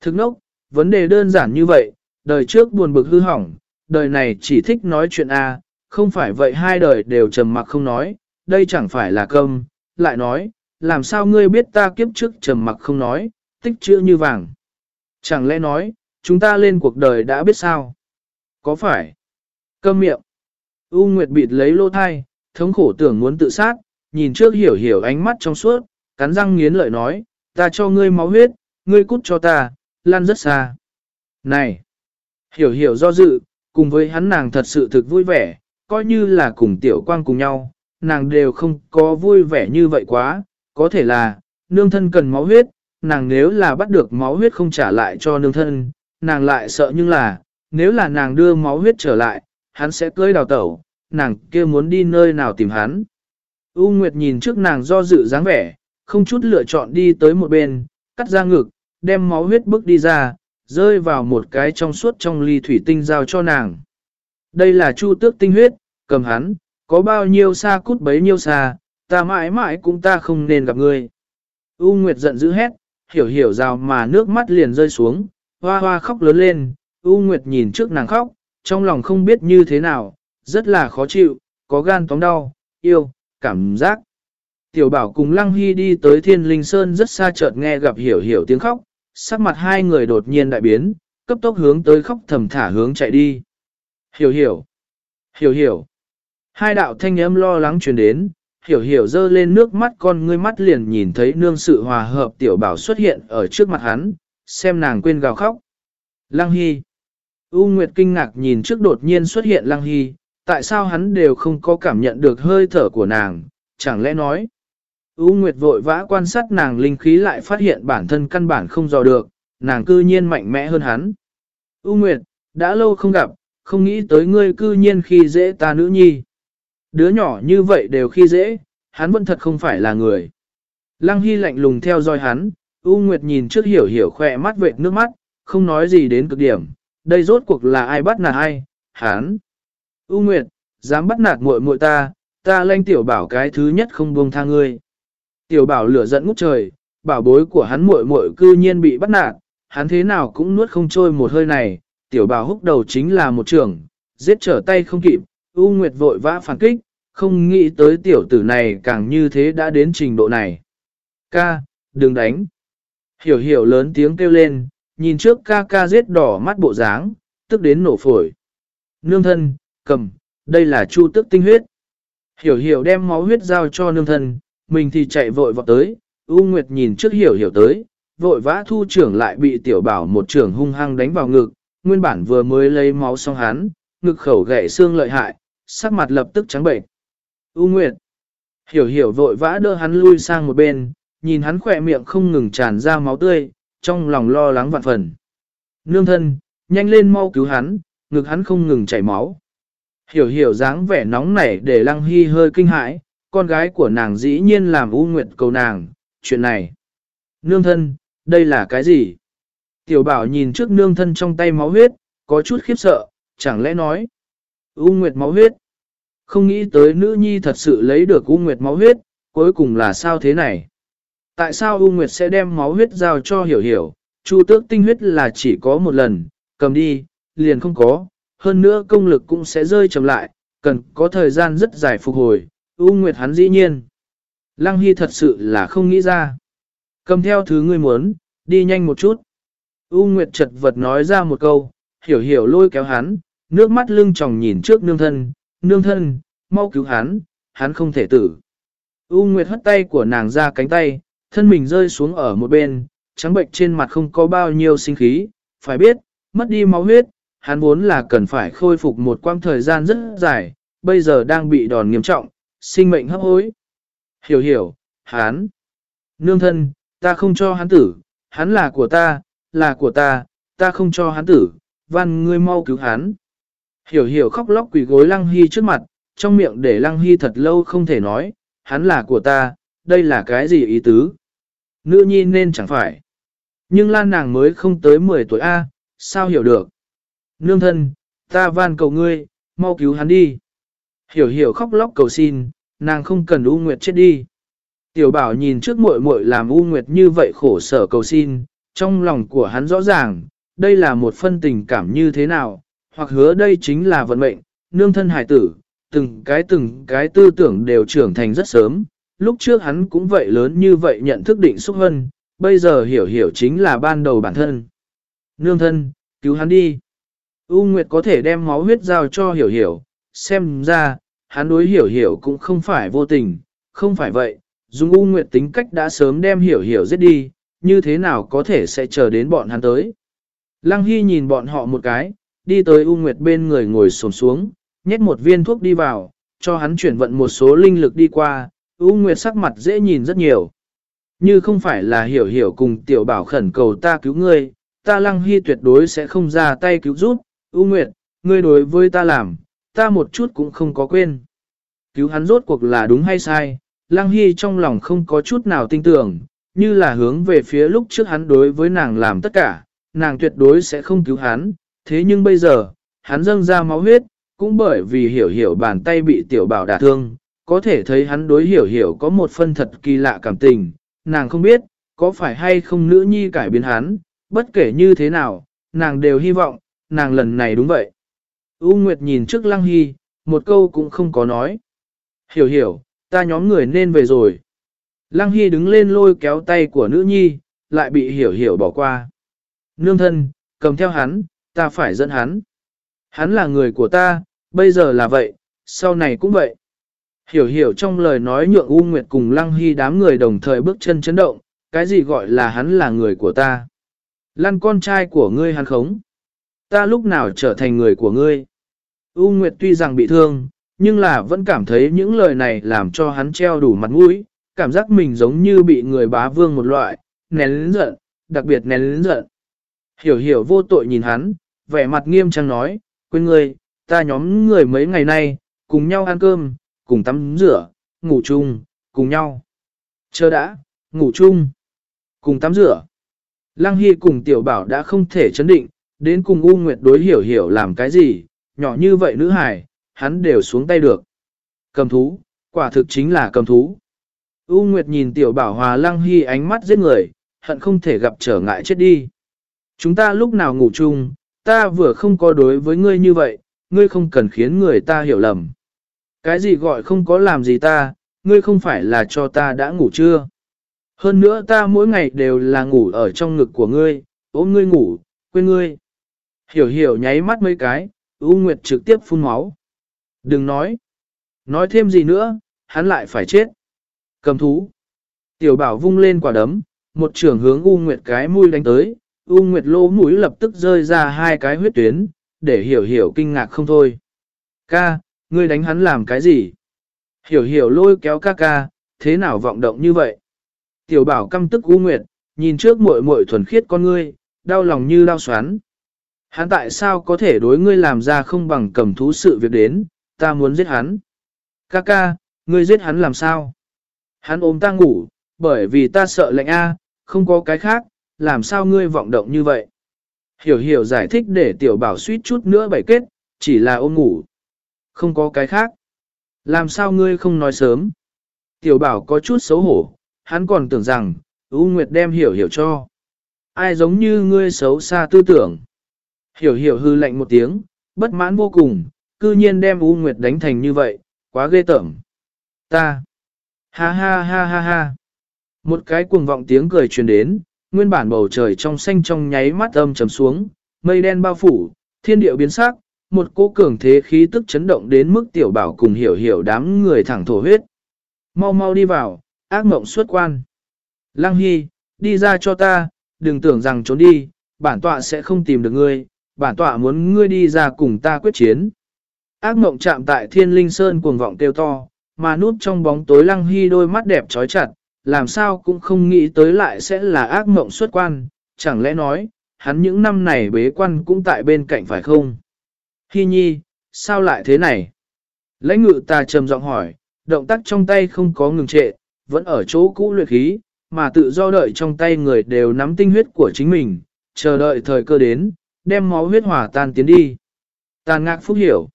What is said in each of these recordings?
Thực nốc, vấn đề đơn giản như vậy, đời trước buồn bực hư hỏng, đời này chỉ thích nói chuyện A, không phải vậy hai đời đều trầm mặc không nói, đây chẳng phải là câm, lại nói, làm sao ngươi biết ta kiếp trước trầm mặc không nói, tích chữ như vàng. Chẳng lẽ nói, chúng ta lên cuộc đời đã biết sao? Có phải? Câm miệng. U Nguyệt bịt lấy lô thai, thống khổ tưởng muốn tự sát, nhìn trước hiểu hiểu ánh mắt trong suốt, cắn răng nghiến lợi nói, ta cho ngươi máu huyết, ngươi cút cho ta, lan rất xa. Này! Hiểu hiểu do dự, cùng với hắn nàng thật sự thực vui vẻ, coi như là cùng tiểu quang cùng nhau, nàng đều không có vui vẻ như vậy quá, có thể là, nương thân cần máu huyết, nàng nếu là bắt được máu huyết không trả lại cho nương thân, nàng lại sợ nhưng là, nếu là nàng đưa máu huyết trở lại, hắn sẽ cưới đào tẩu, nàng kia muốn đi nơi nào tìm hắn. U Nguyệt nhìn trước nàng do dự dáng vẻ, không chút lựa chọn đi tới một bên, cắt ra ngực, đem máu huyết bước đi ra, rơi vào một cái trong suốt trong ly thủy tinh giao cho nàng. Đây là chu tước tinh huyết, cầm hắn, có bao nhiêu xa cút bấy nhiêu xa, ta mãi mãi cũng ta không nên gặp ngươi. U Nguyệt giận dữ hét, hiểu hiểu rào mà nước mắt liền rơi xuống, hoa hoa khóc lớn lên, U Nguyệt nhìn trước nàng khóc, trong lòng không biết như thế nào, rất là khó chịu, có gan tóm đau, yêu, cảm giác. Tiểu bảo cùng Lăng Hy đi tới Thiên Linh Sơn rất xa chợt nghe gặp hiểu hiểu tiếng khóc, sắc mặt hai người đột nhiên đại biến, cấp tốc hướng tới khóc thầm thả hướng chạy đi. Hiểu hiểu, hiểu hiểu. Hai đạo thanh âm lo lắng truyền đến, hiểu hiểu dơ lên nước mắt con ngươi mắt liền nhìn thấy nương sự hòa hợp tiểu bảo xuất hiện ở trước mặt hắn, xem nàng quên gào khóc. Lăng Hy. U Nguyệt kinh ngạc nhìn trước đột nhiên xuất hiện Lăng Hy, tại sao hắn đều không có cảm nhận được hơi thở của nàng, chẳng lẽ nói. U Nguyệt vội vã quan sát nàng linh khí lại phát hiện bản thân căn bản không dò được, nàng cư nhiên mạnh mẽ hơn hắn. U Nguyệt, đã lâu không gặp, không nghĩ tới ngươi cư nhiên khi dễ ta nữ nhi. Đứa nhỏ như vậy đều khi dễ, hắn vẫn thật không phải là người. Lăng Hy lạnh lùng theo dõi hắn, U Nguyệt nhìn trước hiểu hiểu khỏe mắt vệt nước mắt, không nói gì đến cực điểm. Đây rốt cuộc là ai bắt nạt ai, hắn. U Nguyệt, dám bắt nạt muội muội ta, ta lanh tiểu bảo cái thứ nhất không buông tha ngươi. Tiểu bảo lửa giận ngút trời, bảo bối của hắn muội muội cư nhiên bị bắt nạt, hắn thế nào cũng nuốt không trôi một hơi này, tiểu bảo húc đầu chính là một trưởng, giết trở tay không kịp, U Nguyệt vội vã phản kích, không nghĩ tới tiểu tử này càng như thế đã đến trình độ này. Ca, đừng đánh. Hiểu hiểu lớn tiếng kêu lên, nhìn trước ca ca giết đỏ mắt bộ dáng, tức đến nổ phổi. Nương thân, cầm, đây là chu tức tinh huyết. Hiểu hiểu đem máu huyết giao cho nương thân, mình thì chạy vội vọt tới, U Nguyệt nhìn trước hiểu hiểu tới, vội vã thu trưởng lại bị tiểu bảo một trưởng hung hăng đánh vào ngực, nguyên bản vừa mới lấy máu xong hắn, ngực khẩu gãy xương lợi hại, sắc mặt lập tức trắng bệnh. U Nguyệt, hiểu hiểu vội vã đưa hắn lui sang một bên, nhìn hắn khỏe miệng không ngừng tràn ra máu tươi, trong lòng lo lắng vạn phần. Nương thân, nhanh lên mau cứu hắn, ngực hắn không ngừng chảy máu. Hiểu hiểu dáng vẻ nóng nảy để Lăng Hy hơi kinh hãi, con gái của nàng dĩ nhiên làm U Nguyệt cầu nàng, chuyện này. Nương thân, đây là cái gì? Tiểu bảo nhìn trước nương thân trong tay máu huyết, có chút khiếp sợ, chẳng lẽ nói. U Nguyệt máu huyết. Không nghĩ tới nữ nhi thật sự lấy được U Nguyệt máu huyết, cuối cùng là sao thế này? Tại sao U Nguyệt sẽ đem máu huyết giao cho hiểu hiểu, chu tước tinh huyết là chỉ có một lần, cầm đi, liền không có, hơn nữa công lực cũng sẽ rơi chậm lại, cần có thời gian rất dài phục hồi, U Nguyệt hắn dĩ nhiên. Lăng Hy thật sự là không nghĩ ra. Cầm theo thứ ngươi muốn, đi nhanh một chút. U Nguyệt chật vật nói ra một câu, hiểu hiểu lôi kéo hắn, nước mắt lưng tròng nhìn trước nương thân, nương thân, mau cứu hắn, hắn không thể tử. U Nguyệt hất tay của nàng ra cánh tay, thân mình rơi xuống ở một bên, trắng bệnh trên mặt không có bao nhiêu sinh khí, phải biết, mất đi máu huyết, hắn vốn là cần phải khôi phục một quãng thời gian rất dài, bây giờ đang bị đòn nghiêm trọng, sinh mệnh hấp hối. Hiểu hiểu, hắn, nương thân, ta không cho hắn tử, hắn là của ta, là của ta, ta không cho hắn tử, văn ngươi mau cứu hắn. Hiểu hiểu khóc lóc quỳ gối Lăng Hy trước mặt, trong miệng để Lăng Hy thật lâu không thể nói, hắn là của ta, đây là cái gì ý tứ? Nữ nhi nên chẳng phải. Nhưng lan nàng mới không tới 10 tuổi A, sao hiểu được? Nương thân, ta van cầu ngươi, mau cứu hắn đi. Hiểu hiểu khóc lóc cầu xin, nàng không cần U Nguyệt chết đi. Tiểu bảo nhìn trước muội muội làm U Nguyệt như vậy khổ sở cầu xin, trong lòng của hắn rõ ràng, đây là một phân tình cảm như thế nào, hoặc hứa đây chính là vận mệnh, nương thân hải tử, từng cái từng cái tư tưởng đều trưởng thành rất sớm, lúc trước hắn cũng vậy lớn như vậy nhận thức định xúc hân, bây giờ hiểu hiểu chính là ban đầu bản thân. Nương thân, cứu hắn đi. U Nguyệt có thể đem máu huyết giao cho hiểu hiểu, xem ra, hắn đối hiểu hiểu cũng không phải vô tình, không phải vậy, dùng U Nguyệt tính cách đã sớm đem hiểu hiểu giết đi, như thế nào có thể sẽ chờ đến bọn hắn tới. Lăng Hy nhìn bọn họ một cái, đi tới U Nguyệt bên người ngồi xổm xuống, nhét một viên thuốc đi vào, cho hắn chuyển vận một số linh lực đi qua, U Nguyệt sắc mặt dễ nhìn rất nhiều. Như không phải là hiểu hiểu cùng tiểu bảo khẩn cầu ta cứu ngươi, ta Lăng Hy tuyệt đối sẽ không ra tay cứu giúp, U Nguyệt, ngươi đối với ta làm, ta một chút cũng không có quên. Cứu hắn rốt cuộc là đúng hay sai, Lăng Hy trong lòng không có chút nào tin tưởng, như là hướng về phía lúc trước hắn đối với nàng làm tất cả, nàng tuyệt đối sẽ không cứu hắn, thế nhưng bây giờ, hắn dâng ra máu huyết, cũng bởi vì hiểu hiểu bàn tay bị tiểu bảo đả thương, có thể thấy hắn đối hiểu hiểu có một phân thật kỳ lạ cảm tình, nàng không biết, có phải hay không nữ nhi cải biến hắn, bất kể như thế nào, nàng đều hy vọng, nàng lần này đúng vậy. U Nguyệt nhìn trước Lăng Hy, một câu cũng không có nói. Hiểu hiểu, ta nhóm người nên về rồi. Lăng Hy đứng lên lôi kéo tay của nữ nhi, lại bị hiểu hiểu bỏ qua. Nương thân, cầm theo hắn, ta phải dẫn hắn. Hắn là người của ta, bây giờ là vậy, sau này cũng vậy. Hiểu hiểu trong lời nói nhượng U Nguyệt cùng Lăng Hy đám người đồng thời bước chân chấn động, cái gì gọi là hắn là người của ta. Lăn con trai của ngươi hắn khống. Ta lúc nào trở thành người của ngươi. U Nguyệt tuy rằng bị thương, nhưng là vẫn cảm thấy những lời này làm cho hắn treo đủ mặt mũi, cảm giác mình giống như bị người bá vương một loại, nén lĩnh giận, đặc biệt nén lĩnh giận. Hiểu hiểu vô tội nhìn hắn, vẻ mặt nghiêm trang nói, quên ngươi, ta nhóm người mấy ngày nay, cùng nhau ăn cơm, cùng tắm rửa, ngủ chung, cùng nhau. Chờ đã, ngủ chung, cùng tắm rửa. Lăng Hy cùng tiểu bảo đã không thể chấn định, đến cùng U Nguyệt đối hiểu hiểu làm cái gì, nhỏ như vậy nữ hải, hắn đều xuống tay được. Cầm thú, quả thực chính là cầm thú. U Nguyệt nhìn tiểu bảo hòa Lăng Hy ánh mắt giết người, hận không thể gặp trở ngại chết đi. Chúng ta lúc nào ngủ chung, ta vừa không có đối với ngươi như vậy, ngươi không cần khiến người ta hiểu lầm. Cái gì gọi không có làm gì ta, ngươi không phải là cho ta đã ngủ chưa? Hơn nữa ta mỗi ngày đều là ngủ ở trong ngực của ngươi, ôm ngươi ngủ, quên ngươi. Hiểu hiểu nháy mắt mấy cái, U Nguyệt trực tiếp phun máu. Đừng nói. Nói thêm gì nữa, hắn lại phải chết. Cầm thú. Tiểu bảo vung lên quả đấm, một trường hướng U Nguyệt cái mũi đánh tới, U Nguyệt lỗ mũi lập tức rơi ra hai cái huyết tuyến, để hiểu hiểu kinh ngạc không thôi. Ca, ngươi đánh hắn làm cái gì? Hiểu hiểu lôi kéo ca ca, thế nào vọng động như vậy? Tiểu bảo căm tức U Nguyệt, nhìn trước muội muội thuần khiết con ngươi, đau lòng như đau xoắn. Hắn tại sao có thể đối ngươi làm ra không bằng cầm thú sự việc đến, ta muốn giết hắn. Ca ca, ngươi giết hắn làm sao? Hắn ôm ta ngủ, bởi vì ta sợ lạnh A, không có cái khác, làm sao ngươi vọng động như vậy? Hiểu hiểu giải thích để tiểu bảo suýt chút nữa bảy kết, chỉ là ôm ngủ. Không có cái khác. Làm sao ngươi không nói sớm? Tiểu bảo có chút xấu hổ, hắn còn tưởng rằng, U Nguyệt đem hiểu hiểu cho. Ai giống như ngươi xấu xa tư tưởng. Hiểu hiểu hư lạnh một tiếng, bất mãn vô cùng, cư nhiên đem U Nguyệt đánh thành như vậy, quá ghê tởm. Ta. Ha ha ha ha ha. Một cái cuồng vọng tiếng cười truyền đến, nguyên bản bầu trời trong xanh trong nháy mắt âm trầm xuống, mây đen bao phủ, thiên điệu biến sắc, một cỗ cường thế khí tức chấn động đến mức tiểu bảo cùng hiểu hiểu đám người thẳng thổ huyết. Mau mau đi vào, ác mộng xuất quan. Lăng Hy, đi ra cho ta, đừng tưởng rằng trốn đi, bản tọa sẽ không tìm được ngươi, bản tọa muốn ngươi đi ra cùng ta quyết chiến. Ác mộng chạm tại thiên linh sơn cuồng vọng kêu to, mà núp trong bóng tối Lăng Hy đôi mắt đẹp trói chặt, làm sao cũng không nghĩ tới lại sẽ là ác mộng xuất quan, chẳng lẽ nói, hắn những năm này bế quan cũng tại bên cạnh phải không? Hy nhi, sao lại thế này? Lãnh ngự ta trầm giọng hỏi, động tác trong tay không có ngừng trệ, vẫn ở chỗ cũ luyện khí, mà tự do đợi trong tay người đều nắm tinh huyết của chính mình, chờ đợi thời cơ đến, đem máu huyết hỏa tan tiến đi. Tàn ngạc phúc hiểu.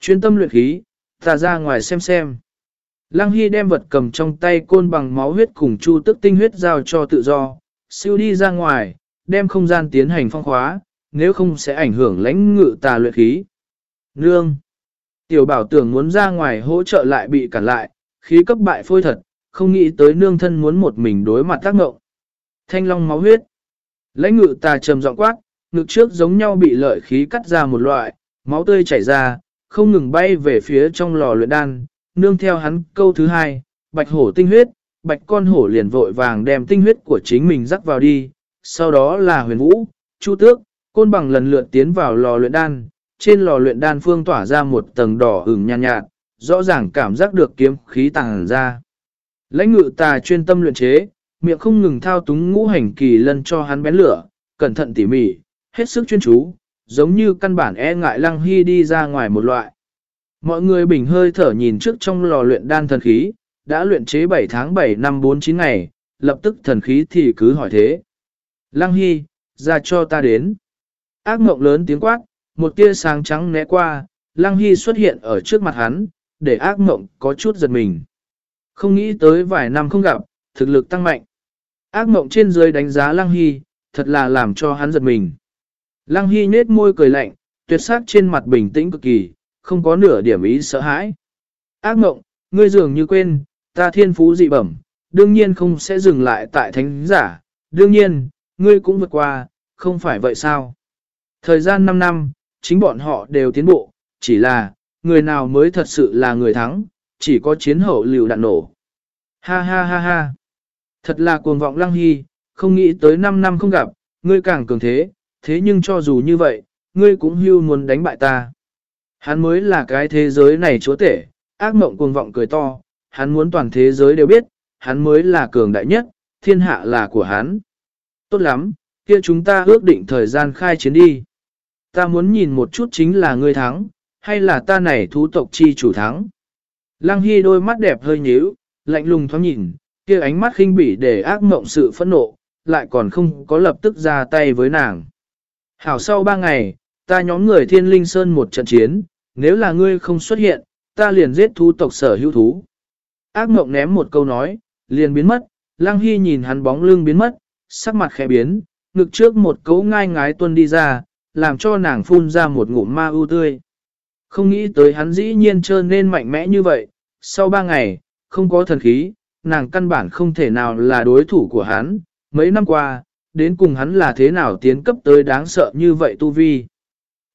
Chuyên tâm luyện khí, ta ra ngoài xem xem. Lăng Hy đem vật cầm trong tay côn bằng máu huyết cùng chu tức tinh huyết giao cho tự do, siêu đi ra ngoài, đem không gian tiến hành phong khóa, nếu không sẽ ảnh hưởng lãnh ngự tà luyện khí. Nương! Tiểu bảo tưởng muốn ra ngoài hỗ trợ lại bị cản lại, khí cấp bại phôi thật, không nghĩ tới nương thân muốn một mình đối mặt tác ngộng. Thanh long máu huyết. Lãnh ngự tà trầm giọng quát, ngực trước giống nhau bị lợi khí cắt ra một loại, máu tươi chảy ra, không ngừng bay về phía trong lò luyện đan, nương theo hắn câu thứ hai, bạch hổ tinh huyết, bạch con hổ liền vội vàng đem tinh huyết của chính mình rắc vào đi, sau đó là huyền vũ, chu tước, côn bằng lần lượt tiến vào lò luyện đan, trên lò luyện đan phương tỏa ra một tầng đỏ ửng nhàn nhạt, nhạt, rõ ràng cảm giác được kiếm khí tàng ra. Lãnh ngự tà chuyên tâm luyện chế, miệng không ngừng thao túng ngũ hành kỳ lân cho hắn bén lửa, cẩn thận tỉ mỉ, hết sức chuyên chú, giống như căn bản e ngại lăng hy đi ra ngoài một loại. Mọi người bình hơi thở nhìn trước trong lò luyện đan thần khí, đã luyện chế 7 tháng 7 năm 49 ngày, lập tức thần khí thì cứ hỏi thế. Lăng Hy, ra cho ta đến. Ác mộng lớn tiếng quát, một tia sáng trắng né qua, Lăng Hy xuất hiện ở trước mặt hắn, để ác mộng có chút giật mình. Không nghĩ tới vài năm không gặp, thực lực tăng mạnh. Ác mộng trên dưới đánh giá Lăng Hy, thật là làm cho hắn giật mình. Lăng Hy nết môi cười lạnh, tuyệt sắc trên mặt bình tĩnh cực kỳ, không có nửa điểm ý sợ hãi. Ác mộng, ngươi dường như quên, ta thiên phú dị bẩm, đương nhiên không sẽ dừng lại tại thánh giả, đương nhiên, ngươi cũng vượt qua, không phải vậy sao? Thời gian 5 năm, chính bọn họ đều tiến bộ, chỉ là, người nào mới thật sự là người thắng, chỉ có chiến hậu liều đạn nổ. Ha ha ha ha. Thật là cuồng vọng lăng hy, không nghĩ tới 5 năm không gặp, ngươi càng cường thế, thế nhưng cho dù như vậy, ngươi cũng hưu muốn đánh bại ta. Hắn mới là cái thế giới này chúa tể, ác mộng cuồng vọng cười to, hắn muốn toàn thế giới đều biết, hắn mới là cường đại nhất, thiên hạ là của hắn. Tốt lắm, kia chúng ta ước định thời gian khai chiến đi. Ta muốn nhìn một chút chính là ngươi thắng, hay là ta này thú tộc chi chủ thắng. Lăng Hy đôi mắt đẹp hơi nhíu, lạnh lùng thoáng nhìn, kia ánh mắt khinh bỉ để ác mộng sự phẫn nộ, lại còn không có lập tức ra tay với nàng. Hảo sau ba ngày, ta nhóm người thiên linh sơn một trận chiến, nếu là ngươi không xuất hiện, ta liền giết thú tộc sở hữu thú. Ác mộng ném một câu nói, liền biến mất, Lăng Hy nhìn hắn bóng lưng biến mất, sắc mặt khẽ biến, ngực trước một cấu ngai ngái tuân đi ra, làm cho nàng phun ra một ngụm ma ưu tươi. Không nghĩ tới hắn dĩ nhiên trơn nên mạnh mẽ như vậy, sau ba ngày, không có thần khí, nàng căn bản không thể nào là đối thủ của hắn, mấy năm qua, đến cùng hắn là thế nào tiến cấp tới đáng sợ như vậy tu vi.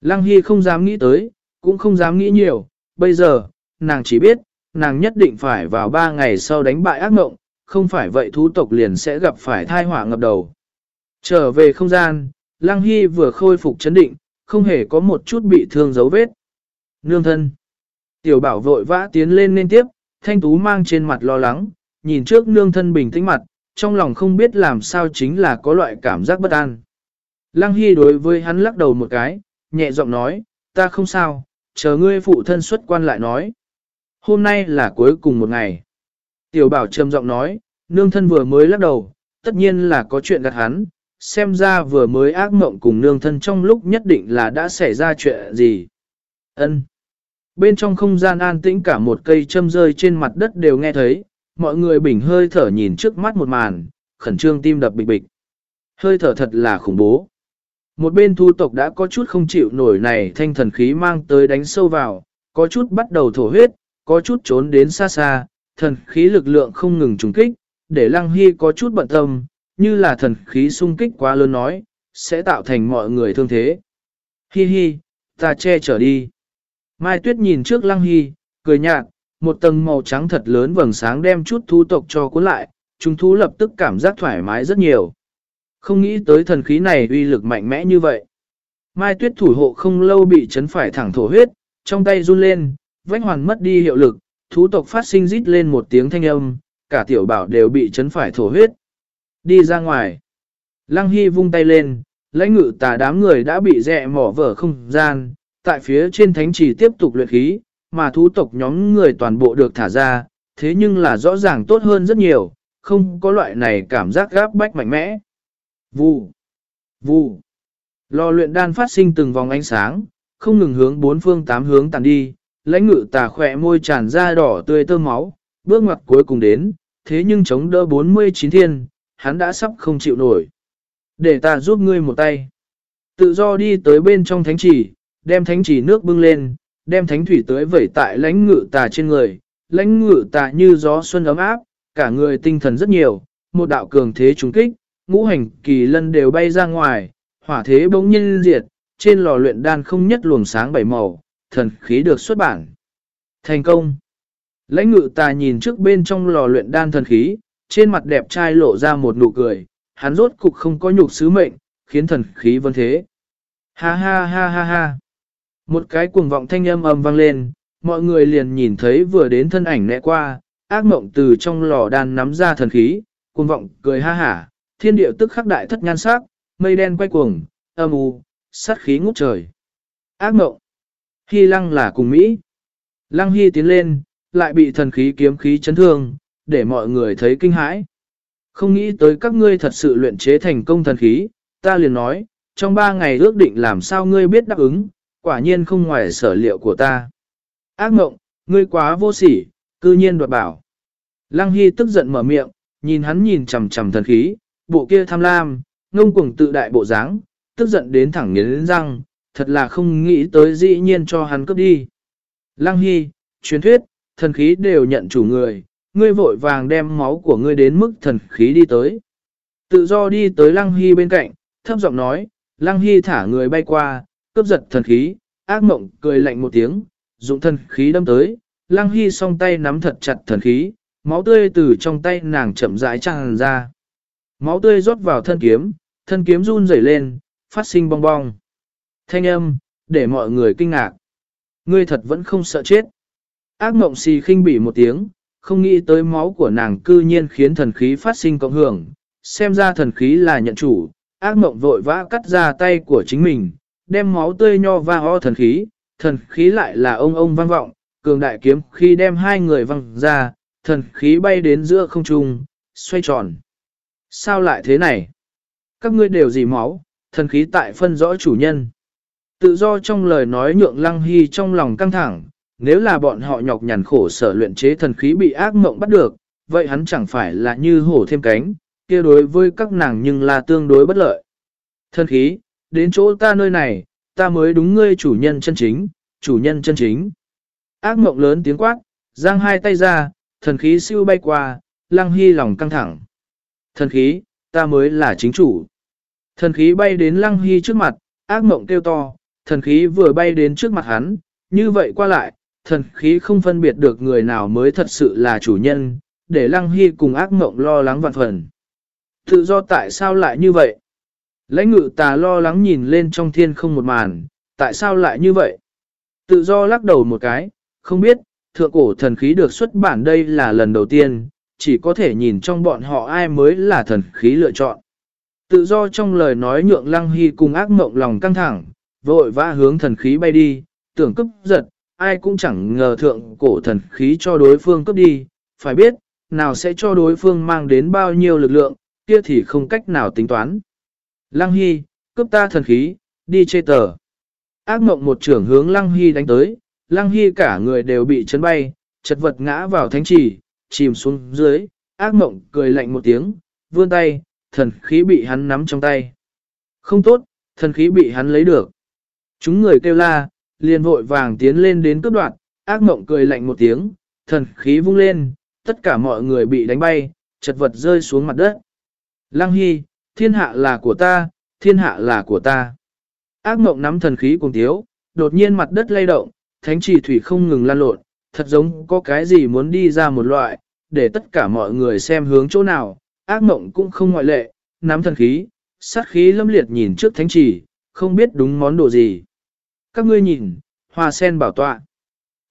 Lăng Hy không dám nghĩ tới, cũng không dám nghĩ nhiều, bây giờ, nàng chỉ biết, nàng nhất định phải vào ba ngày sau đánh bại ác mộng, không phải vậy thú tộc liền sẽ gặp phải thai họa ngập đầu. Trở về không gian, Lăng Hy vừa khôi phục chấn định, không hề có một chút bị thương dấu vết. Nương thân. Tiểu bảo vội vã tiến lên nên tiếp, thanh tú mang trên mặt lo lắng, nhìn trước nương thân bình tĩnh mặt, trong lòng không biết làm sao chính là có loại cảm giác bất an. Lăng Hy đối với hắn lắc đầu một cái, nhẹ giọng nói, ta không sao, chờ ngươi phụ thân xuất quan lại nói. Hôm nay là cuối cùng một ngày. Tiểu bảo trầm giọng nói, nương thân vừa mới lắc đầu, tất nhiên là có chuyện gạt hắn, xem ra vừa mới ác mộng cùng nương thân trong lúc nhất định là đã xảy ra chuyện gì. Ân. Bên trong không gian an tĩnh cả một cây châm rơi trên mặt đất đều nghe thấy, mọi người bình hơi thở nhìn trước mắt một màn, khẩn trương tim đập bịch bịch. Hơi thở thật là khủng bố. Một bên thu tộc đã có chút không chịu nổi này thanh thần khí mang tới đánh sâu vào, có chút bắt đầu thổ huyết, có chút trốn đến xa xa, thần khí lực lượng không ngừng trùng kích, để Lăng Hy có chút bận tâm, như là thần khí xung kích quá lớn nói, sẽ tạo thành mọi người thương thế. Hi hi, ta che chở đi. Mai Tuyết nhìn trước Lăng Hy, cười nhạt, một tầng màu trắng thật lớn vầng sáng đem chút thú tộc cho cuốn lại, chúng thú lập tức cảm giác thoải mái rất nhiều. Không nghĩ tới thần khí này uy lực mạnh mẽ như vậy. Mai Tuyết thủ hộ không lâu bị chấn phải thẳng thổ huyết, trong tay run lên, vách hoàn mất đi hiệu lực, thú tộc phát sinh rít lên một tiếng thanh âm, cả tiểu bảo đều bị chấn phải thổ huyết. Đi ra ngoài. Lăng Hy vung tay lên, lãnh ngự tà đám người đã bị rẹ mỏ vở không gian, tại phía trên thánh chỉ tiếp tục luyện khí, mà thú tộc nhóm người toàn bộ được thả ra, thế nhưng là rõ ràng tốt hơn rất nhiều, không có loại này cảm giác gáp bách mạnh mẽ. Vù, vù, lò luyện đan phát sinh từng vòng ánh sáng, không ngừng hướng bốn phương tám hướng tàn đi, lãnh ngự tà khỏe môi tràn ra đỏ tươi tơ máu, bước ngoặt cuối cùng đến, thế nhưng chống đỡ 49 thiên, hắn đã sắp không chịu nổi. Để ta giúp ngươi một tay. Tự do đi tới bên trong thánh chỉ, đem thánh chỉ nước bưng lên, đem thánh thủy tới vẩy tại lãnh ngự tà trên người. Lãnh ngự tà như gió xuân ấm áp, cả người tinh thần rất nhiều, một đạo cường thế trúng kích, ngũ hành kỳ lân đều bay ra ngoài, hỏa thế bỗng nhiên diệt, trên lò luyện đan không nhất luồng sáng bảy màu, thần khí được xuất bản. Thành công! Lãnh ngự tà nhìn trước bên trong lò luyện đan thần khí, trên mặt đẹp trai lộ ra một nụ cười, hắn rốt cục không có nhục sứ mệnh, khiến thần khí vân thế. Ha ha ha ha ha! Một cái cuồng vọng thanh âm ầm vang lên, mọi người liền nhìn thấy vừa đến thân ảnh nẹ qua, ác mộng từ trong lò đan nắm ra thần khí, cuồng vọng cười ha hả, thiên địa tức khắc đại thất nhan sắc, mây đen quay cuồng, âm u, sát khí ngút trời. Ác mộng. Hy lăng là cùng Mỹ. Lăng Hy tiến lên, lại bị thần khí kiếm khí chấn thương, để mọi người thấy kinh hãi. Không nghĩ tới các ngươi thật sự luyện chế thành công thần khí, ta liền nói, trong ba ngày ước định làm sao ngươi biết đáp ứng, quả nhiên không ngoài sở liệu của ta. Ác mộng, ngươi quá vô sỉ, cư nhiên đoạt bảo. Lăng Hy tức giận mở miệng, nhìn hắn nhìn chằm chằm thần khí, bộ kia tham lam, ngông cuồng tự đại bộ dáng, tức giận đến thẳng nghiến răng, thật là không nghĩ tới dĩ nhiên cho hắn cướp đi. Lăng Hy, truyền thuyết, thần khí đều nhận chủ người, ngươi vội vàng đem máu của ngươi đến mức thần khí đi tới. Tự do đi tới Lăng Hy bên cạnh, thấp giọng nói, Lăng Hy thả người bay qua, cướp giật thần khí, ác mộng cười lạnh một tiếng, dụng thần khí đâm tới, Lăng Hy song tay nắm thật chặt thần khí, máu tươi từ trong tay nàng chậm rãi tràn ra. Máu tươi rót vào thân kiếm, thân kiếm run rẩy lên, phát sinh bong bong. Thanh âm, để mọi người kinh ngạc. Ngươi thật vẫn không sợ chết. Ác mộng xì khinh bỉ một tiếng, không nghĩ tới máu của nàng cư nhiên khiến thần khí phát sinh cộng hưởng. Xem ra thần khí là nhận chủ, ác mộng vội vã cắt ra tay của chính mình, đem máu tươi nho va ho thần khí, thần khí lại là ông ông vang vọng, cường đại kiếm khi đem hai người văng ra, thần khí bay đến giữa không trung, xoay tròn. Sao lại thế này? Các ngươi đều gì máu, thần khí tại phân rõ chủ nhân. Tự do trong lời nói nhượng lăng hy trong lòng căng thẳng, nếu là bọn họ nhọc nhằn khổ sở luyện chế thần khí bị ác mộng bắt được, vậy hắn chẳng phải là như hổ thêm cánh, kia đối với các nàng nhưng là tương đối bất lợi. Thần khí, đến chỗ ta nơi này, ta mới đúng ngươi chủ nhân chân chính, chủ nhân chân chính. Ác mộng lớn tiếng quát, giang hai tay ra, thần khí siêu bay qua, lăng hy lòng căng thẳng. Thần khí, ta mới là chính chủ. Thần khí bay đến lăng hy trước mặt, ác mộng kêu to, thần khí vừa bay đến trước mặt hắn, như vậy qua lại, thần khí không phân biệt được người nào mới thật sự là chủ nhân, để lăng hy cùng ác mộng lo lắng vạn phần. Tự do tại sao lại như vậy? Lãnh ngự tà lo lắng nhìn lên trong thiên không một màn, tại sao lại như vậy? Tự do lắc đầu một cái, không biết, thượng cổ thần khí được xuất bản đây là lần đầu tiên, chỉ có thể nhìn trong bọn họ ai mới là thần khí lựa chọn. Tự do trong lời nói nhượng lăng hy cùng ác mộng lòng căng thẳng, vội vã hướng thần khí bay đi, tưởng cấp giật, ai cũng chẳng ngờ thượng cổ thần khí cho đối phương cấp đi, phải biết, nào sẽ cho đối phương mang đến bao nhiêu lực lượng, kia thì không cách nào tính toán. Lăng Hy, cướp ta thần khí, đi chê tờ. Ác mộng một trưởng hướng Lăng Hy đánh tới, Lăng Hy cả người đều bị chấn bay, chật vật ngã vào thánh trì, chìm xuống dưới, ác mộng cười lạnh một tiếng, vươn tay, thần khí bị hắn nắm trong tay. Không tốt, thần khí bị hắn lấy được. Chúng người kêu la, liền vội vàng tiến lên đến cướp đoạn, ác mộng cười lạnh một tiếng, thần khí vung lên, tất cả mọi người bị đánh bay, chật vật rơi xuống mặt đất. Lăng Hy, thiên hạ là của ta, thiên hạ là của ta. Ác mộng nắm thần khí cùng thiếu, đột nhiên mặt đất lay động, thánh trì thủy không ngừng lan lộn, thật giống có cái gì muốn đi ra một loại, để tất cả mọi người xem hướng chỗ nào, ác mộng cũng không ngoại lệ, nắm thần khí, sát khí lâm liệt nhìn trước thánh trì, không biết đúng món đồ gì. Các ngươi nhìn, hoa sen bảo tọa.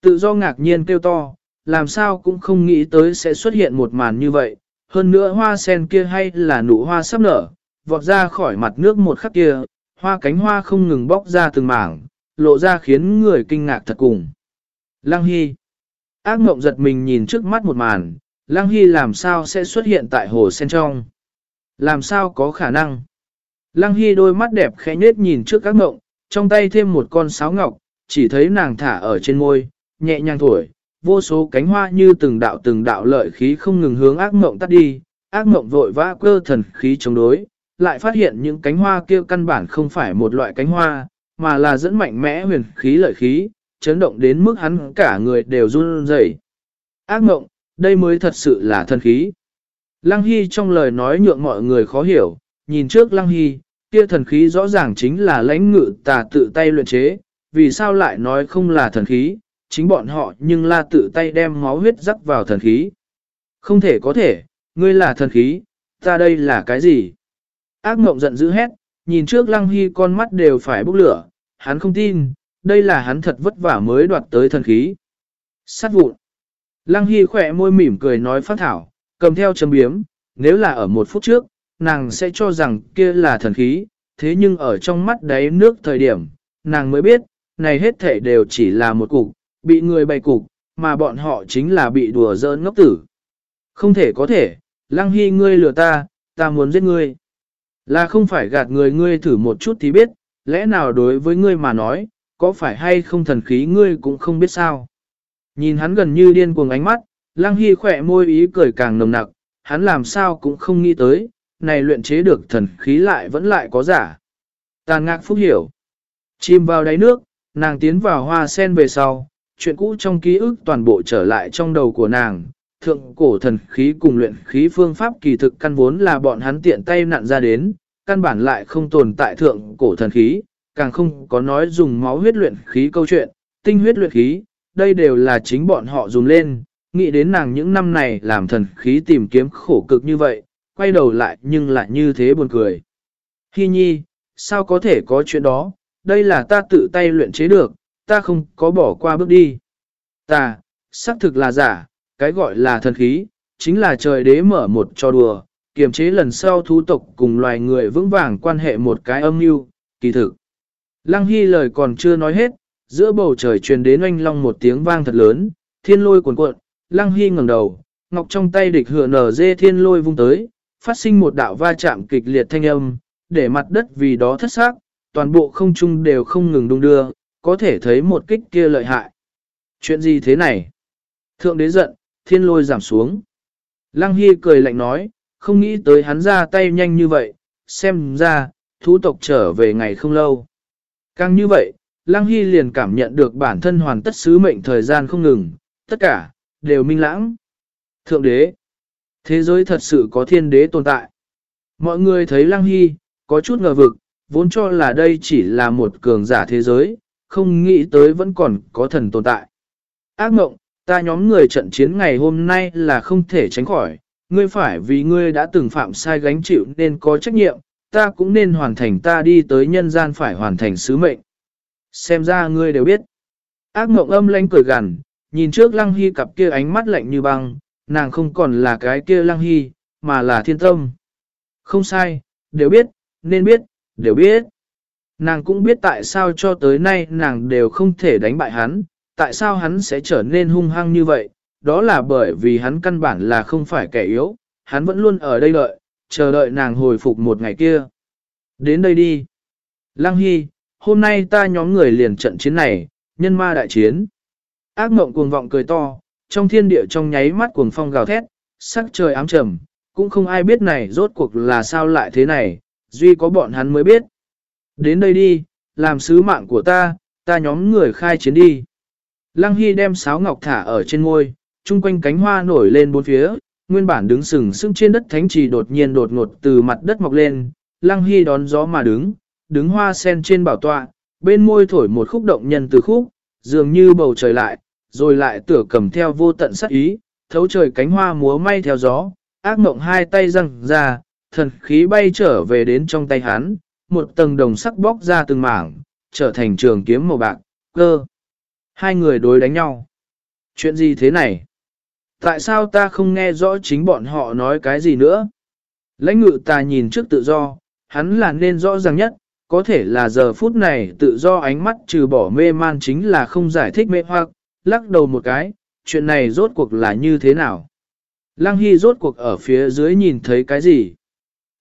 Tự do ngạc nhiên kêu to, làm sao cũng không nghĩ tới sẽ xuất hiện một màn như vậy. Hơn nữa hoa sen kia hay là nụ hoa sắp nở, vọt ra khỏi mặt nước một khắc kia, hoa cánh hoa không ngừng bóc ra từng mảng, lộ ra khiến người kinh ngạc thật cùng. Lăng Hy Ác mộng giật mình nhìn trước mắt một màn, Lăng Hy làm sao sẽ xuất hiện tại hồ sen trong? Làm sao có khả năng? Lăng Hy đôi mắt đẹp khẽ nhết nhìn trước ác mộng, trong tay thêm một con sáo ngọc, chỉ thấy nàng thả ở trên môi, nhẹ nhàng thổi, vô số cánh hoa như từng đạo từng đạo lợi khí không ngừng hướng ác mộng tắt đi, ác mộng vội vã cơ thần khí chống đối, lại phát hiện những cánh hoa kia căn bản không phải một loại cánh hoa, mà là dẫn mạnh mẽ huyền khí lợi khí, chấn động đến mức hắn cả người đều run rẩy. Ác mộng, đây mới thật sự là thần khí. Lăng Hy trong lời nói nhượng mọi người khó hiểu, nhìn trước Lăng Hy, kia thần khí rõ ràng chính là lãnh ngự tà tự tay luyện chế, vì sao lại nói không là thần khí, chính bọn họ nhưng là tự tay đem máu huyết rắc vào thần khí. Không thể có thể, ngươi là thần khí, ta đây là cái gì? Ác mộng giận dữ hét, nhìn trước Lăng Hy con mắt đều phải bốc lửa, hắn không tin, đây là hắn thật vất vả mới đoạt tới thần khí. Sát vụn. Lăng Hy khỏe môi mỉm cười nói phát thảo, cầm theo chấm biếm, nếu là ở một phút trước, nàng sẽ cho rằng kia là thần khí, thế nhưng ở trong mắt đáy nước thời điểm, nàng mới biết, này hết thể đều chỉ là một cục, bị người bày cục, mà bọn họ chính là bị đùa giỡn ngốc tử. Không thể có thể, Lăng Hy ngươi lừa ta, ta muốn giết ngươi. Là không phải gạt người ngươi thử một chút thì biết, lẽ nào đối với ngươi mà nói, có phải hay không thần khí ngươi cũng không biết sao. Nhìn hắn gần như điên cuồng ánh mắt, Lăng Hy khỏe môi ý cười càng nồng nặc, hắn làm sao cũng không nghĩ tới, này luyện chế được thần khí lại vẫn lại có giả. Tàn ngạc phúc hiểu. Chìm vào đáy nước, nàng tiến vào hoa sen về sau, chuyện cũ trong ký ức toàn bộ trở lại trong đầu của nàng. Thượng cổ thần khí cùng luyện khí phương pháp kỳ thực căn vốn là bọn hắn tiện tay nặn ra đến, căn bản lại không tồn tại thượng cổ thần khí, càng không có nói dùng máu huyết luyện khí câu chuyện, tinh huyết luyện khí, đây đều là chính bọn họ dùng lên, nghĩ đến nàng những năm này làm thần khí tìm kiếm khổ cực như vậy, quay đầu lại nhưng lại như thế buồn cười. Hi nhi, sao có thể có chuyện đó, đây là ta tự tay luyện chế được, ta không có bỏ qua bước đi. Ta, xác thực là giả, cái gọi là thần khí, chính là trời đế mở một trò đùa, kiềm chế lần sau thú tộc cùng loài người vững vàng quan hệ một cái âm mưu kỳ thực. Lăng Hy lời còn chưa nói hết, giữa bầu trời truyền đến oanh long một tiếng vang thật lớn, thiên lôi cuồn cuộn, Lăng Hy ngẩng đầu, ngọc trong tay địch hựa nở dê thiên lôi vung tới, phát sinh một đạo va chạm kịch liệt thanh âm, để mặt đất vì đó thất xác, toàn bộ không trung đều không ngừng đung đưa, có thể thấy một kích kia lợi hại. Chuyện gì thế này? Thượng đế giận, thiên lôi giảm xuống. Lăng Hy cười lạnh nói, không nghĩ tới hắn ra tay nhanh như vậy, xem ra, thú tộc trở về ngày không lâu. Càng như vậy, Lăng Hy liền cảm nhận được bản thân hoàn tất sứ mệnh thời gian không ngừng, tất cả, đều minh lãng. Thượng đế, thế giới thật sự có thiên đế tồn tại. Mọi người thấy Lăng Hy, có chút ngờ vực, vốn cho là đây chỉ là một cường giả thế giới, không nghĩ tới vẫn còn có thần tồn tại. Ác mộng, ta nhóm người trận chiến ngày hôm nay là không thể tránh khỏi, ngươi phải vì ngươi đã từng phạm sai gánh chịu nên có trách nhiệm, ta cũng nên hoàn thành ta đi tới nhân gian phải hoàn thành sứ mệnh. Xem ra ngươi đều biết. Ác mộng âm lãnh cười gằn, nhìn trước lăng hy cặp kia ánh mắt lạnh như băng, nàng không còn là cái kia lăng hy, mà là thiên tâm. Không sai, đều biết, nên biết, đều biết. Nàng cũng biết tại sao cho tới nay nàng đều không thể đánh bại hắn, tại sao hắn sẽ trở nên hung hăng như vậy, đó là bởi vì hắn căn bản là không phải kẻ yếu, hắn vẫn luôn ở đây đợi, chờ đợi nàng hồi phục một ngày kia. Đến đây đi. Lăng Hy, hôm nay ta nhóm người liền trận chiến này, nhân ma đại chiến. Ác mộng cuồng vọng cười to, trong thiên địa trong nháy mắt cuồng phong gào thét, sắc trời ám trầm, cũng không ai biết này rốt cuộc là sao lại thế này, duy có bọn hắn mới biết. Đến đây đi, làm sứ mạng của ta, ta nhóm người khai chiến đi. Lăng Hy đem sáo ngọc thả ở trên ngôi, chung quanh cánh hoa nổi lên bốn phía, nguyên bản đứng sừng sững trên đất thánh trì đột nhiên đột ngột từ mặt đất mọc lên, Lăng Hy đón gió mà đứng, đứng hoa sen trên bảo tọa, bên môi thổi một khúc động nhân từ khúc, dường như bầu trời lại, rồi lại tửa cầm theo vô tận sắc ý, thấu trời cánh hoa múa may theo gió, ác mộng hai tay răng ra, thần khí bay trở về đến trong tay hắn, một tầng đồng sắc bóc ra từng mảng, trở thành trường kiếm màu bạc, cơ. Hai người đối đánh nhau. Chuyện gì thế này? Tại sao ta không nghe rõ chính bọn họ nói cái gì nữa? Lãnh ngự ta nhìn trước tự do, hắn là nên rõ ràng nhất, có thể là giờ phút này tự do ánh mắt trừ bỏ mê man chính là không giải thích mê hoặc, lắc đầu một cái, chuyện này rốt cuộc là như thế nào? Lăng Hy rốt cuộc ở phía dưới nhìn thấy cái gì?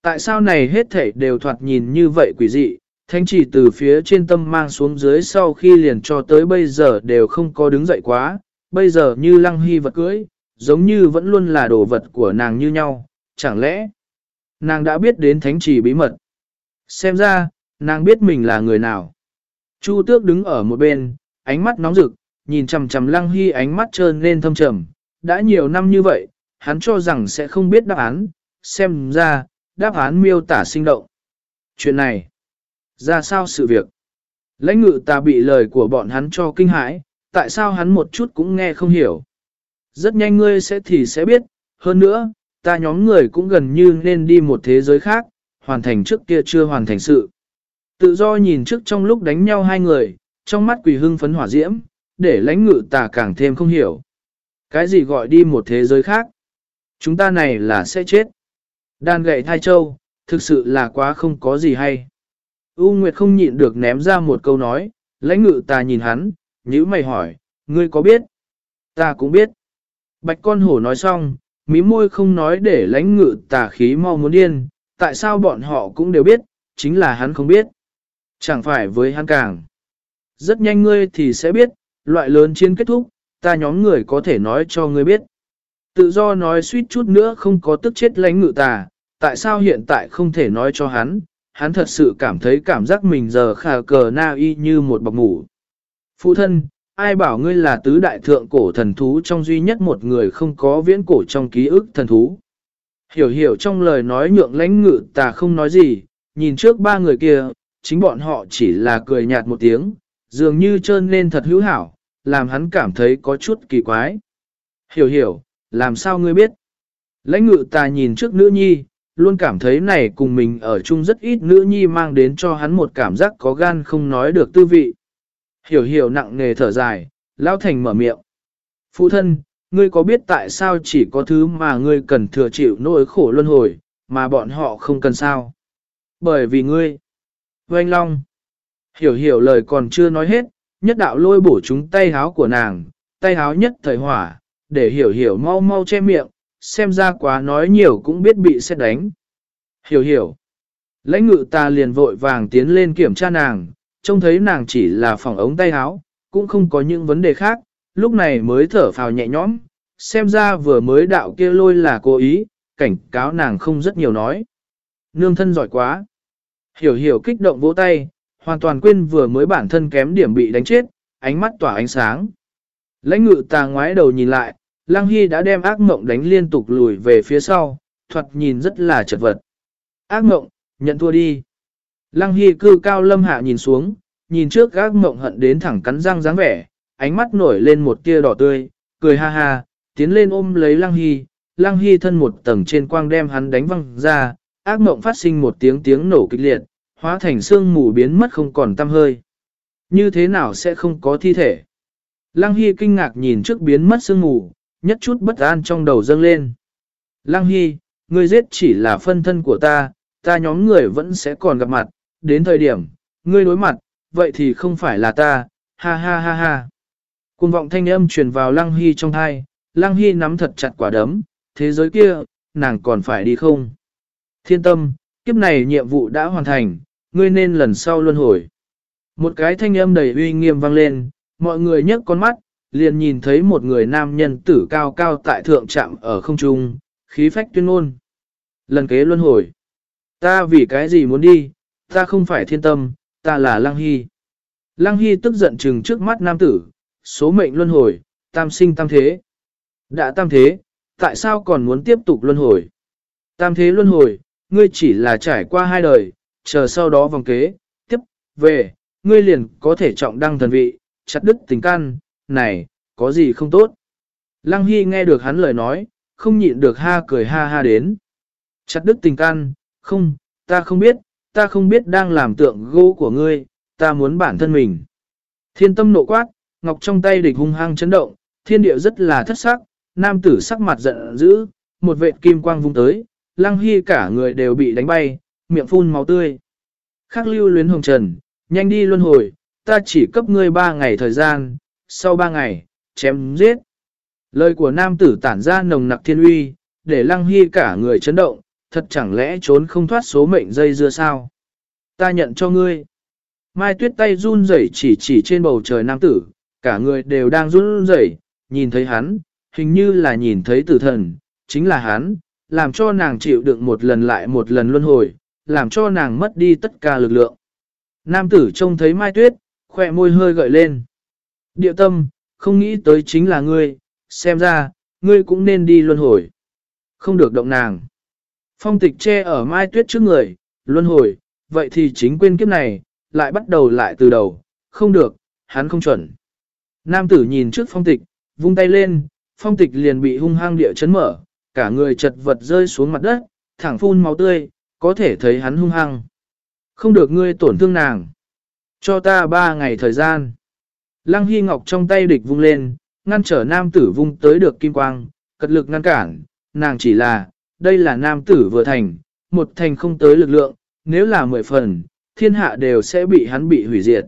Tại sao này hết thảy đều thoạt nhìn như vậy quỷ dị, thanh chỉ từ phía trên tâm mang xuống dưới sau khi liền cho tới bây giờ đều không có đứng dậy quá, bây giờ như lăng hy vật cưới, giống như vẫn luôn là đồ vật của nàng như nhau, chẳng lẽ nàng đã biết đến thánh chỉ bí mật. Xem ra, nàng biết mình là người nào. Chu tước đứng ở một bên, ánh mắt nóng rực, nhìn chằm chằm lăng hy ánh mắt trơn lên thâm trầm. Đã nhiều năm như vậy, hắn cho rằng sẽ không biết đáp án, xem ra, đáp án miêu tả sinh động. Chuyện này, ra sao sự việc? Lãnh ngự ta bị lời của bọn hắn cho kinh hãi, tại sao hắn một chút cũng nghe không hiểu. Rất nhanh ngươi sẽ thì sẽ biết, hơn nữa, ta nhóm người cũng gần như nên đi một thế giới khác, hoàn thành trước kia chưa hoàn thành sự. Tự do nhìn trước trong lúc đánh nhau hai người, trong mắt quỷ hưng phấn hỏa diễm, để lãnh ngự tà càng thêm không hiểu. Cái gì gọi đi một thế giới khác? Chúng ta này là sẽ chết. Đan gậy thai châu, thực sự là quá không có gì hay. U Nguyệt không nhịn được ném ra một câu nói, lãnh ngự ta nhìn hắn, nhữ mày hỏi, ngươi có biết? Ta cũng biết. Bạch con hổ nói xong, mí môi không nói để lãnh ngự tà khí mau muốn điên, tại sao bọn họ cũng đều biết, chính là hắn không biết. Chẳng phải với hắn càng. Rất nhanh ngươi thì sẽ biết, loại lớn chiến kết thúc, ta nhóm người có thể nói cho ngươi biết. Tự do nói suýt chút nữa không có tức chết lãnh ngự tà, tại sao hiện tại không thể nói cho hắn, hắn thật sự cảm thấy cảm giác mình giờ khả cờ na y như một bọc ngủ. Phụ thân, ai bảo ngươi là tứ đại thượng cổ thần thú trong duy nhất một người không có viễn cổ trong ký ức thần thú. Hiểu hiểu trong lời nói nhượng lãnh ngự ta không nói gì, nhìn trước ba người kia, chính bọn họ chỉ là cười nhạt một tiếng, dường như trơn nên thật hữu hảo, làm hắn cảm thấy có chút kỳ quái. Hiểu hiểu, làm sao ngươi biết? Lãnh ngự ta nhìn trước nữ nhi, luôn cảm thấy này cùng mình ở chung rất ít nữ nhi mang đến cho hắn một cảm giác có gan không nói được tư vị. Hiểu hiểu nặng nề thở dài, Lão Thành mở miệng. Phụ thân, ngươi có biết tại sao chỉ có thứ mà ngươi cần thừa chịu nỗi khổ luân hồi, mà bọn họ không cần sao? Bởi vì ngươi. Oanh Long. Hiểu hiểu lời còn chưa nói hết, nhất đạo lôi bổ chúng tay háo của nàng, tay háo nhất thời hỏa, để hiểu hiểu mau mau che miệng, xem ra quá nói nhiều cũng biết bị xét đánh. Hiểu hiểu. Lãnh ngự ta liền vội vàng tiến lên kiểm tra nàng, trông thấy nàng chỉ là phòng ống tay áo, cũng không có những vấn đề khác, lúc này mới thở phào nhẹ nhõm, xem ra vừa mới đạo kia lôi là cố ý, cảnh cáo nàng không rất nhiều nói. Nương thân giỏi quá. Hiểu hiểu kích động vỗ tay, hoàn toàn quên vừa mới bản thân kém điểm bị đánh chết, ánh mắt tỏa ánh sáng. Lãnh ngự ta ngoái đầu nhìn lại, Lăng Hy đã đem ác mộng đánh liên tục lùi về phía sau, thuật nhìn rất là chật vật. Ác mộng, nhận thua đi. Lăng Hy cư cao lâm hạ nhìn xuống, nhìn trước ác mộng hận đến thẳng cắn răng dáng vẻ, ánh mắt nổi lên một tia đỏ tươi, cười ha ha, tiến lên ôm lấy Lăng Hy. Lăng Hy thân một tầng trên quang đem hắn đánh văng ra, ác mộng phát sinh một tiếng tiếng nổ kịch liệt, hóa thành xương mù biến mất không còn tăm hơi. Như thế nào sẽ không có thi thể? Lăng Hy kinh ngạc nhìn trước biến mất xương mù, nhất chút bất an trong đầu dâng lên. Lăng Hy, ngươi giết chỉ là phân thân của ta, ta nhóm người vẫn sẽ còn gặp mặt, đến thời điểm, ngươi đối mặt, vậy thì không phải là ta, ha ha ha ha. Cùng vọng thanh âm truyền vào Lăng Hy trong thai, Lăng Hy nắm thật chặt quả đấm, thế giới kia, nàng còn phải đi không? Thiên tâm, kiếp này nhiệm vụ đã hoàn thành, ngươi nên lần sau luân hồi. Một cái thanh âm đầy uy nghiêm vang lên, mọi người nhấc con mắt, liền nhìn thấy một người nam nhân tử cao cao tại thượng trạm ở không trung, khí phách tuyên ngôn. Lần kế luân hồi. Ta vì cái gì muốn đi, ta không phải thiên tâm, ta là Lăng Hy. Lăng Hy tức giận chừng trước mắt nam tử, số mệnh luân hồi, tam sinh tam thế. Đã tam thế, tại sao còn muốn tiếp tục luân hồi? Tam thế luân hồi, ngươi chỉ là trải qua hai đời, chờ sau đó vòng kế, tiếp, về, ngươi liền có thể trọng đăng thần vị, chặt đứt tình căn, này, có gì không tốt? Lăng Hy nghe được hắn lời nói, không nhịn được ha cười ha ha đến. Chặt đứt tình căn, không, ta không biết, ta không biết đang làm tượng gỗ của ngươi, ta muốn bản thân mình. Thiên tâm nộ quát, ngọc trong tay địch hung hăng chấn động, thiên điệu rất là thất sắc, nam tử sắc mặt giận dữ, một vệ kim quang vung tới, lăng hy cả người đều bị đánh bay, miệng phun máu tươi. Khắc lưu luyến hồng trần, nhanh đi luân hồi, ta chỉ cấp ngươi ba ngày thời gian, sau ba ngày, chém giết. Lời của nam tử tản ra nồng nặc thiên uy, để lăng hy cả người chấn động, thật chẳng lẽ trốn không thoát số mệnh dây dưa sao? Ta nhận cho ngươi. Mai tuyết tay run rẩy chỉ chỉ trên bầu trời nam tử, cả người đều đang run rẩy, nhìn thấy hắn, hình như là nhìn thấy tử thần, chính là hắn, làm cho nàng chịu đựng một lần lại một lần luân hồi, làm cho nàng mất đi tất cả lực lượng. Nam tử trông thấy Mai Tuyết, khỏe môi hơi gợi lên địa tâm, không nghĩ tới chính là ngươi, xem ra, ngươi cũng nên đi luân hồi. Không được động nàng. Phong tịch che ở Mai Tuyết trước người, luân hồi, vậy thì chính quên kiếp này, lại bắt đầu lại từ đầu, không được, hắn không chuẩn. Nam tử nhìn trước phong tịch, vung tay lên, phong tịch liền bị hung hăng địa chấn mở, cả người chật vật rơi xuống mặt đất, thẳng phun máu tươi, có thể thấy hắn hung hăng. Không được ngươi tổn thương nàng. Cho ta ba ngày thời gian. Lăng Hy Ngọc trong tay địch vung lên, ngăn trở nam tử vung tới được kim quang, cật lực ngăn cản, nàng chỉ là, đây là nam tử vừa thành, một thành không tới lực lượng, nếu là mười phần, thiên hạ đều sẽ bị hắn bị hủy diệt.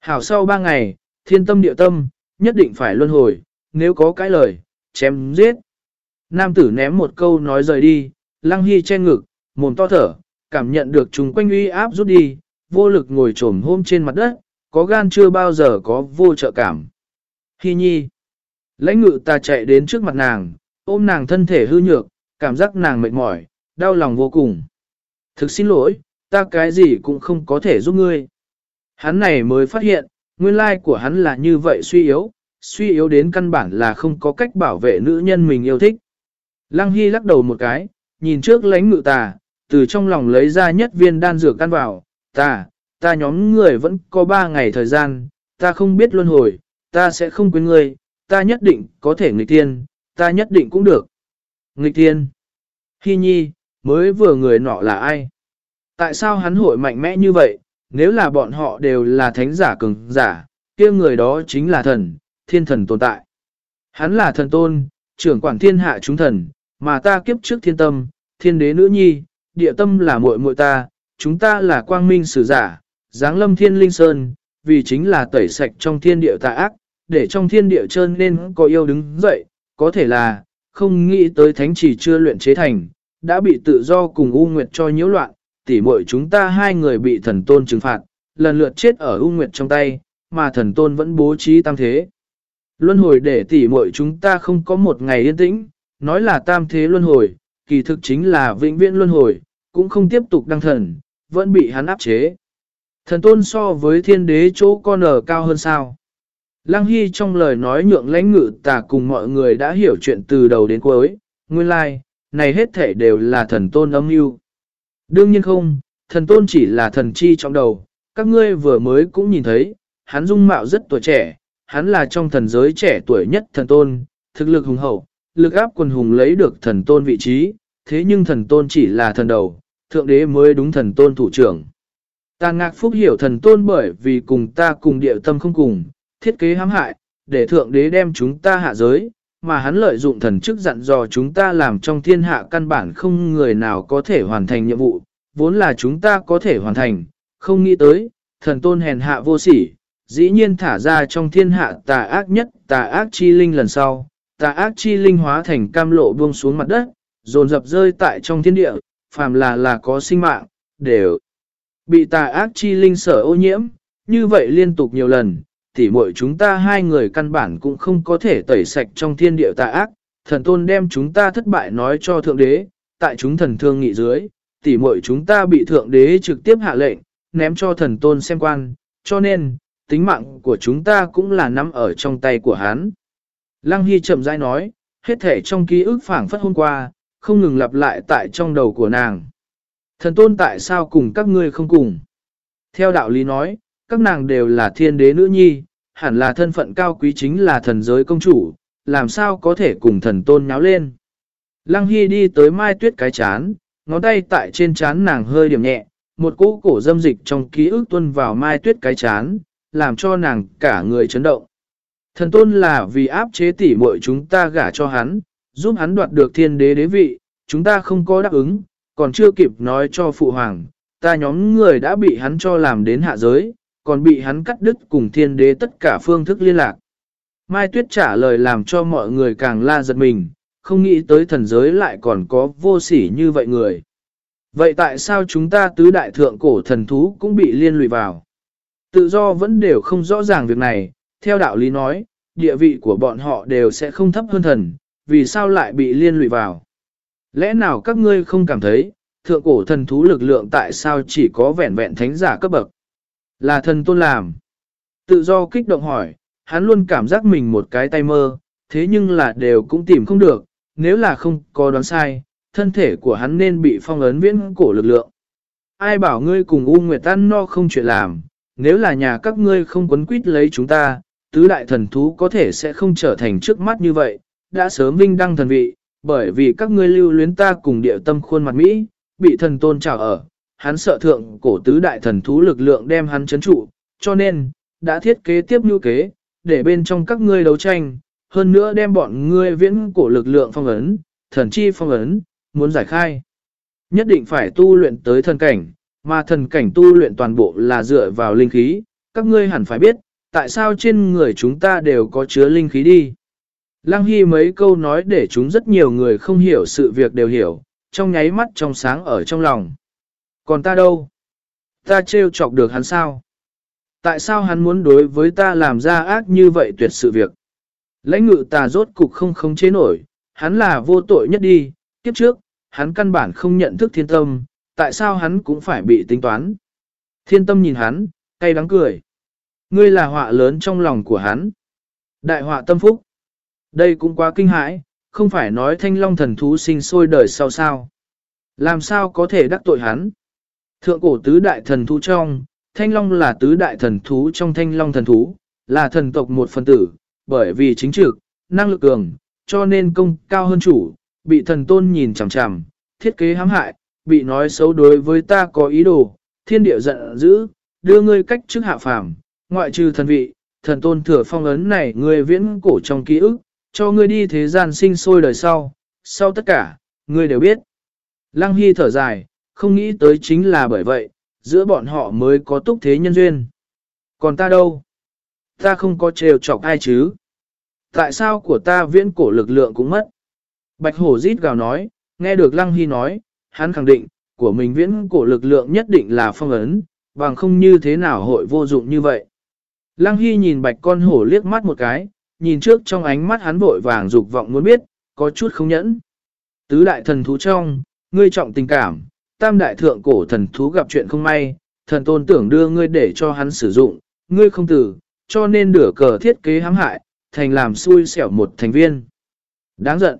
Hảo sau ba ngày, thiên tâm địa tâm, nhất định phải luân hồi, nếu có cái lời, chém giết. Nam tử ném một câu nói rời đi, lăng hy che ngực, mồm to thở, cảm nhận được chúng quanh uy áp rút đi, vô lực ngồi trồm hôm trên mặt đất, có gan chưa bao giờ có vô trợ cảm. Hi nhi, lãnh ngự ta chạy đến trước mặt nàng, ôm nàng thân thể hư nhược, cảm giác nàng mệt mỏi, đau lòng vô cùng. Thực xin lỗi, ta cái gì cũng không có thể giúp ngươi. Hắn này mới phát hiện, nguyên lai của hắn là như vậy suy yếu, suy yếu đến căn bản là không có cách bảo vệ nữ nhân mình yêu thích. Lăng Hy lắc đầu một cái, nhìn trước lãnh ngự tà, từ trong lòng lấy ra nhất viên đan dược căn vào, ta, ta nhóm người vẫn có ba ngày thời gian, ta không biết luân hồi, ta sẽ không quên ngươi, ta nhất định có thể nghịch thiên, ta nhất định cũng được. Nghịch thiên. Hy nhi, mới vừa người nọ là ai? Tại sao hắn hội mạnh mẽ như vậy, nếu là bọn họ đều là thánh giả cường giả, kia người đó chính là thần, thiên thần tồn tại. Hắn là thần tôn, trưởng quản thiên hạ chúng thần, mà ta kiếp trước thiên tâm, thiên đế nữ nhi, địa tâm là muội muội ta, chúng ta là quang minh sử giả, giáng lâm thiên linh sơn, vì chính là tẩy sạch trong thiên địa tà ác, để trong thiên địa trơn nên có yêu đứng dậy, có thể là, không nghĩ tới thánh chỉ chưa luyện chế thành, đã bị tự do cùng U Nguyệt cho nhiễu loạn, tỉ muội chúng ta hai người bị thần tôn trừng phạt, lần lượt chết ở U Nguyệt trong tay, mà thần tôn vẫn bố trí tam thế. Luân hồi để tỉ muội chúng ta không có một ngày yên tĩnh, nói là tam thế luân hồi, kỳ thực chính là vĩnh viễn luân hồi, cũng không tiếp tục đăng thần, vẫn bị hắn áp chế. Thần tôn so với thiên đế chỗ con ở cao hơn sao. Lăng Hy trong lời nói nhượng lãnh ngự tả cùng mọi người đã hiểu chuyện từ đầu đến cuối, nguyên lai, like, này hết thể đều là thần tôn âm mưu. Đương nhiên không, thần tôn chỉ là thần chi trong đầu, các ngươi vừa mới cũng nhìn thấy, hắn dung mạo rất tuổi trẻ, hắn là trong thần giới trẻ tuổi nhất thần tôn, thực lực hùng hậu, lực áp quần hùng lấy được thần tôn vị trí, thế nhưng thần tôn chỉ là thần đầu, thượng đế mới đúng thần tôn thủ trưởng. Tàn ngạc phúc hiểu thần tôn bởi vì cùng ta cùng địa tâm không cùng, thiết kế hãm hại, để thượng đế đem chúng ta hạ giới, mà hắn lợi dụng thần chức dặn dò chúng ta làm trong thiên hạ căn bản không người nào có thể hoàn thành nhiệm vụ, vốn là chúng ta có thể hoàn thành, không nghĩ tới, thần tôn hèn hạ vô sỉ, dĩ nhiên thả ra trong thiên hạ tà ác nhất tà ác chi linh lần sau, tà ác chi linh hóa thành cam lộ buông xuống mặt đất, dồn dập rơi tại trong thiên địa, phàm là là có sinh mạng, đều bị tà ác chi linh sở ô nhiễm, như vậy liên tục nhiều lần, tỉ muội chúng ta hai người căn bản cũng không có thể tẩy sạch trong thiên địa tà ác, thần tôn đem chúng ta thất bại nói cho thượng đế, tại chúng thần thương nghị dưới, tỉ muội chúng ta bị thượng đế trực tiếp hạ lệnh, ném cho thần tôn xem quan, cho nên, tính mạng của chúng ta cũng là nắm ở trong tay của hắn. Lăng Hy chậm rãi nói, hết thể trong ký ức phảng phất hôm qua, không ngừng lặp lại tại trong đầu của nàng. Thần tôn tại sao cùng các ngươi không cùng? Theo đạo lý nói, các nàng đều là thiên đế nữ nhi, hẳn là thân phận cao quý chính là thần giới công chủ, làm sao có thể cùng thần tôn nháo lên. Lăng Hy đi tới mai tuyết cái chán, ngón tay tại trên chán nàng hơi điểm nhẹ, một cỗ cổ dâm dịch trong ký ức tuân vào mai tuyết cái chán, làm cho nàng cả người chấn động. Thần tôn là vì áp chế tỉ muội chúng ta gả cho hắn, giúp hắn đoạt được thiên đế đế vị, chúng ta không có đáp ứng, còn chưa kịp nói cho phụ hoàng, ta nhóm người đã bị hắn cho làm đến hạ giới, còn bị hắn cắt đứt cùng thiên đế tất cả phương thức liên lạc. Mai Tuyết trả lời làm cho mọi người càng la giật mình, không nghĩ tới thần giới lại còn có vô sỉ như vậy người. Vậy tại sao chúng ta tứ đại thượng cổ thần thú cũng bị liên lụy vào? Tự do vẫn đều không rõ ràng việc này, theo đạo lý nói, địa vị của bọn họ đều sẽ không thấp hơn thần, vì sao lại bị liên lụy vào? Lẽ nào các ngươi không cảm thấy, thượng cổ thần thú lực lượng tại sao chỉ có vẹn vẹn thánh giả cấp bậc? Là thần tôn làm. Tự do kích động hỏi, hắn luôn cảm giác mình một cái tay mơ, thế nhưng là đều cũng tìm không được, nếu là không có đoán sai, thân thể của hắn nên bị phong ấn viễn cổ lực lượng. Ai bảo ngươi cùng U Nguyệt tan no không chuyện làm, nếu là nhà các ngươi không quấn quýt lấy chúng ta, tứ đại thần thú có thể sẽ không trở thành trước mắt như vậy, đã sớm vinh đăng thần vị, bởi vì các ngươi lưu luyến ta cùng địa tâm khuôn mặt Mỹ, bị thần tôn trào ở, hắn sợ thượng cổ tứ đại thần thú lực lượng đem hắn chấn trụ, cho nên, đã thiết kế tiếp như kế, để bên trong các ngươi đấu tranh, hơn nữa đem bọn ngươi viễn cổ lực lượng phong ấn, thần chi phong ấn, muốn giải khai. Nhất định phải tu luyện tới thần cảnh, mà thần cảnh tu luyện toàn bộ là dựa vào linh khí, các ngươi hẳn phải biết, tại sao trên người chúng ta đều có chứa linh khí đi. Lăng Hy mấy câu nói để chúng rất nhiều người không hiểu sự việc đều hiểu, trong nháy mắt trong sáng ở trong lòng. Còn ta đâu? Ta trêu chọc được hắn sao? Tại sao hắn muốn đối với ta làm ra ác như vậy tuyệt sự việc? Lãnh ngự ta rốt cục không khống chế nổi, hắn là vô tội nhất đi, kiếp trước, hắn căn bản không nhận thức thiên tâm, tại sao hắn cũng phải bị tính toán? Thiên tâm nhìn hắn, cay đắng cười. Ngươi là họa lớn trong lòng của hắn. Đại họa tâm phúc. Đây cũng quá kinh hãi, không phải nói thanh long thần thú sinh sôi đời sau sao. Làm sao có thể đắc tội hắn? Thượng cổ tứ đại thần thú trong, thanh long là tứ đại thần thú trong thanh long thần thú, là thần tộc một phần tử, bởi vì chính trực, năng lực cường, cho nên công cao hơn chủ, bị thần tôn nhìn chằm chằm, thiết kế hãm hại, bị nói xấu đối với ta có ý đồ, thiên địa giận dữ, đưa ngươi cách trước hạ phàm, ngoại trừ thần vị, thần tôn thừa phong ấn này ngươi viễn cổ trong ký ức, cho ngươi đi thế gian sinh sôi đời sau, sau tất cả, ngươi đều biết. Lăng Hy thở dài, không nghĩ tới chính là bởi vậy, giữa bọn họ mới có túc thế nhân duyên. Còn ta đâu? Ta không có trêu chọc ai chứ? Tại sao của ta viễn cổ lực lượng cũng mất? Bạch hổ rít gào nói, nghe được Lăng Hy nói, hắn khẳng định, của mình viễn cổ lực lượng nhất định là phong ấn, bằng không như thế nào hội vô dụng như vậy. Lăng Hy nhìn bạch con hổ liếc mắt một cái, nhìn trước trong ánh mắt hắn vội vàng dục vọng muốn biết, có chút không nhẫn. Tứ đại thần thú trong, ngươi trọng tình cảm, tam đại thượng cổ thần thú gặp chuyện không may, thần tôn tưởng đưa ngươi để cho hắn sử dụng, ngươi không tử, cho nên đửa cờ thiết kế hãm hại, thành làm xui xẻo một thành viên. Đáng giận.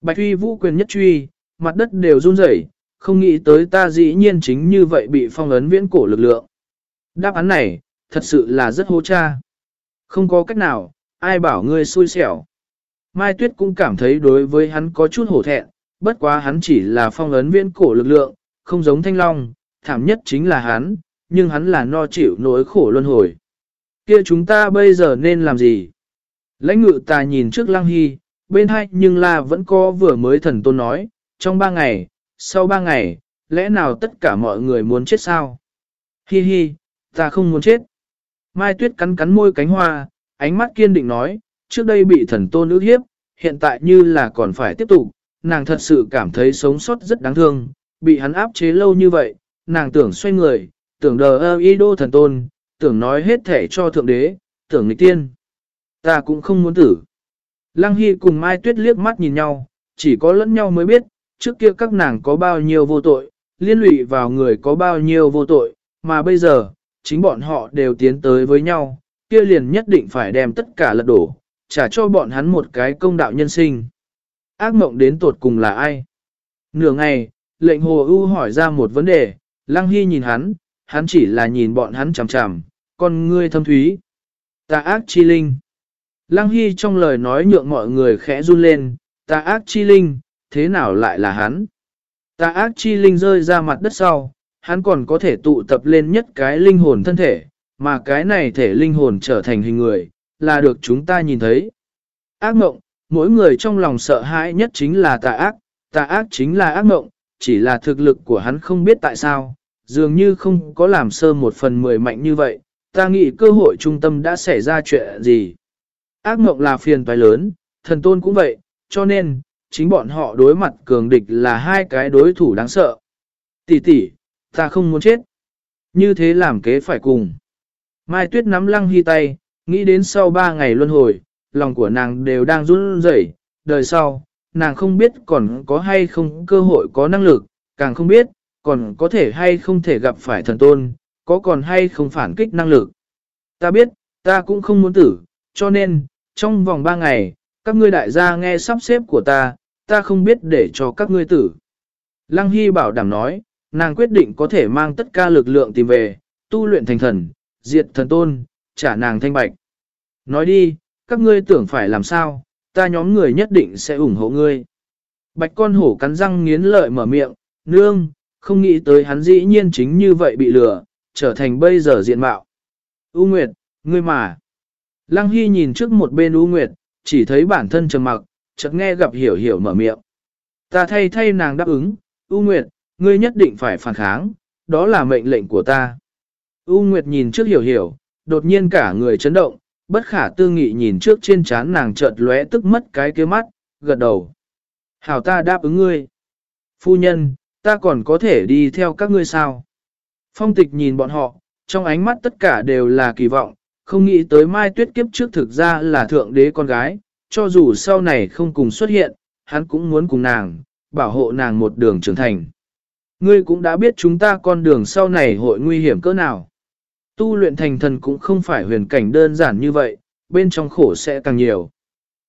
Bạch Huy vũ quyền nhất truy, mặt đất đều run rẩy, không nghĩ tới ta dĩ nhiên chính như vậy bị phong ấn viễn cổ lực lượng. Đáp án này, thật sự là rất hô cha. Không có cách nào, ai bảo ngươi xui xẻo. Mai Tuyết cũng cảm thấy đối với hắn có chút hổ thẹn, bất quá hắn chỉ là phong ấn viễn cổ lực lượng, không giống thanh long, thảm nhất chính là hắn, nhưng hắn là no chịu nỗi khổ luân hồi. Kia chúng ta bây giờ nên làm gì? Lãnh ngự ta nhìn trước lăng hy, bên hai nhưng là vẫn có vừa mới thần tôn nói, trong ba ngày, sau ba ngày, lẽ nào tất cả mọi người muốn chết sao? Hi hi, ta không muốn chết. Mai Tuyết cắn cắn môi cánh hoa, ánh mắt kiên định nói, trước đây bị thần tôn ước hiếp, hiện tại như là còn phải tiếp tục, nàng thật sự cảm thấy sống sót rất đáng thương, bị hắn áp chế lâu như vậy, nàng tưởng xoay người, tưởng đờ ơ y đô thần tôn, tưởng nói hết thể cho thượng đế, tưởng nghịch tiên. Ta cũng không muốn tử. Lăng Hy cùng Mai Tuyết liếc mắt nhìn nhau, chỉ có lẫn nhau mới biết, trước kia các nàng có bao nhiêu vô tội, liên lụy vào người có bao nhiêu vô tội, mà bây giờ, chính bọn họ đều tiến tới với nhau, kia liền nhất định phải đem tất cả lật đổ, trả cho bọn hắn một cái công đạo nhân sinh. Ác mộng đến tột cùng là ai? Nửa ngày, lệnh hồ ưu hỏi ra một vấn đề, Lăng Hy nhìn hắn, hắn chỉ là nhìn bọn hắn chằm chằm, con ngươi thâm thúy. Ta ác chi linh. Lăng Hy trong lời nói nhượng mọi người khẽ run lên, ta ác chi linh, thế nào lại là hắn? Ta ác chi linh rơi ra mặt đất sau, hắn còn có thể tụ tập lên nhất cái linh hồn thân thể, mà cái này thể linh hồn trở thành hình người, là được chúng ta nhìn thấy. Ác mộng, mỗi người trong lòng sợ hãi nhất chính là tà ác, tà ác chính là ác mộng, chỉ là thực lực của hắn không biết tại sao, dường như không có làm sơ một phần mười mạnh như vậy, ta nghĩ cơ hội trung tâm đã xảy ra chuyện gì. Ác mộng là phiền toái lớn, thần tôn cũng vậy, cho nên, chính bọn họ đối mặt cường địch là hai cái đối thủ đáng sợ. Tỷ tỷ, ta không muốn chết. Như thế làm kế phải cùng. Mai Tuyết nắm lăng hy tay, nghĩ đến sau ba ngày luân hồi, lòng của nàng đều đang run rẩy. đời sau, nàng không biết còn có hay không cơ hội có năng lực, càng không biết, còn có thể hay không thể gặp phải thần tôn, có còn hay không phản kích năng lực. Ta biết, ta cũng không muốn tử, cho nên, trong vòng ba ngày, các ngươi đại gia nghe sắp xếp của ta, ta không biết để cho các ngươi tử. Lăng Hy bảo đảm nói, nàng quyết định có thể mang tất cả lực lượng tìm về, tu luyện thành thần, diệt thần tôn, trả nàng thanh bạch. Nói đi, các ngươi tưởng phải làm sao, ta nhóm người nhất định sẽ ủng hộ ngươi. Bạch con hổ cắn răng nghiến lợi mở miệng, nương, không nghĩ tới hắn dĩ nhiên chính như vậy bị lừa, trở thành bây giờ diện mạo. U Nguyệt, ngươi mà. Lăng Hy nhìn trước một bên U Nguyệt, chỉ thấy bản thân trầm mặc, chợt nghe gặp hiểu hiểu mở miệng. Ta thay thay nàng đáp ứng, U Nguyệt, ngươi nhất định phải phản kháng, đó là mệnh lệnh của ta. U Nguyệt nhìn trước hiểu hiểu, đột nhiên cả người chấn động, bất khả tư nghị nhìn trước trên trán nàng chợt lóe tức mất cái kia mắt, gật đầu. Hảo ta đáp ứng ngươi. Phu nhân, ta còn có thể đi theo các ngươi sao? Phong tịch nhìn bọn họ, trong ánh mắt tất cả đều là kỳ vọng, không nghĩ tới mai tuyết kiếp trước thực ra là thượng đế con gái, cho dù sau này không cùng xuất hiện, hắn cũng muốn cùng nàng, bảo hộ nàng một đường trưởng thành. Ngươi cũng đã biết chúng ta con đường sau này hội nguy hiểm cỡ nào. Tu luyện thành thần cũng không phải huyền cảnh đơn giản như vậy, bên trong khổ sẽ càng nhiều.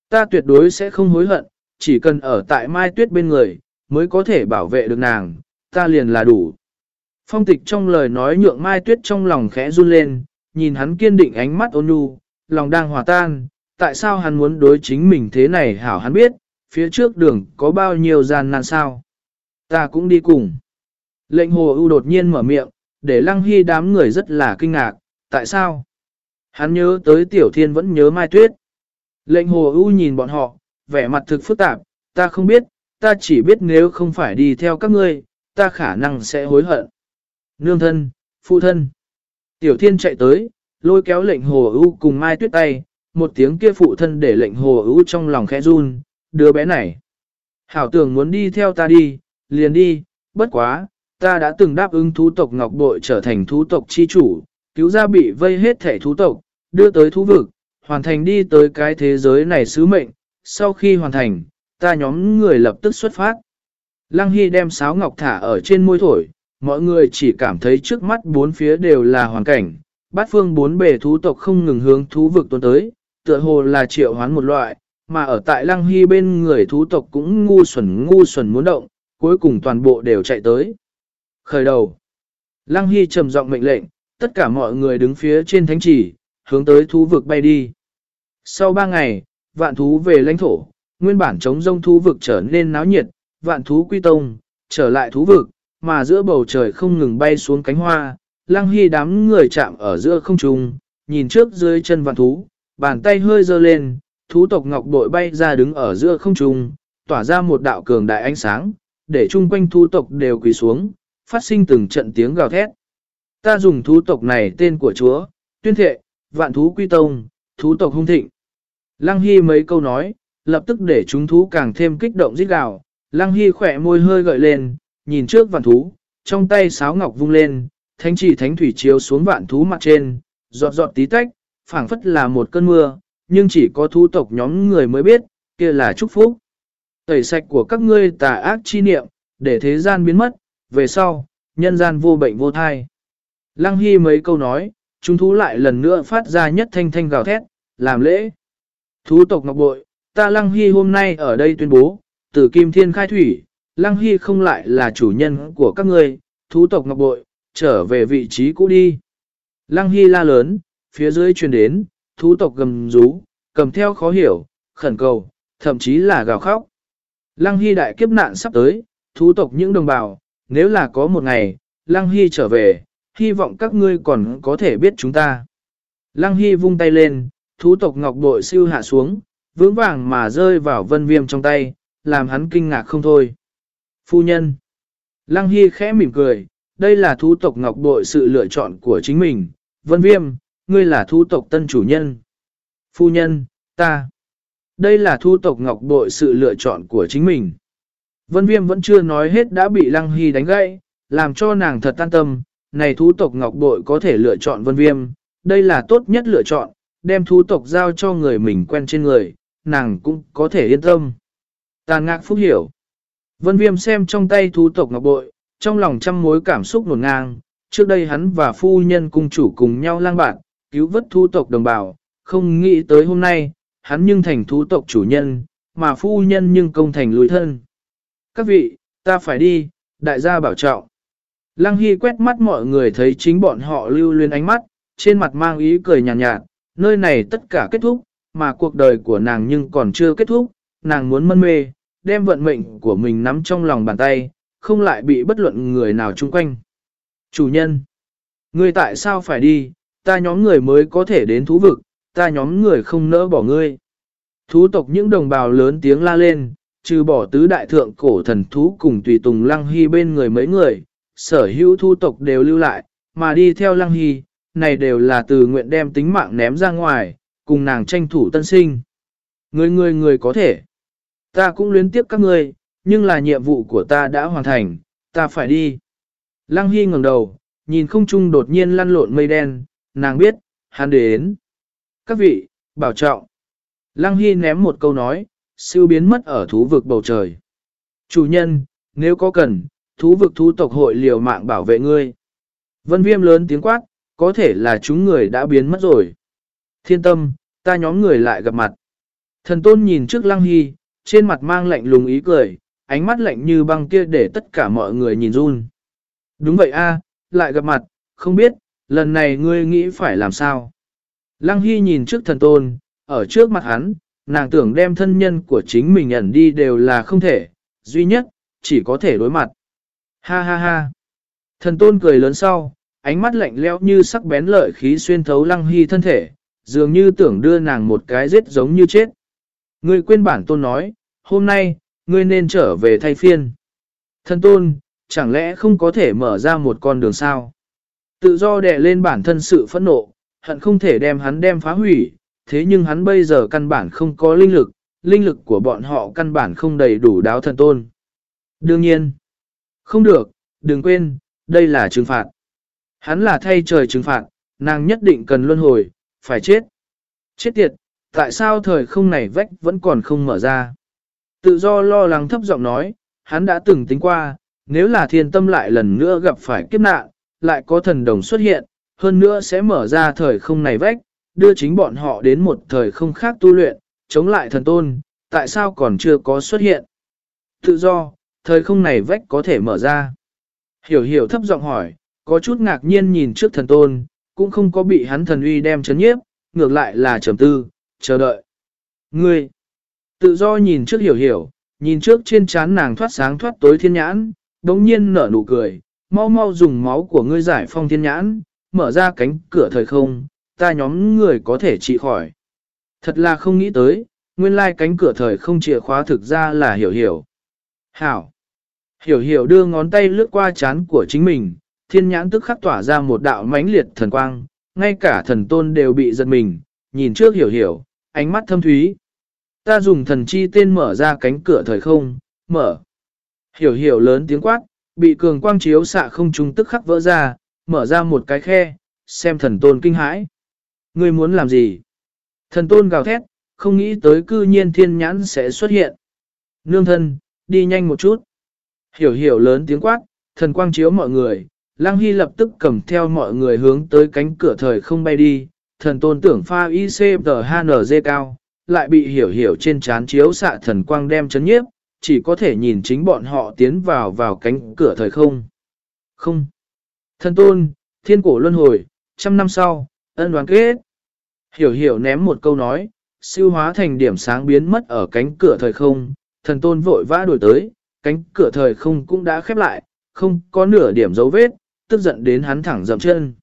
Ta tuyệt đối sẽ không hối hận, chỉ cần ở tại mai tuyết bên người, mới có thể bảo vệ được nàng, ta liền là đủ. Phong tịch trong lời nói nhượng mai tuyết trong lòng khẽ run lên, nhìn hắn kiên định ánh mắt ôn nhu, lòng đang hòa tan, tại sao hắn muốn đối chính mình thế này hảo hắn biết, phía trước đường có bao nhiêu gian nan sao. Ta cũng đi cùng. Lệnh hồ ưu đột nhiên mở miệng, để lăng hy đám người rất là kinh ngạc, tại sao? Hắn nhớ tới tiểu thiên vẫn nhớ mai tuyết. Lệnh hồ ưu nhìn bọn họ, vẻ mặt thực phức tạp, ta không biết, ta chỉ biết nếu không phải đi theo các ngươi, ta khả năng sẽ hối hận. Nương thân, phụ thân. Tiểu thiên chạy tới, lôi kéo lệnh hồ ưu cùng mai tuyết tay, một tiếng kia phụ thân để lệnh hồ ưu trong lòng khẽ run, đứa bé này. Hảo tưởng muốn đi theo ta đi, liền đi, bất quá, ta đã từng đáp ứng thú tộc Ngọc Bội trở thành thú tộc chi chủ, cứu ra bị vây hết thể thú tộc, đưa tới thú vực, hoàn thành đi tới cái thế giới này sứ mệnh, sau khi hoàn thành, ta nhóm người lập tức xuất phát. Lăng Hy đem sáo ngọc thả ở trên môi thổi, mọi người chỉ cảm thấy trước mắt bốn phía đều là hoàn cảnh, bát phương bốn bề thú tộc không ngừng hướng thú vực tuần tới, tựa hồ là triệu hoán một loại, mà ở tại Lăng Hy bên người thú tộc cũng ngu xuẩn ngu xuẩn muốn động, cuối cùng toàn bộ đều chạy tới. Khởi đầu. Lăng Hy trầm giọng mệnh lệnh, tất cả mọi người đứng phía trên thánh chỉ, hướng tới thú vực bay đi. Sau ba ngày, vạn thú về lãnh thổ, nguyên bản chống rông thú vực trở nên náo nhiệt, vạn thú quy tông, trở lại thú vực, mà giữa bầu trời không ngừng bay xuống cánh hoa, lăng hy đám người chạm ở giữa không trung, nhìn trước dưới chân vạn thú, bàn tay hơi dơ lên, thú tộc ngọc bội bay ra đứng ở giữa không trung, tỏa ra một đạo cường đại ánh sáng, để chung quanh thú tộc đều quỳ xuống, phát sinh từng trận tiếng gào thét. Ta dùng thú tộc này tên của chúa, tuyên thệ, vạn thú quy tông, thú tộc hung thịnh. Lăng Hy mấy câu nói, lập tức để chúng thú càng thêm kích động rít gào. Lăng Hy khỏe môi hơi gợi lên, nhìn trước vạn thú, trong tay sáo ngọc vung lên, thánh chỉ thánh thủy chiếu xuống vạn thú mặt trên, giọt giọt tí tách, phảng phất là một cơn mưa, nhưng chỉ có thú tộc nhóm người mới biết, kia là chúc phúc. Tẩy sạch của các ngươi tà ác chi niệm, để thế gian biến mất, về sau, nhân gian vô bệnh vô thai. Lăng Hy mấy câu nói, chúng thú lại lần nữa phát ra nhất thanh thanh gào thét, làm lễ. Thú tộc Ngọc Bội, ta Lăng Hy hôm nay ở đây tuyên bố, từ Kim Thiên khai thủy, Lăng Hy không lại là chủ nhân của các ngươi, thú tộc Ngọc Bội, trở về vị trí cũ đi. Lăng Hy la lớn, phía dưới truyền đến, thú tộc gầm rú, cầm theo khó hiểu, khẩn cầu, thậm chí là gào khóc. Lăng Hy đại kiếp nạn sắp tới, thú tộc những đồng bào, nếu là có một ngày, Lăng Hy trở về, hy vọng các ngươi còn có thể biết chúng ta. Lăng Hy vung tay lên, thú tộc ngọc bội siêu hạ xuống, vững vàng mà rơi vào vân viêm trong tay, làm hắn kinh ngạc không thôi. Phu nhân. Lăng Hy khẽ mỉm cười, đây là thú tộc ngọc bội sự lựa chọn của chính mình. Vân viêm, ngươi là thú tộc tân chủ nhân. Phu nhân, ta. Đây là thú tộc ngọc bội sự lựa chọn của chính mình. Vân viêm vẫn chưa nói hết đã bị Lăng Hy đánh gãy, làm cho nàng thật tan tâm. Này thú tộc ngọc bội có thể lựa chọn vân viêm, đây là tốt nhất lựa chọn, đem thú tộc giao cho người mình quen trên người, nàng cũng có thể yên tâm. Tàn ngạc phúc hiểu. Vân Viêm xem trong tay thú tộc ngọc bội, trong lòng trăm mối cảm xúc nổn ngang. Trước đây hắn và phu nhân cung chủ cùng nhau lang bạn, cứu vớt thú tộc đồng bào, không nghĩ tới hôm nay, hắn nhưng thành thú tộc chủ nhân, mà phu nhân nhưng công thành lùi thân. Các vị, ta phải đi, đại gia bảo trọng. Lăng Hy quét mắt mọi người thấy chính bọn họ lưu luyến ánh mắt, trên mặt mang ý cười nhàn nhạt, nhạt, nơi này tất cả kết thúc, mà cuộc đời của nàng nhưng còn chưa kết thúc, nàng muốn mân mê, đem vận mệnh của mình nắm trong lòng bàn tay, không lại bị bất luận người nào chung quanh. Chủ nhân, ngươi tại sao phải đi, ta nhóm người mới có thể đến thú vực, ta nhóm người không nỡ bỏ ngươi. Thú tộc những đồng bào lớn tiếng la lên, trừ bỏ tứ đại thượng cổ thần thú cùng tùy tùng lăng hy bên người mấy người, sở hữu thu tộc đều lưu lại, mà đi theo lăng hy, này đều là từ nguyện đem tính mạng ném ra ngoài, cùng nàng tranh thủ tân sinh. Người người người có thể. Ta cũng luyến tiếp các ngươi, nhưng là nhiệm vụ của ta đã hoàn thành, ta phải đi. Lăng Hy ngẩng đầu, nhìn không trung đột nhiên lăn lộn mây đen, nàng biết, hắn đến. Các vị, bảo trọng. Lăng Hy ném một câu nói, siêu biến mất ở thú vực bầu trời. Chủ nhân, nếu có cần, thú vực thú tộc hội liều mạng bảo vệ ngươi. Vân viêm lớn tiếng quát, có thể là chúng người đã biến mất rồi. Thiên tâm, ta nhóm người lại gặp mặt. Thần tôn nhìn trước lăng hy, trên mặt mang lạnh lùng ý cười, ánh mắt lạnh như băng kia để tất cả mọi người nhìn run. Đúng vậy a, lại gặp mặt, không biết, lần này ngươi nghĩ phải làm sao. Lăng hy nhìn trước thần tôn, ở trước mặt hắn, nàng tưởng đem thân nhân của chính mình ẩn đi đều là không thể, duy nhất, chỉ có thể đối mặt. Ha ha ha. Thần tôn cười lớn sau, ánh mắt lạnh lẽo như sắc bén lợi khí xuyên thấu lăng hy thân thể, dường như tưởng đưa nàng một cái giết giống như chết. Ngươi quên bản tôn nói, hôm nay, ngươi nên trở về thay phiên. Thần tôn, chẳng lẽ không có thể mở ra một con đường sao? Tự do đè lên bản thân sự phẫn nộ, hận không thể đem hắn đem phá hủy, thế nhưng hắn bây giờ căn bản không có linh lực, linh lực của bọn họ căn bản không đầy đủ đáo thần tôn. Đương nhiên, không được, đừng quên, đây là trừng phạt. Hắn là thay trời trừng phạt, nàng nhất định cần luân hồi, phải chết. Chết tiệt, tại sao thời không này vách vẫn còn không mở ra? Tự do lo lắng thấp giọng nói, hắn đã từng tính qua, nếu là thiên tâm lại lần nữa gặp phải kiếp nạn, lại có thần đồng xuất hiện, hơn nữa sẽ mở ra thời không này vách, đưa chính bọn họ đến một thời không khác tu luyện, chống lại thần tôn, tại sao còn chưa có xuất hiện? Tự do, thời không này vách có thể mở ra. Hiểu hiểu thấp giọng hỏi, có chút ngạc nhiên nhìn trước thần tôn, cũng không có bị hắn thần uy đem chấn nhiếp, ngược lại là trầm tư, chờ đợi. Ngươi, tự do nhìn trước hiểu hiểu, nhìn trước trên trán nàng thoát sáng thoát tối thiên nhãn, đống nhiên nở nụ cười, mau mau dùng máu của ngươi giải phong thiên nhãn, mở ra cánh cửa thời không, ta nhóm người có thể trị khỏi. Thật là không nghĩ tới, nguyên lai cánh cửa thời không chìa khóa thực ra là hiểu hiểu. Hảo. Hiểu hiểu đưa ngón tay lướt qua chán của chính mình, thiên nhãn tức khắc tỏa ra một đạo mãnh liệt thần quang, ngay cả thần tôn đều bị giật mình, nhìn trước hiểu hiểu, ánh mắt thâm thúy. Ta dùng thần chi tên mở ra cánh cửa thời không, mở. Hiểu hiểu lớn tiếng quát, bị cường quang chiếu xạ không trung tức khắc vỡ ra, mở ra một cái khe, xem thần tôn kinh hãi. Ngươi muốn làm gì? Thần tôn gào thét, không nghĩ tới cư nhiên thiên nhãn sẽ xuất hiện. Nương thân, đi nhanh một chút. Hiểu hiểu lớn tiếng quát, thần quang chiếu mọi người, Lăng Hy lập tức cầm theo mọi người hướng tới cánh cửa thời không bay đi, thần tôn tưởng pha ICTHNG cao, lại bị hiểu hiểu trên chán chiếu xạ thần quang đem chấn nhiếp, chỉ có thể nhìn chính bọn họ tiến vào vào cánh cửa thời không. Không. Thần tôn, thiên cổ luân hồi, trăm năm sau, ân đoàn kết. Hiểu hiểu ném một câu nói, siêu hóa thành điểm sáng biến mất ở cánh cửa thời không, thần tôn vội vã đổi tới, cánh cửa thời không cũng đã khép lại, không có nửa điểm dấu vết, tức giận đến hắn thẳng dậm chân.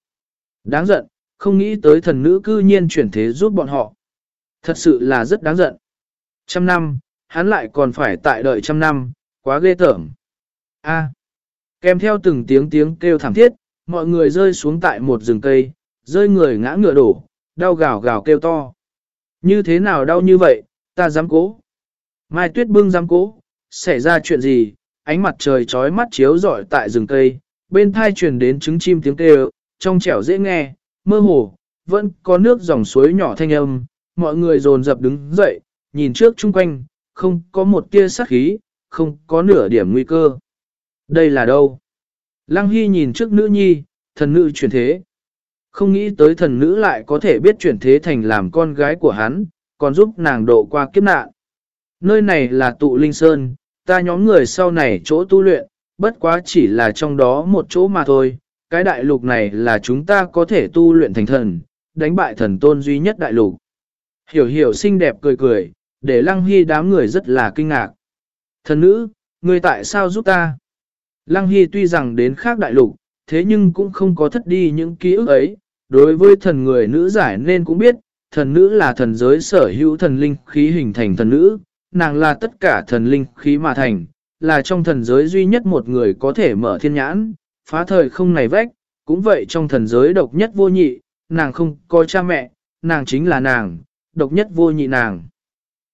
Đáng giận, không nghĩ tới thần nữ cư nhiên chuyển thế giúp bọn họ. Thật sự là rất đáng giận. Trăm năm, hắn lại còn phải tại đợi trăm năm, quá ghê tởm. A. kèm theo từng tiếng tiếng kêu thảm thiết, mọi người rơi xuống tại một rừng cây, rơi người ngã ngựa đổ, đau gào gào kêu to. Như thế nào đau như vậy, ta dám cố. Mai tuyết bưng dám cố, xảy ra chuyện gì, ánh mặt trời trói mắt chiếu rọi tại rừng cây, bên thai truyền đến trứng chim tiếng kêu, trong trẻo dễ nghe, mơ hồ, vẫn có nước dòng suối nhỏ thanh âm, mọi người dồn dập đứng dậy, nhìn trước chung quanh, không có một tia sát khí, không có nửa điểm nguy cơ. Đây là đâu? Lăng Hy nhìn trước nữ nhi, thần nữ chuyển thế. Không nghĩ tới thần nữ lại có thể biết chuyển thế thành làm con gái của hắn, còn giúp nàng độ qua kiếp nạn. Nơi này là tụ linh sơn, ta nhóm người sau này chỗ tu luyện, bất quá chỉ là trong đó một chỗ mà thôi. Cái đại lục này là chúng ta có thể tu luyện thành thần, đánh bại thần tôn duy nhất đại lục. Hiểu hiểu xinh đẹp cười cười, để lăng hy đám người rất là kinh ngạc. Thần nữ, người tại sao giúp ta? Lăng hy tuy rằng đến khác đại lục, thế nhưng cũng không có thất đi những ký ức ấy. Đối với thần người nữ giải nên cũng biết, thần nữ là thần giới sở hữu thần linh khí hình thành thần nữ, nàng là tất cả thần linh khí mà thành, là trong thần giới duy nhất một người có thể mở thiên nhãn, phá thời không này vách, cũng vậy trong thần giới độc nhất vô nhị, nàng không có cha mẹ, nàng chính là nàng, độc nhất vô nhị nàng.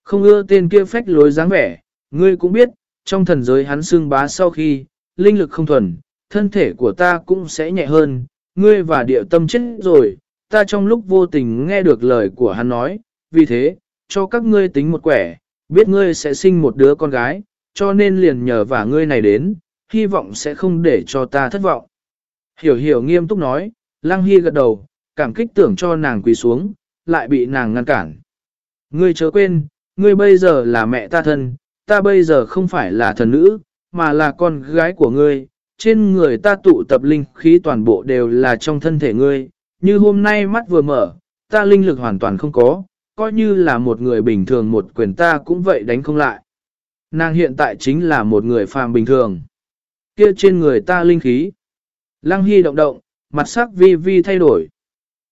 Không ưa tên kia phách lối dáng vẻ, ngươi cũng biết, trong thần giới hắn xương bá sau khi, linh lực không thuần, thân thể của ta cũng sẽ nhẹ hơn, ngươi và địa tâm chết rồi, ta trong lúc vô tình nghe được lời của hắn nói, vì thế, cho các ngươi tính một quẻ, biết ngươi sẽ sinh một đứa con gái, cho nên liền nhờ vả ngươi này đến, hy vọng sẽ không để cho ta thất vọng. Hiểu hiểu nghiêm túc nói, Lăng Hy gật đầu, cảm kích tưởng cho nàng quỳ xuống, lại bị nàng ngăn cản. Ngươi chớ quên, ngươi bây giờ là mẹ ta thân, ta bây giờ không phải là thần nữ, mà là con gái của ngươi, trên người ta tụ tập linh khí toàn bộ đều là trong thân thể ngươi, như hôm nay mắt vừa mở, ta linh lực hoàn toàn không có, coi như là một người bình thường một quyền ta cũng vậy đánh không lại. Nàng hiện tại chính là một người phàm bình thường. Kia trên người ta linh khí. Lăng Hy động động, mặt sắc vi vi thay đổi.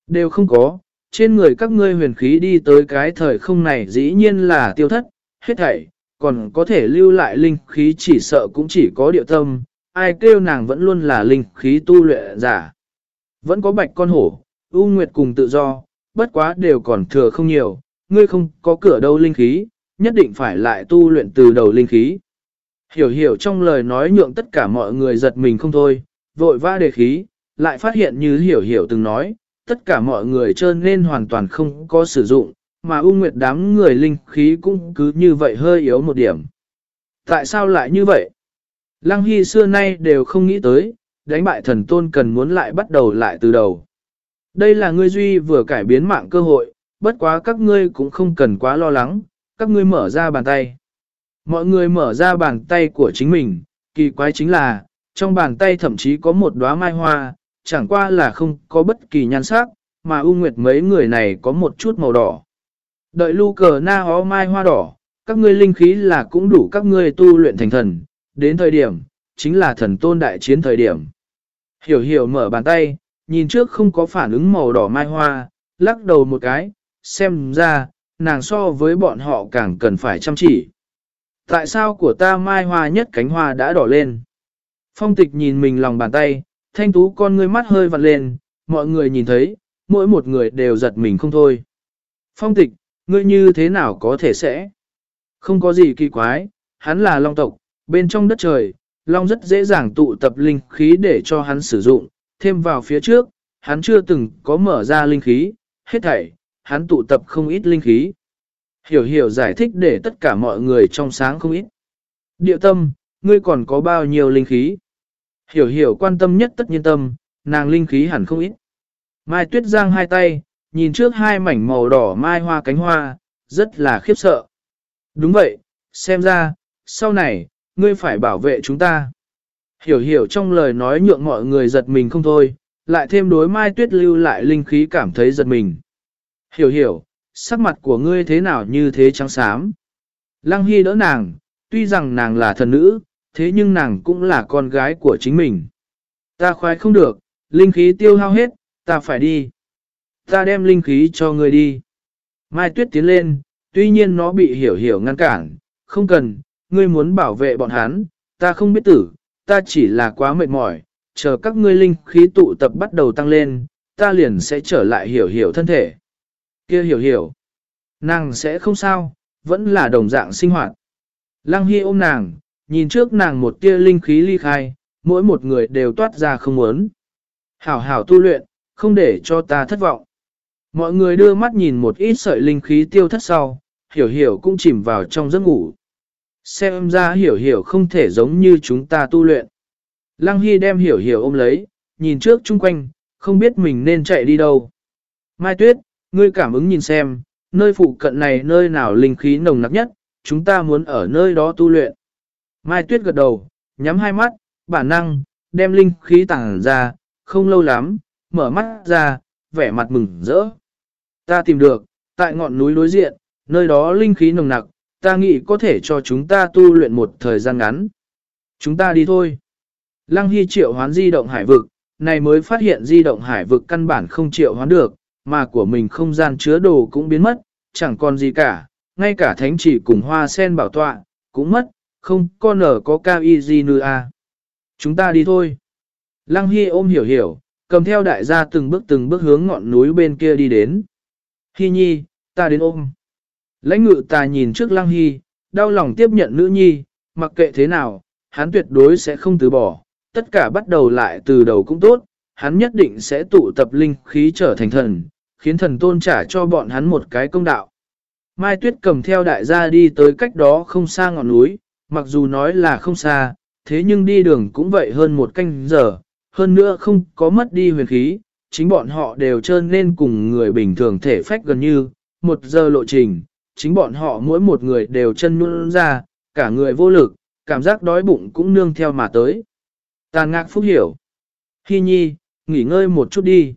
Đều không có, trên người các ngươi huyền khí đi tới cái thời không này dĩ nhiên là tiêu thất, hết thảy, còn có thể lưu lại linh khí chỉ sợ cũng chỉ có điệu tâm, ai kêu nàng vẫn luôn là linh khí tu luyện giả. Vẫn có bạch con hổ, ưu nguyệt cùng tự do, bất quá đều còn thừa không nhiều, ngươi không có cửa đâu linh khí, nhất định phải lại tu luyện từ đầu linh khí. Hiểu hiểu trong lời nói nhượng tất cả mọi người giật mình không thôi, vội vã đề khí, lại phát hiện như hiểu hiểu từng nói, tất cả mọi người trơn nên hoàn toàn không có sử dụng, mà ưu Nguyệt đám người linh khí cũng cứ như vậy hơi yếu một điểm. Tại sao lại như vậy? Lăng Hy xưa nay đều không nghĩ tới, đánh bại thần tôn cần muốn lại bắt đầu lại từ đầu. Đây là ngươi duy vừa cải biến mạng cơ hội, bất quá các ngươi cũng không cần quá lo lắng, các ngươi mở ra bàn tay. Mọi người mở ra bàn tay của chính mình, kỳ quái chính là, trong bàn tay thậm chí có một đóa mai hoa, chẳng qua là không có bất kỳ nhan sắc, mà U Nguyệt mấy người này có một chút màu đỏ. Đợi lu cờ na hó mai hoa đỏ, các ngươi linh khí là cũng đủ các ngươi tu luyện thành thần, đến thời điểm, chính là thần tôn đại chiến thời điểm. Hiểu hiểu mở bàn tay, nhìn trước không có phản ứng màu đỏ mai hoa, lắc đầu một cái, xem ra, nàng so với bọn họ càng cần phải chăm chỉ. Tại sao của ta mai hoa nhất cánh hoa đã đỏ lên? Phong tịch nhìn mình lòng bàn tay, thanh tú con ngươi mắt hơi vặn lên, mọi người nhìn thấy, mỗi một người đều giật mình không thôi. Phong tịch, ngươi như thế nào có thể sẽ? Không có gì kỳ quái, hắn là long tộc, bên trong đất trời, long rất dễ dàng tụ tập linh khí để cho hắn sử dụng, thêm vào phía trước, hắn chưa từng có mở ra linh khí, hết thảy, hắn tụ tập không ít linh khí. Hiểu hiểu giải thích để tất cả mọi người trong sáng không ít. Điệu tâm, ngươi còn có bao nhiêu linh khí? Hiểu hiểu quan tâm nhất tất nhiên tâm, nàng linh khí hẳn không ít. Mai tuyết giang hai tay, nhìn trước hai mảnh màu đỏ mai hoa cánh hoa, rất là khiếp sợ. Đúng vậy, xem ra, sau này, ngươi phải bảo vệ chúng ta. Hiểu hiểu trong lời nói nhượng mọi người giật mình không thôi, lại thêm đối mai tuyết lưu lại linh khí cảm thấy giật mình. Hiểu hiểu, sắc mặt của ngươi thế nào như thế trắng xám. Lăng Hy đỡ nàng, tuy rằng nàng là thần nữ, thế nhưng nàng cũng là con gái của chính mình. Ta khoái không được, linh khí tiêu hao hết, ta phải đi. Ta đem linh khí cho ngươi đi. Mai Tuyết tiến lên, tuy nhiên nó bị hiểu hiểu ngăn cản, không cần, ngươi muốn bảo vệ bọn hắn, ta không biết tử, ta chỉ là quá mệt mỏi, chờ các ngươi linh khí tụ tập bắt đầu tăng lên, ta liền sẽ trở lại hiểu hiểu thân thể. Kia hiểu hiểu, nàng sẽ không sao, vẫn là đồng dạng sinh hoạt. Lăng Hy ôm nàng, nhìn trước nàng một tia linh khí ly khai, mỗi một người đều toát ra không muốn. Hảo hảo tu luyện, không để cho ta thất vọng. Mọi người đưa mắt nhìn một ít sợi linh khí tiêu thất sau, hiểu hiểu cũng chìm vào trong giấc ngủ. Xem ra hiểu hiểu không thể giống như chúng ta tu luyện. Lăng Hy đem hiểu hiểu ôm lấy, nhìn trước chung quanh, không biết mình nên chạy đi đâu. Mai Tuyết, ngươi cảm ứng nhìn xem, nơi phụ cận này nơi nào linh khí nồng nặc nhất, chúng ta muốn ở nơi đó tu luyện. Mai Tuyết gật đầu, nhắm hai mắt, bản năng, đem linh khí tàng ra, không lâu lắm, mở mắt ra, vẻ mặt mừng rỡ. Ta tìm được, tại ngọn núi đối diện, nơi đó linh khí nồng nặc, ta nghĩ có thể cho chúng ta tu luyện một thời gian ngắn. Chúng ta đi thôi. Lăng Hy triệu hoán di động hải vực, này mới phát hiện di động hải vực căn bản không triệu hoán được, mà của mình không gian chứa đồ cũng biến mất, chẳng còn gì cả, ngay cả thánh chỉ cùng hoa sen bảo tọa, cũng mất, không con ở có cao y gì nữa à. Chúng ta đi thôi. Lăng Hy ôm hiểu hiểu, cầm theo đại gia từng bước từng bước hướng ngọn núi bên kia đi đến. Hy nhi, ta đến ôm. Lãnh ngự ta nhìn trước Lăng Hy, đau lòng tiếp nhận nữ nhi, mặc kệ thế nào, hắn tuyệt đối sẽ không từ bỏ, tất cả bắt đầu lại từ đầu cũng tốt, hắn nhất định sẽ tụ tập linh khí trở thành thần, khiến thần tôn trả cho bọn hắn một cái công đạo. Mai Tuyết cầm theo đại gia đi tới cách đó không xa ngọn núi, mặc dù nói là không xa, thế nhưng đi đường cũng vậy hơn một canh giờ, hơn nữa không có mất đi huyền khí, chính bọn họ đều trơn nên cùng người bình thường thể phách gần như, một giờ lộ trình, chính bọn họ mỗi một người đều chân nhún ra, cả người vô lực, cảm giác đói bụng cũng nương theo mà tới. Tàn ngạc phúc hiểu. Hi nhi, nghỉ ngơi một chút đi.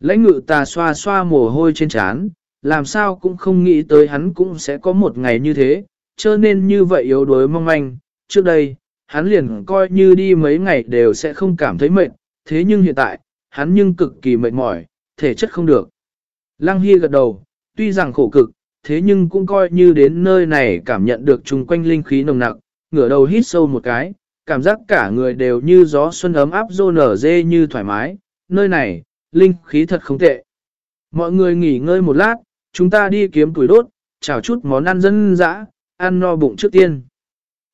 Lãnh ngự tà xoa xoa mồ hôi trên trán, làm sao cũng không nghĩ tới hắn cũng sẽ có một ngày như thế, cho nên như vậy yếu đuối mong manh. Trước đây, hắn liền coi như đi mấy ngày đều sẽ không cảm thấy mệt, thế nhưng hiện tại, hắn nhưng cực kỳ mệt mỏi, thể chất không được. Lăng Hy gật đầu, tuy rằng khổ cực, thế nhưng cũng coi như đến nơi này cảm nhận được chung quanh linh khí nồng nặc, ngửa đầu hít sâu một cái, cảm giác cả người đều như gió xuân ấm áp rô nở dê như thoải mái, nơi này, linh khí thật không tệ. Mọi người nghỉ ngơi một lát, chúng ta đi kiếm tuổi đốt, chào chút món ăn dân dã, ăn no bụng trước tiên.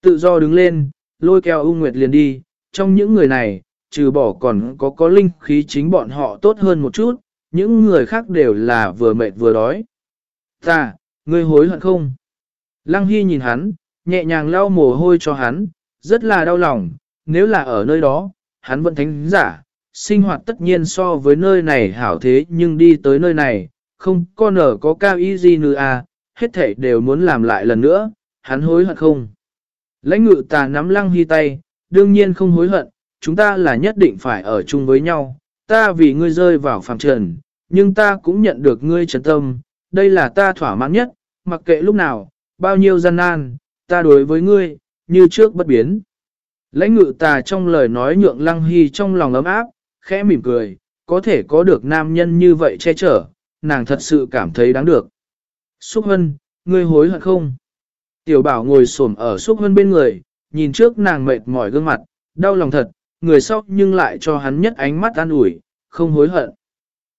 Tự do đứng lên, lôi kéo ung nguyệt liền đi, trong những người này, trừ bỏ còn có có linh khí chính bọn họ tốt hơn một chút, những người khác đều là vừa mệt vừa đói. Ta, ngươi hối hận không? Lăng Hy nhìn hắn, nhẹ nhàng lau mồ hôi cho hắn, rất là đau lòng, nếu là ở nơi đó, hắn vẫn thánh giả, sinh hoạt tất nhiên so với nơi này hảo thế nhưng đi tới nơi này, không con ở có cao ý gì nữa à, hết thảy đều muốn làm lại lần nữa, hắn hối hận không? Lãnh ngự tà nắm lăng hy tay, đương nhiên không hối hận, chúng ta là nhất định phải ở chung với nhau, ta vì ngươi rơi vào phàm trần, nhưng ta cũng nhận được ngươi trấn tâm, đây là ta thỏa mãn nhất, mặc kệ lúc nào, bao nhiêu gian nan, ta đối với ngươi, như trước bất biến. Lãnh ngự tà trong lời nói nhượng lăng hy trong lòng ấm áp, khẽ mỉm cười, có thể có được nam nhân như vậy che chở, nàng thật sự cảm thấy đáng được. Xúc hân, ngươi hối hận không? Tiểu bảo ngồi xổm ở xúc hân bên người, nhìn trước nàng mệt mỏi gương mặt, đau lòng thật, người sau nhưng lại cho hắn nhất ánh mắt an ủi, không hối hận.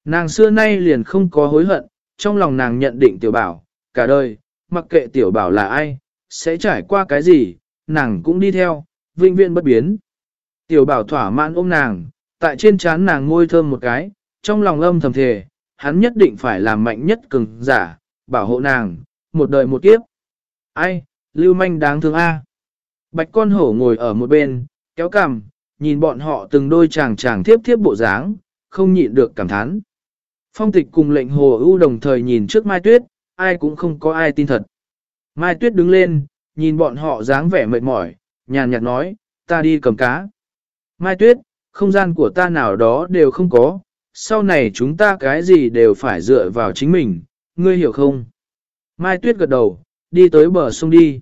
Nàng xưa nay liền không có hối hận, trong lòng nàng nhận định tiểu bảo, cả đời, mặc kệ tiểu bảo là ai, sẽ trải qua cái gì, nàng cũng đi theo, vinh viên bất biến. Tiểu bảo thỏa mãn ôm nàng, tại trên trán nàng ngôi thơm một cái, trong lòng âm thầm thề, hắn nhất định phải làm mạnh nhất cường giả, bảo hộ nàng, một đời một kiếp. Ai, lưu manh đáng thương a. Bạch con hổ ngồi ở một bên, kéo cằm, nhìn bọn họ từng đôi chàng chàng thiếp thiếp bộ dáng, không nhịn được cảm thán. Phong tịch cùng lệnh hồ ưu đồng thời nhìn trước Mai Tuyết, ai cũng không có ai tin thật. Mai Tuyết đứng lên, nhìn bọn họ dáng vẻ mệt mỏi, nhàn nhạt nói, ta đi cầm cá. Mai Tuyết, không gian của ta nào đó đều không có, sau này chúng ta cái gì đều phải dựa vào chính mình, ngươi hiểu không? Mai Tuyết gật đầu, đi tới bờ sông đi.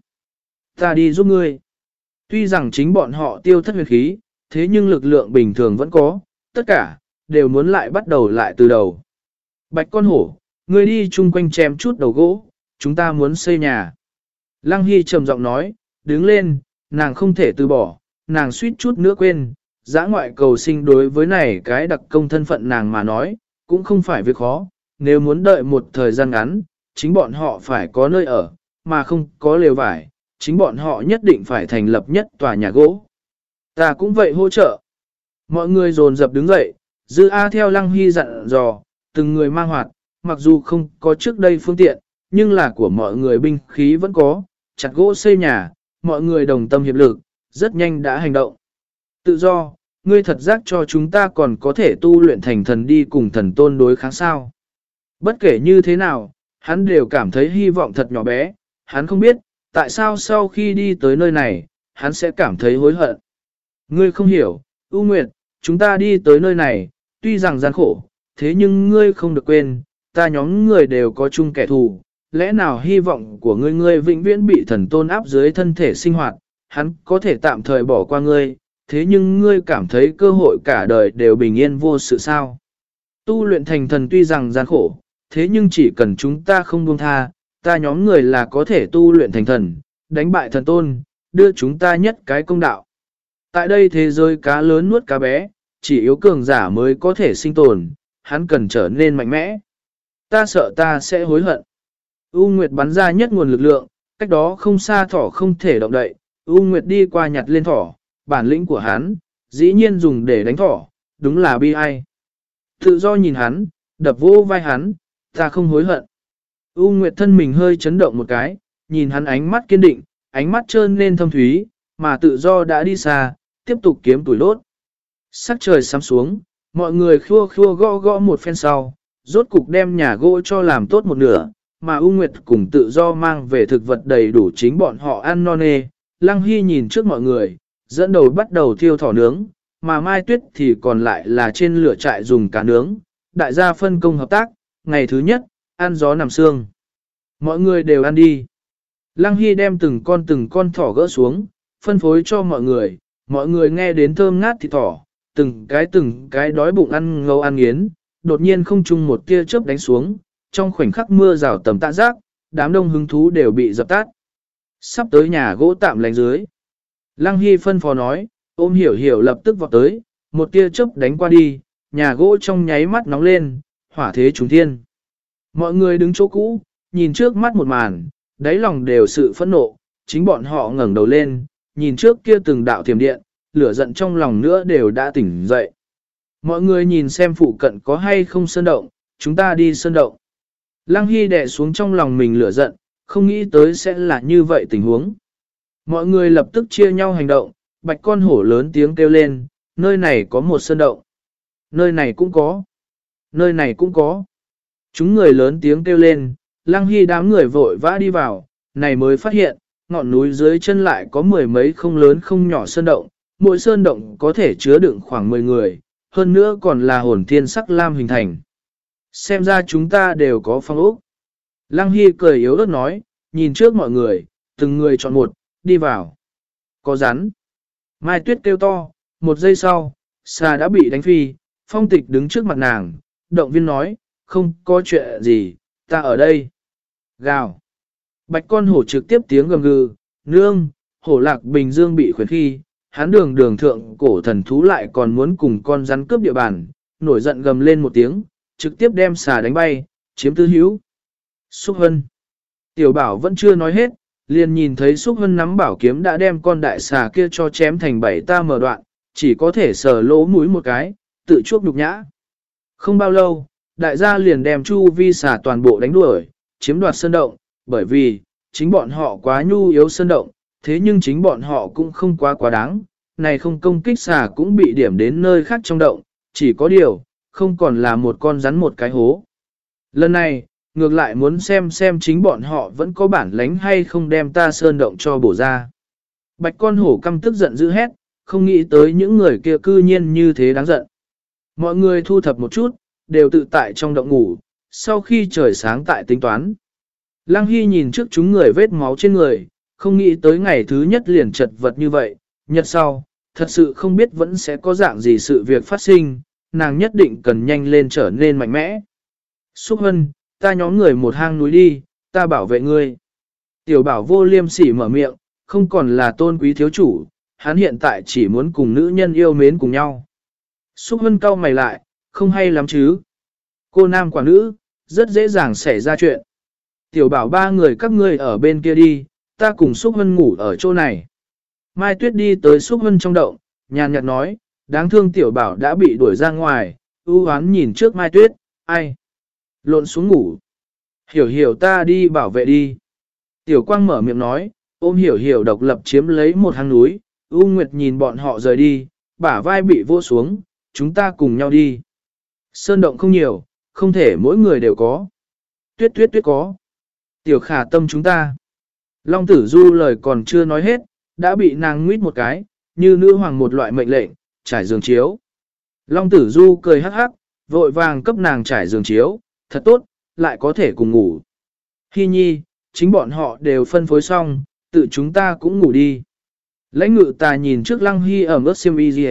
Ta đi giúp ngươi. Tuy rằng chính bọn họ tiêu thất huyền khí, thế nhưng lực lượng bình thường vẫn có, tất cả, đều muốn lại bắt đầu lại từ đầu. Bạch con hổ, ngươi đi chung quanh chém chút đầu gỗ, chúng ta muốn xây nhà. Lăng Hy trầm giọng nói, đứng lên, nàng không thể từ bỏ, nàng suýt chút nữa quên, giã ngoại cầu sinh đối với này cái đặc công thân phận nàng mà nói, cũng không phải việc khó, nếu muốn đợi một thời gian ngắn, chính bọn họ phải có nơi ở, mà không có lều vải, chính bọn họ nhất định phải thành lập nhất tòa nhà gỗ. Ta cũng vậy hỗ trợ. Mọi người dồn dập đứng dậy, dư A theo Lăng Hy dặn dò, từng người mang hoạt, mặc dù không có trước đây phương tiện, nhưng là của mọi người binh khí vẫn có, chặt gỗ xây nhà, mọi người đồng tâm hiệp lực, rất nhanh đã hành động. Tự do, ngươi thật giác cho chúng ta còn có thể tu luyện thành thần đi cùng thần tôn đối kháng sao. Bất kể như thế nào, hắn đều cảm thấy hy vọng thật nhỏ bé, hắn không biết, tại sao sau khi đi tới nơi này, hắn sẽ cảm thấy hối hận. Ngươi không hiểu, U Nguyệt, chúng ta đi tới nơi này, tuy rằng gian khổ, thế nhưng ngươi không được quên, ta nhóm người đều có chung kẻ thù, lẽ nào hy vọng của ngươi ngươi vĩnh viễn bị thần tôn áp dưới thân thể sinh hoạt, hắn có thể tạm thời bỏ qua ngươi, thế nhưng ngươi cảm thấy cơ hội cả đời đều bình yên vô sự sao. Tu luyện thành thần tuy rằng gian khổ, thế nhưng chỉ cần chúng ta không buông tha, ta nhóm người là có thể tu luyện thành thần, đánh bại thần tôn, đưa chúng ta nhất cái công đạo. Tại đây thế giới cá lớn nuốt cá bé, chỉ yếu cường giả mới có thể sinh tồn, hắn cần trở nên mạnh mẽ. Ta sợ ta sẽ hối hận. U Nguyệt bắn ra nhất nguồn lực lượng, cách đó không xa thỏ không thể động đậy. U Nguyệt đi qua nhặt lên thỏ, bản lĩnh của hắn, dĩ nhiên dùng để đánh thỏ, đúng là bi ai. Tự do nhìn hắn, đập vô vai hắn, ta không hối hận. U Nguyệt thân mình hơi chấn động một cái, nhìn hắn ánh mắt kiên định, ánh mắt trơn lên thâm thúy, mà tự do đã đi xa, tiếp tục kiếm tuổi lốt. Sắc trời sắm xuống, mọi người khua khua gõ gõ một phen sau, rốt cục đem nhà gỗ cho làm tốt một nửa, mà U Nguyệt cùng tự do mang về thực vật đầy đủ chính bọn họ ăn non nê. Lăng Hy nhìn trước mọi người, dẫn đầu bắt đầu thiêu thỏ nướng, mà Mai Tuyết thì còn lại là trên lửa trại dùng cá nướng. Đại gia phân công hợp tác, ngày thứ nhất, ăn gió nằm xương. Mọi người đều ăn đi. Lăng Hy đem từng con từng con thỏ gỡ xuống, phân phối cho mọi người, mọi người nghe đến thơm ngát thịt thỏ, từng cái từng cái đói bụng ăn ngâu ăn nghiến, đột nhiên không chung một tia chớp đánh xuống, trong khoảnh khắc mưa rào tầm tạ giác, đám đông hứng thú đều bị dập tắt. Sắp tới nhà gỗ tạm lánh dưới. Lăng Hy phân phó nói, ôm hiểu hiểu lập tức vọt tới, một tia chớp đánh qua đi, nhà gỗ trong nháy mắt nóng lên, hỏa thế trùng thiên. Mọi người đứng chỗ cũ, nhìn trước mắt một màn, đáy lòng đều sự phẫn nộ, chính bọn họ ngẩng đầu lên, nhìn trước kia từng đạo thiểm điện, lửa giận trong lòng nữa đều đã tỉnh dậy. Mọi người nhìn xem phụ cận có hay không sơn động, chúng ta đi sơn động. Lăng Hy đè xuống trong lòng mình lửa giận, không nghĩ tới sẽ là như vậy tình huống. Mọi người lập tức chia nhau hành động, bạch con hổ lớn tiếng kêu lên, nơi này có một sơn động. Nơi này cũng có. Nơi này cũng có. Chúng người lớn tiếng kêu lên, Lăng Hy đám người vội vã đi vào, này mới phát hiện, ngọn núi dưới chân lại có mười mấy không lớn không nhỏ sơn động, mỗi sơn động có thể chứa đựng khoảng 10 người, hơn nữa còn là hồn thiên sắc lam hình thành. Xem ra chúng ta đều có phong ốc. Lăng Hy cười yếu ớt nói, nhìn trước mọi người, từng người chọn một, đi vào. Có rắn. Mai Tuyết kêu to, một giây sau, xà đã bị đánh phi, phong tịch đứng trước mặt nàng, động viên nói, không có chuyện gì, ta ở đây. Gào. Bạch con hổ trực tiếp tiếng gầm gừ, nương, hổ lạc bình dương bị khuyến khi, hắn đường đường thượng cổ thần thú lại còn muốn cùng con rắn cướp địa bàn, nổi giận gầm lên một tiếng, trực tiếp đem xà đánh bay, chiếm tư hữu. Xúc Hân. Tiểu bảo vẫn chưa nói hết, liền nhìn thấy Xúc Hân nắm bảo kiếm đã đem con đại xà kia cho chém thành bảy ta mở đoạn, chỉ có thể sờ lỗ mũi một cái, tự chuốc nhục nhã. Không bao lâu, đại gia liền đem chu vi xà toàn bộ đánh đuổi, chiếm đoạt sơn động, bởi vì, chính bọn họ quá nhu yếu sơn động, thế nhưng chính bọn họ cũng không quá quá đáng, này không công kích xà cũng bị điểm đến nơi khác trong động, chỉ có điều, không còn là một con rắn một cái hố. Lần này, ngược lại muốn xem xem chính bọn họ vẫn có bản lánh hay không đem ta sơn động cho bổ ra. Bạch con hổ căm tức giận dữ hét, không nghĩ tới những người kia cư nhiên như thế đáng giận. Mọi người thu thập một chút, đều tự tại trong động ngủ, sau khi trời sáng tại tính toán. Lăng Hy nhìn trước chúng người vết máu trên người, không nghĩ tới ngày thứ nhất liền chật vật như vậy, nhật sau, thật sự không biết vẫn sẽ có dạng gì sự việc phát sinh, nàng nhất định cần nhanh lên trở nên mạnh mẽ. Xúc hân, ta nhóm người một hang núi đi, ta bảo vệ ngươi. Tiểu bảo vô liêm sỉ mở miệng, không còn là tôn quý thiếu chủ, hắn hiện tại chỉ muốn cùng nữ nhân yêu mến cùng nhau. Xúc hân cau mày lại, không hay lắm chứ. Cô nam quả nữ, rất dễ dàng xảy ra chuyện. Tiểu bảo ba người các ngươi ở bên kia đi, ta cùng Xúc Hân ngủ ở chỗ này. Mai Tuyết đi tới Xúc Hân trong động, nhàn nhạt nói, đáng thương tiểu bảo đã bị đuổi ra ngoài, ưu hoán nhìn trước Mai Tuyết, ai? Lộn xuống ngủ. Hiểu hiểu ta đi bảo vệ đi. Tiểu quang mở miệng nói, Ôm hiểu hiểu độc lập chiếm lấy một hang núi, U Nguyệt nhìn bọn họ rời đi, bả vai bị vô xuống, chúng ta cùng nhau đi. Sơn động không nhiều, không thể mỗi người đều có. Tuyết tuyết tuyết có. Tiểu khả tâm chúng ta. Long tử du lời còn chưa nói hết, đã bị nàng nguyết một cái, như nữ hoàng một loại mệnh lệnh, trải giường chiếu. Long tử du cười hắc hắc, vội vàng cấp nàng trải giường chiếu, thật tốt, lại có thể cùng ngủ. Hi nhi, chính bọn họ đều phân phối xong, tự chúng ta cũng ngủ đi. Lãnh ngự ta nhìn trước lăng hy ở mức siêm y gì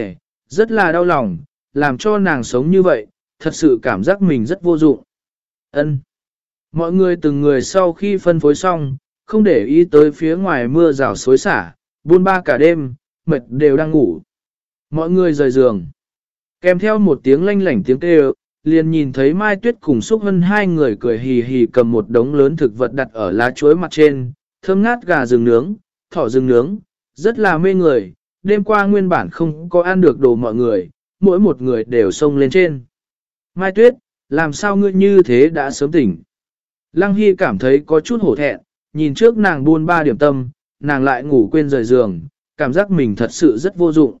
rất là đau lòng, làm cho nàng sống như vậy, thật sự cảm giác mình rất vô dụng. Ân. Mọi người từng người sau khi phân phối xong, không để ý tới phía ngoài mưa rào xối xả, buôn ba cả đêm, mệt đều đang ngủ. Mọi người rời giường. Kèm theo một tiếng lanh lảnh tiếng kêu, liền nhìn thấy Mai Tuyết cùng Xúc Hân hai người cười hì hì cầm một đống lớn thực vật đặt ở lá chuối mặt trên, thơm ngát gà rừng nướng, thỏ rừng nướng, rất là mê người. Đêm qua nguyên bản không có ăn được đồ mọi người, mỗi một người đều xông lên trên. Mai Tuyết, làm sao ngươi như thế đã sớm tỉnh? Lăng Hy cảm thấy có chút hổ thẹn, nhìn trước nàng buôn ba điểm tâm, nàng lại ngủ quên rời giường, cảm giác mình thật sự rất vô dụng.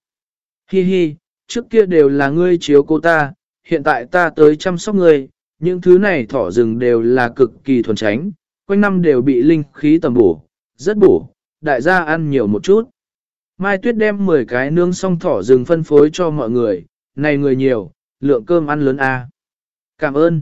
Hi hi, trước kia đều là ngươi chiếu cô ta, hiện tại ta tới chăm sóc ngươi, những thứ này thỏ rừng đều là cực kỳ thuần tránh, quanh năm đều bị linh khí tầm bổ, rất bổ, đại gia ăn nhiều một chút. Mai Tuyết đem 10 cái nướng xong thỏ rừng phân phối cho mọi người, này người nhiều, lượng cơm ăn lớn a. À. Cảm ơn.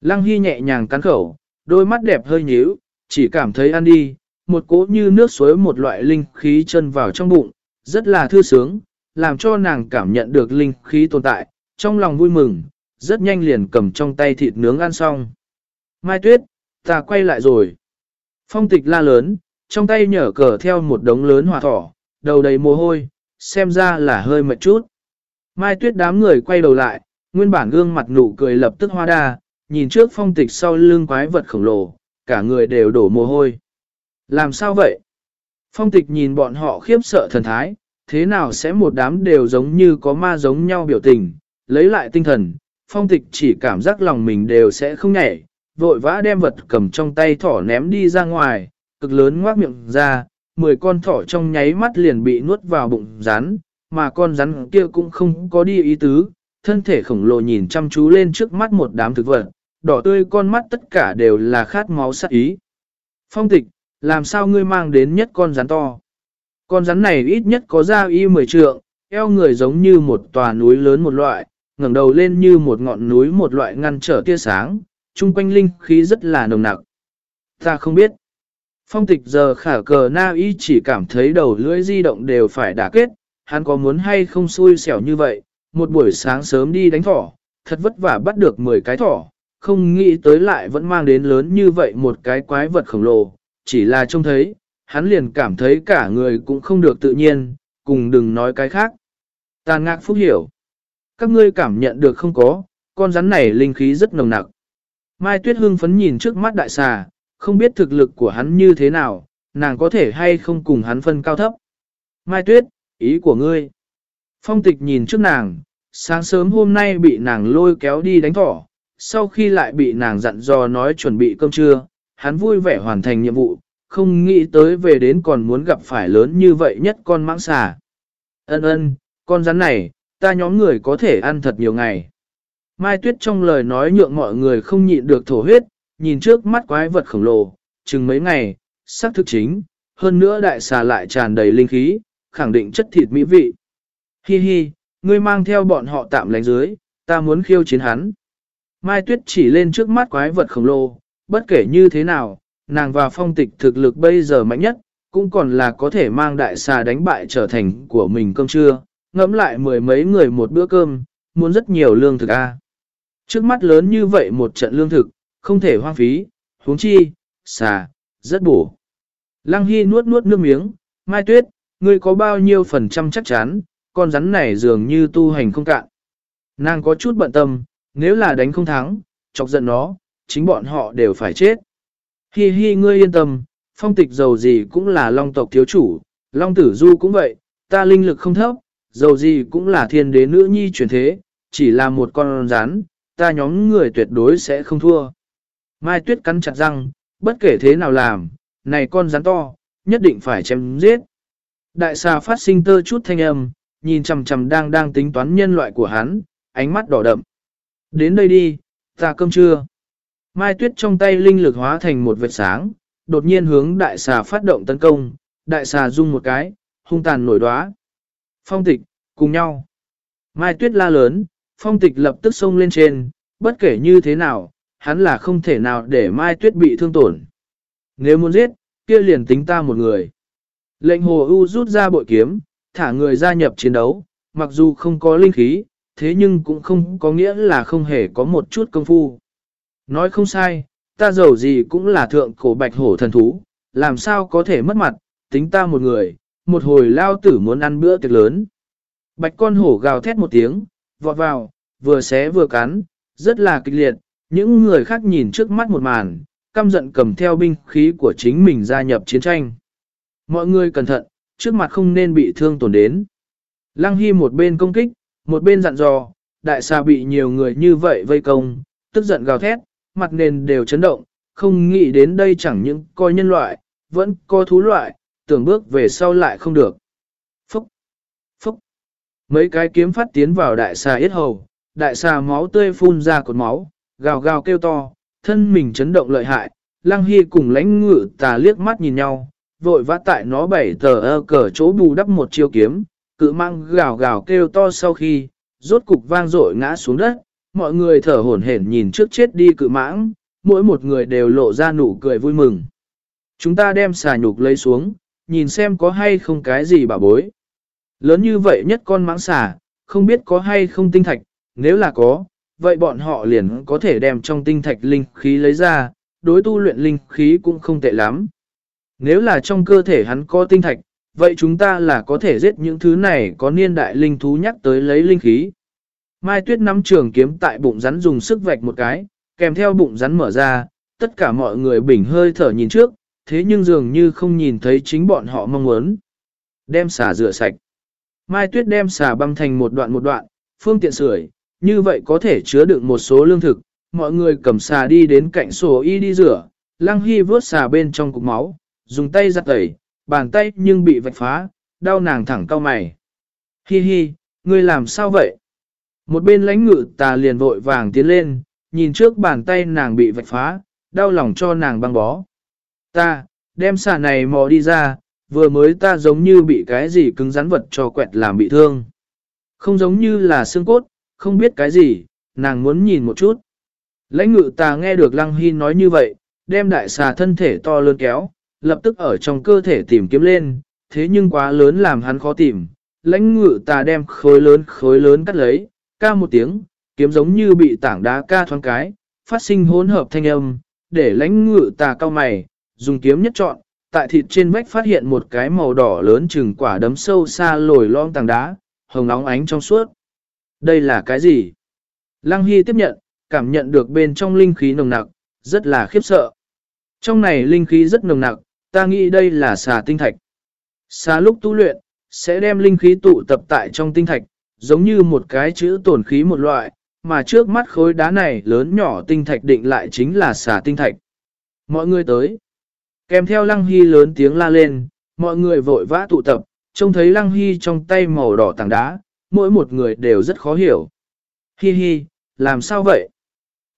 Lăng Hy nhẹ nhàng cắn khẩu, đôi mắt đẹp hơi nhíu, chỉ cảm thấy ăn đi, một cỗ như nước suối một loại linh khí chân vào trong bụng, rất là thư sướng, làm cho nàng cảm nhận được linh khí tồn tại, trong lòng vui mừng, rất nhanh liền cầm trong tay thịt nướng ăn xong. Mai Tuyết, ta quay lại rồi. Phong tịch la lớn, trong tay nhở cờ theo một đống lớn hòa thỏ, đầu đầy mồ hôi, xem ra là hơi mệt chút. Mai Tuyết đám người quay đầu lại, nguyên bản gương mặt nụ cười lập tức hoa đa, nhìn trước phong tịch sau lưng quái vật khổng lồ, cả người đều đổ mồ hôi. Làm sao vậy? Phong tịch nhìn bọn họ khiếp sợ thần thái, thế nào sẽ một đám đều giống như có ma giống nhau biểu tình, lấy lại tinh thần, phong tịch chỉ cảm giác lòng mình đều sẽ không nhảy, vội vã đem vật cầm trong tay thỏ ném đi ra ngoài, cực lớn ngoác miệng ra, 10 con thỏ trong nháy mắt liền bị nuốt vào bụng rắn, mà con rắn kia cũng không có đi ý tứ, thân thể khổng lồ nhìn chăm chú lên trước mắt một đám thực vật, đỏ tươi con mắt tất cả đều là khát máu sát ý. Phong tịch, làm sao ngươi mang đến nhất con rắn to? Con rắn này ít nhất có da y 10 trượng, eo người giống như một tòa núi lớn một loại, ngẩng đầu lên như một ngọn núi một loại ngăn trở tia sáng, chung quanh linh khí rất là nồng nặc. Ta không biết. Phong tịch giờ khả cờ na y chỉ cảm thấy đầu lưỡi di động đều phải đả kết, hắn có muốn hay không xui xẻo như vậy, một buổi sáng sớm đi đánh thỏ, thật vất vả bắt được 10 cái thỏ, không nghĩ tới lại vẫn mang đến lớn như vậy một cái quái vật khổng lồ, chỉ là trông thấy, hắn liền cảm thấy cả người cũng không được tự nhiên, cùng đừng nói cái khác. Tàn ngạc phúc hiểu. Các ngươi cảm nhận được không có, con rắn này linh khí rất nồng nặc. Mai Tuyết hưng phấn nhìn trước mắt đại xà, không biết thực lực của hắn như thế nào, nàng có thể hay không cùng hắn phân cao thấp. Mai Tuyết, ý của ngươi. Phong tịch nhìn trước nàng, sáng sớm hôm nay bị nàng lôi kéo đi đánh thỏ, sau khi lại bị nàng dặn dò nói chuẩn bị cơm trưa, hắn vui vẻ hoàn thành nhiệm vụ, không nghĩ tới về đến còn muốn gặp phải lớn như vậy nhất con mãng xà. Ân ân, con rắn này, ta nhóm người có thể ăn thật nhiều ngày. Mai Tuyết trong lời nói nhượng mọi người không nhịn được thổ huyết, nhìn trước mắt quái vật khổng lồ, chừng mấy ngày, sắc thực chính, hơn nữa đại xà lại tràn đầy linh khí, khẳng định chất thịt mỹ vị. Hi hi, ngươi mang theo bọn họ tạm lánh dưới, ta muốn khiêu chiến hắn. Mai Tuyết chỉ lên trước mắt quái vật khổng lồ, bất kể như thế nào, nàng và phong tịch thực lực bây giờ mạnh nhất, cũng còn là có thể mang đại xà đánh bại trở thành của mình cơm trưa, ngẫm lại mười mấy người một bữa cơm, muốn rất nhiều lương thực a. Trước mắt lớn như vậy một trận lương thực, không thể hoang phí, huống chi, xà, rất bổ. Lăng Hy nuốt nuốt nước miếng, Mai Tuyết, ngươi có bao nhiêu phần trăm chắc chắn, con rắn này dường như tu hành không cạn. Nàng có chút bận tâm, nếu là đánh không thắng, chọc giận nó, chính bọn họ đều phải chết. Hi hi ngươi yên tâm, phong tịch dầu gì cũng là long tộc thiếu chủ, long tử du cũng vậy, ta linh lực không thấp, dầu gì cũng là thiên đế nữ nhi truyền thế, chỉ là một con rắn, ta nhóm người tuyệt đối sẽ không thua. Mai tuyết cắn chặt răng, bất kể thế nào làm, này con rắn to, nhất định phải chém giết. Đại xà phát sinh tơ chút thanh âm, nhìn chằm chằm đang đang tính toán nhân loại của hắn, ánh mắt đỏ đậm. Đến đây đi, ta cơm trưa. Mai tuyết trong tay linh lực hóa thành một vệt sáng, đột nhiên hướng đại xà phát động tấn công, đại xà rung một cái, hung tàn nổi đoá. Phong tịch, cùng nhau. Mai tuyết la lớn, phong tịch lập tức xông lên trên, bất kể như thế nào, hắn là không thể nào để Mai tuyết bị thương tổn. Nếu muốn giết, kia liền tính ta một người. Lệnh hồ ưu rút ra bội kiếm, thả người gia nhập chiến đấu, mặc dù không có linh khí, thế nhưng cũng không có nghĩa là không hề có một chút công phu. Nói không sai, ta giàu gì cũng là thượng cổ bạch hổ thần thú, làm sao có thể mất mặt, tính ta một người, một hồi lao tử muốn ăn bữa tiệc lớn. Bạch con hổ gào thét một tiếng, vọt vào, vừa xé vừa cắn, rất là kịch liệt, những người khác nhìn trước mắt một màn, căm giận cầm theo binh khí của chính mình gia nhập chiến tranh. Mọi người cẩn thận, trước mặt không nên bị thương tổn đến. Lăng Hy một bên công kích, một bên dặn dò, đại xà bị nhiều người như vậy vây công, tức giận gào thét, mặt nền đều chấn động, không nghĩ đến đây chẳng những coi nhân loại, vẫn có thú loại, tưởng bước về sau lại không được. Phúc! Phúc! Mấy cái kiếm phát tiến vào đại xà yết hầu, đại xà máu tươi phun ra cột máu, gào gào kêu to, thân mình chấn động lợi hại, lăng hy cùng lãnh ngự tà liếc mắt nhìn nhau, vội vã tại nó bảy tờ ơ cờ chỗ bù đắp một chiêu kiếm, cự mang gào gào kêu to sau khi, rốt cục vang dội ngã xuống đất, mọi người thở hổn hển nhìn trước chết đi cự mãng, mỗi một người đều lộ ra nụ cười vui mừng. Chúng ta đem xà nhục lấy xuống, nhìn xem có hay không cái gì bảo bối. Lớn như vậy nhất con mãng xà, không biết có hay không tinh thạch, nếu là có, vậy bọn họ liền có thể đem trong tinh thạch linh khí lấy ra, đối tu luyện linh khí cũng không tệ lắm. Nếu là trong cơ thể hắn có tinh thạch, vậy chúng ta là có thể giết những thứ này có niên đại linh thú nhắc tới lấy linh khí. Mai Tuyết nắm trường kiếm tại bụng rắn dùng sức vạch một cái, kèm theo bụng rắn mở ra, tất cả mọi người bình hơi thở nhìn trước, thế nhưng dường như không nhìn thấy chính bọn họ mong muốn. Đem xà rửa sạch. Mai Tuyết đem xà băm thành một đoạn một đoạn, phương tiện sưởi, như vậy có thể chứa đựng một số lương thực. Mọi người cầm xà đi đến cạnh sổ y đi rửa, Lăng Hy vớt xà bên trong cục máu, dùng tay giặt tẩy, bàn tay nhưng bị vạch phá, đau nàng thẳng cao mày. Hi hi, ngươi làm sao vậy? Một bên lãnh ngự tà liền vội vàng tiến lên, nhìn trước bàn tay nàng bị vạch phá, đau lòng cho nàng băng bó. Ta, đem xà này mò đi ra, vừa mới ta giống như bị cái gì cứng rắn vật cho quẹt làm bị thương. Không giống như là xương cốt, không biết cái gì, nàng muốn nhìn một chút. Lãnh ngự ta nghe được Lăng Hy nói như vậy, đem đại xà thân thể to lớn kéo, lập tức ở trong cơ thể tìm kiếm lên, thế nhưng quá lớn làm hắn khó tìm. Lãnh ngự ta đem khối lớn khối lớn cắt lấy, ca một tiếng, kiếm giống như bị tảng đá ca thoáng cái, phát sinh hỗn hợp thanh âm, để lãnh ngự ta cao mày, dùng kiếm nhất chọn, tại thịt trên vách phát hiện một cái màu đỏ lớn chừng quả đấm sâu xa lồi lom tảng đá, hồng óng ánh trong suốt. Đây là cái gì? Lăng Hy tiếp nhận, cảm nhận được bên trong linh khí nồng nặc, rất là khiếp sợ. Trong này linh khí rất nồng nặc, ta nghĩ đây là xà tinh thạch. Xà lúc tu luyện, sẽ đem linh khí tụ tập tại trong tinh thạch, giống như một cái chữ tổn khí một loại, mà trước mắt khối đá này lớn nhỏ tinh thạch định lại chính là xà tinh thạch. Mọi người tới. Kèm theo Lăng Hy lớn tiếng la lên, mọi người vội vã tụ tập, trông thấy Lăng Hy trong tay màu đỏ tảng đá, mỗi một người đều rất khó hiểu. Hi hi, làm sao vậy?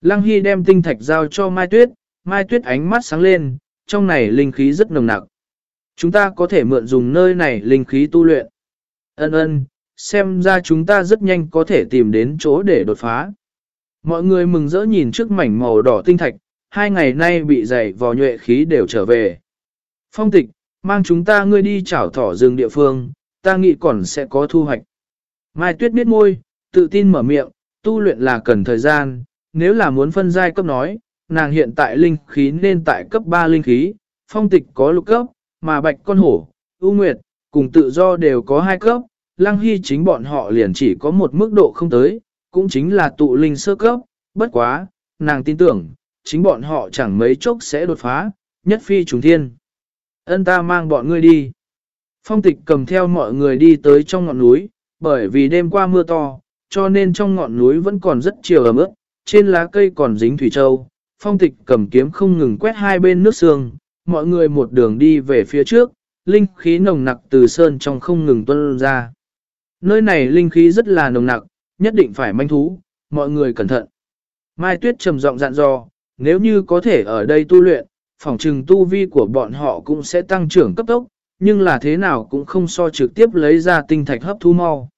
Lăng Hy đem tinh thạch giao cho Mai Tuyết, Mai Tuyết ánh mắt sáng lên, trong này linh khí rất nồng nặc. Chúng ta có thể mượn dùng nơi này linh khí tu luyện. Ân ân, xem ra chúng ta rất nhanh có thể tìm đến chỗ để đột phá. Mọi người mừng rỡ nhìn trước mảnh màu đỏ tinh thạch, hai ngày nay bị dày vò nhuệ khí đều trở về. Phong tịch, mang chúng ta ngươi đi chảo thỏ rừng địa phương, ta nghĩ còn sẽ có thu hoạch. Mai tuyết biết môi, tự tin mở miệng, tu luyện là cần thời gian, nếu là muốn phân giai cấp nói, nàng hiện tại linh khí nên tại cấp 3 linh khí, phong tịch có lục cấp, mà bạch con hổ, ưu nguyệt, cùng tự do đều có hai cấp, lăng hy chính bọn họ liền chỉ có một mức độ không tới, cũng chính là tụ linh sơ cấp, bất quá, nàng tin tưởng, chính bọn họ chẳng mấy chốc sẽ đột phá, nhất phi trùng thiên. Ân ta mang bọn ngươi đi. Phong tịch cầm theo mọi người đi tới trong ngọn núi, bởi vì đêm qua mưa to, cho nên trong ngọn núi vẫn còn rất chiều ấm ướt, trên lá cây còn dính thủy châu. Phong tịch cầm kiếm không ngừng quét hai bên nước sương, mọi người một đường đi về phía trước, linh khí nồng nặc từ sơn trong không ngừng tuân ra. Nơi này linh khí rất là nồng nặc, nhất định phải manh thú, mọi người cẩn thận. Mai Tuyết trầm giọng dặn dò, nếu như có thể ở đây tu luyện, phòng trừng tu vi của bọn họ cũng sẽ tăng trưởng cấp tốc, nhưng là thế nào cũng không so trực tiếp lấy ra tinh thạch hấp thu mau.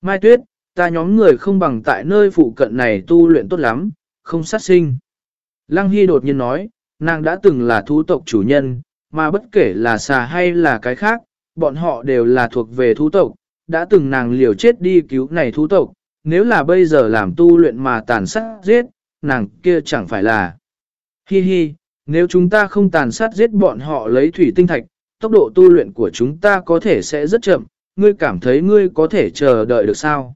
Mai Tuyết, ta nhóm người không bằng tại nơi phụ cận này tu luyện tốt lắm, không sát sinh. Lăng Hy đột nhiên nói, nàng đã từng là thú tộc chủ nhân, mà bất kể là xà hay là cái khác, bọn họ đều là thuộc về thú tộc, đã từng nàng liều chết đi cứu này thú tộc, nếu là bây giờ làm tu luyện mà tàn sát giết, nàng kia chẳng phải là. Hi hi, nếu chúng ta không tàn sát giết bọn họ lấy thủy tinh thạch, tốc độ tu luyện của chúng ta có thể sẽ rất chậm, ngươi cảm thấy ngươi có thể chờ đợi được sao?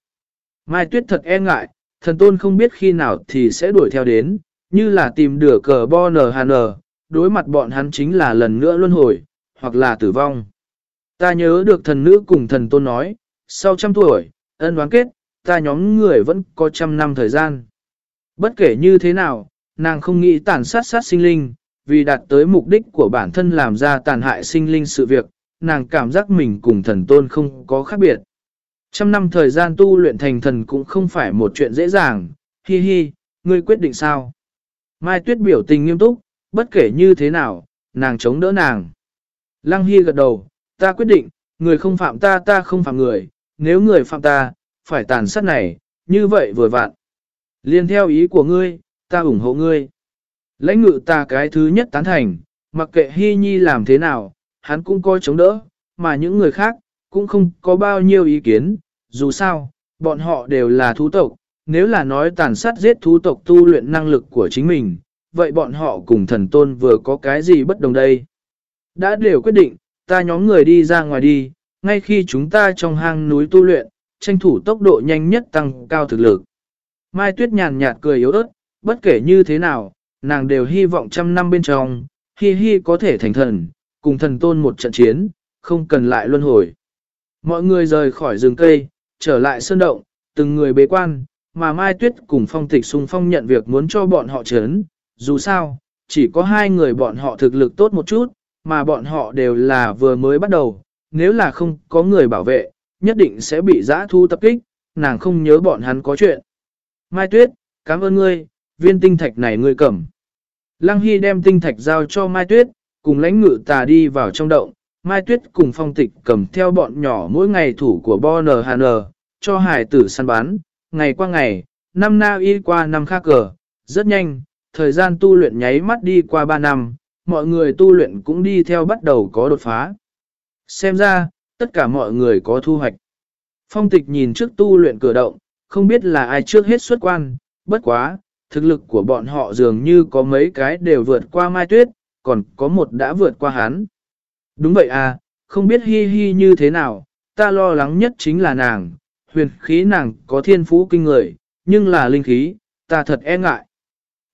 Mai Tuyết thật e ngại, thần tôn không biết khi nào thì sẽ đuổi theo đến, như là tìm đửa cờ bo nờ hà nờ, đối mặt bọn hắn chính là lần nữa luân hồi, hoặc là tử vong. Ta nhớ được thần nữ cùng thần tôn nói, sau trăm tuổi, ân đoán kết, ta nhóm người vẫn có trăm năm thời gian. Bất kể như thế nào, nàng không nghĩ tàn sát sát sinh linh, vì đạt tới mục đích của bản thân làm ra tàn hại sinh linh sự việc, nàng cảm giác mình cùng thần tôn không có khác biệt. Trăm năm thời gian tu luyện thành thần cũng không phải một chuyện dễ dàng, hi hi, ngươi quyết định sao? Mai Tuyết biểu tình nghiêm túc, bất kể như thế nào, nàng chống đỡ nàng. Lăng Hy gật đầu, ta quyết định, người không phạm ta ta không phạm người, nếu người phạm ta, phải tàn sát này, như vậy vừa vặn. Liên theo ý của ngươi, ta ủng hộ ngươi. Lãnh ngự ta cái thứ nhất tán thành, mặc kệ Hy Nhi làm thế nào, hắn cũng coi chống đỡ, mà những người khác, cũng không có bao nhiêu ý kiến, dù sao, bọn họ đều là thú tộc, nếu là nói tàn sát giết thú tộc tu luyện năng lực của chính mình, vậy bọn họ cùng thần tôn vừa có cái gì bất đồng đây? Đã đều quyết định, ta nhóm người đi ra ngoài đi, ngay khi chúng ta trong hang núi tu luyện, tranh thủ tốc độ nhanh nhất tăng cao thực lực. Mai Tuyết nhàn nhạt cười yếu ớt, bất kể như thế nào, nàng đều hy vọng trăm năm bên trong, hi hi có thể thành thần, cùng thần tôn một trận chiến, không cần lại luân hồi. Mọi người rời khỏi rừng cây, trở lại sơn động, từng người bế quan, mà Mai Tuyết cùng phong tịch xung phong nhận việc muốn cho bọn họ chấn. Dù sao, chỉ có hai người bọn họ thực lực tốt một chút, mà bọn họ đều là vừa mới bắt đầu, nếu là không có người bảo vệ, nhất định sẽ bị giã thu tập kích, nàng không nhớ bọn hắn có chuyện. Mai Tuyết, cảm ơn ngươi, viên tinh thạch này ngươi cầm. Lăng Hy đem tinh thạch giao cho Mai Tuyết, cùng lãnh ngự tà đi vào trong động, Mai Tuyết cùng phong tịch cầm theo bọn nhỏ mỗi ngày thủ của Bo N cho hải tử săn bán, ngày qua ngày, năm na y qua năm khác cờ, rất nhanh, thời gian tu luyện nháy mắt đi qua 3 năm, mọi người tu luyện cũng đi theo bắt đầu có đột phá. Xem ra, tất cả mọi người có thu hoạch. Phong tịch nhìn trước tu luyện cửa động, không biết là ai trước hết xuất quan, bất quá, thực lực của bọn họ dường như có mấy cái đều vượt qua Mai Tuyết, còn có một đã vượt qua hắn. Đúng vậy à, không biết hi hi như thế nào, ta lo lắng nhất chính là nàng, huyền khí nàng có thiên phú kinh người, nhưng là linh khí, ta thật e ngại.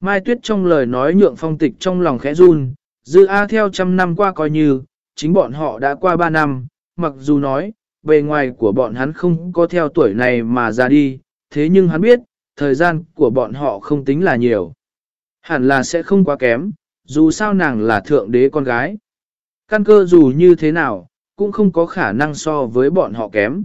Mai Tuyết trong lời nói nhượng phong tịch trong lòng khẽ run, dư A theo trăm năm qua coi như, chính bọn họ đã qua ba năm, mặc dù nói, bề ngoài của bọn hắn không có theo tuổi này mà ra đi, thế nhưng hắn biết, thời gian của bọn họ không tính là nhiều. Hẳn là sẽ không quá kém, dù sao nàng là thượng đế con gái. Căn cơ dù như thế nào, cũng không có khả năng so với bọn họ kém.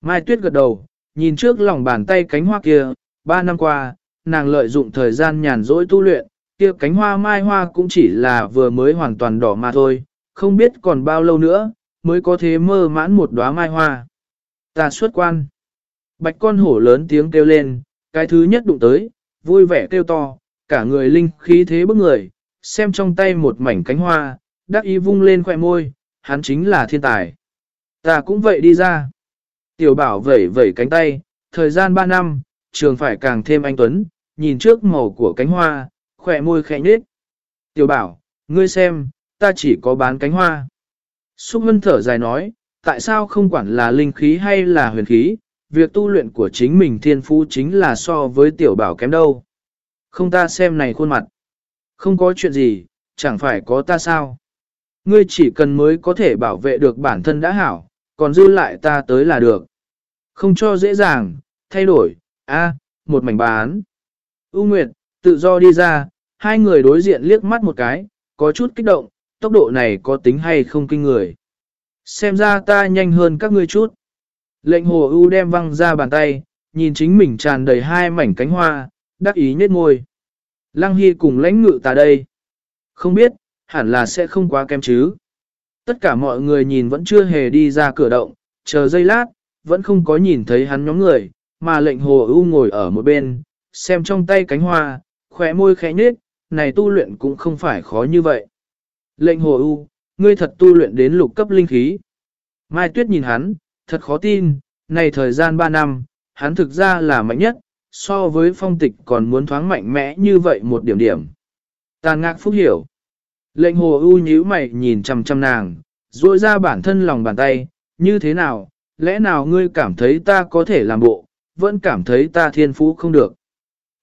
Mai Tuyết gật đầu, nhìn trước lòng bàn tay cánh hoa kia, ba năm qua, nàng lợi dụng thời gian nhàn rỗi tu luyện, kia cánh hoa mai hoa cũng chỉ là vừa mới hoàn toàn đỏ mà thôi, không biết còn bao lâu nữa, mới có thế mơ mãn một đóa mai hoa. Ta xuất quan. Bạch con hổ lớn tiếng kêu lên, cái thứ nhất đụng tới, vui vẻ kêu to, cả người linh khí thế bức người, xem trong tay một mảnh cánh hoa, đắc ý vung lên khỏe môi, hắn chính là thiên tài. Ta cũng vậy đi ra. Tiểu bảo vẩy vẩy cánh tay, thời gian 3 năm, trường phải càng thêm anh Tuấn, nhìn trước màu của cánh hoa, khỏe môi khẽ nhết. Tiểu bảo, ngươi xem, ta chỉ có bán cánh hoa. Xúc Vân thở dài nói, tại sao không quản là linh khí hay là huyền khí, việc tu luyện của chính mình thiên phú chính là so với tiểu bảo kém đâu. Không ta xem này khuôn mặt. Không có chuyện gì, chẳng phải có ta sao. Ngươi chỉ cần mới có thể bảo vệ được bản thân đã hảo, còn dư lại ta tới là được. Không cho dễ dàng, thay đổi, a à, một mảnh bán. U Nguyệt, tự do đi ra, hai người đối diện liếc mắt một cái, có chút kích động, tốc độ này có tính hay không kinh người. Xem ra ta nhanh hơn các ngươi chút. Lệnh hồ ưu đem văng ra bàn tay, nhìn chính mình tràn đầy hai mảnh cánh hoa, đắc ý nhếch môi. Lăng Hy cùng lãnh ngự ta đây. Không biết, hẳn là sẽ không quá kém chứ. Tất cả mọi người nhìn vẫn chưa hề đi ra cửa động, chờ giây lát, vẫn không có nhìn thấy hắn nhóm người, mà lệnh hồ ưu ngồi ở một bên, xem trong tay cánh hoa, khỏe môi khẽ nhếch, này tu luyện cũng không phải khó như vậy. Lệnh hồ ưu, ngươi thật tu luyện đến lục cấp linh khí. Mai Tuyết nhìn hắn, thật khó tin, này thời gian 3 năm, hắn thực ra là mạnh nhất, so với phong tịch còn muốn thoáng mạnh mẽ như vậy một điểm điểm. Tàn ngạc phúc hiểu. Lệnh hồ ưu nhíu mày nhìn chằm chằm nàng, duỗi ra bản thân lòng bàn tay, như thế nào, lẽ nào ngươi cảm thấy ta có thể làm bộ, vẫn cảm thấy ta thiên phú không được.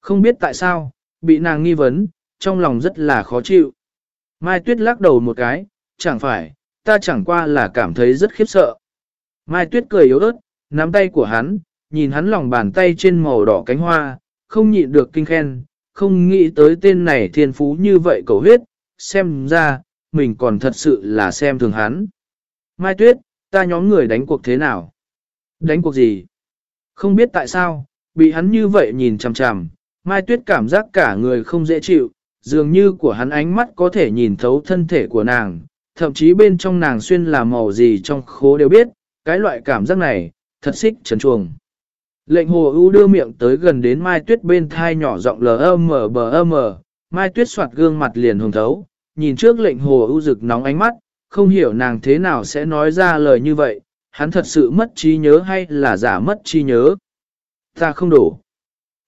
Không biết tại sao, bị nàng nghi vấn, trong lòng rất là khó chịu. Mai Tuyết lắc đầu một cái, chẳng phải, ta chẳng qua là cảm thấy rất khiếp sợ. Mai Tuyết cười yếu ớt, nắm tay của hắn, nhìn hắn lòng bàn tay trên màu đỏ cánh hoa, không nhịn được kinh khen, không nghĩ tới tên này thiên phú như vậy cầu huyết, xem ra, mình còn thật sự là xem thường hắn. Mai Tuyết, ta nhóm người đánh cuộc thế nào? Đánh cuộc gì? Không biết tại sao, bị hắn như vậy nhìn chằm chằm, Mai Tuyết cảm giác cả người không dễ chịu, dường như của hắn ánh mắt có thể nhìn thấu thân thể của nàng, thậm chí bên trong nàng xuyên là màu gì trong khố đều biết, cái loại cảm giác này, thật xích trần chuồng. Lệnh hồ ưu đưa miệng tới gần đến Mai Tuyết bên thai nhỏ giọng lm bờ mờ, Mai Tuyết soạt gương mặt liền hồng thấu, nhìn trước lệnh hồ ưu rực nóng ánh mắt, không hiểu nàng thế nào sẽ nói ra lời như vậy, hắn thật sự mất trí nhớ hay là giả mất trí nhớ. Ta không đủ.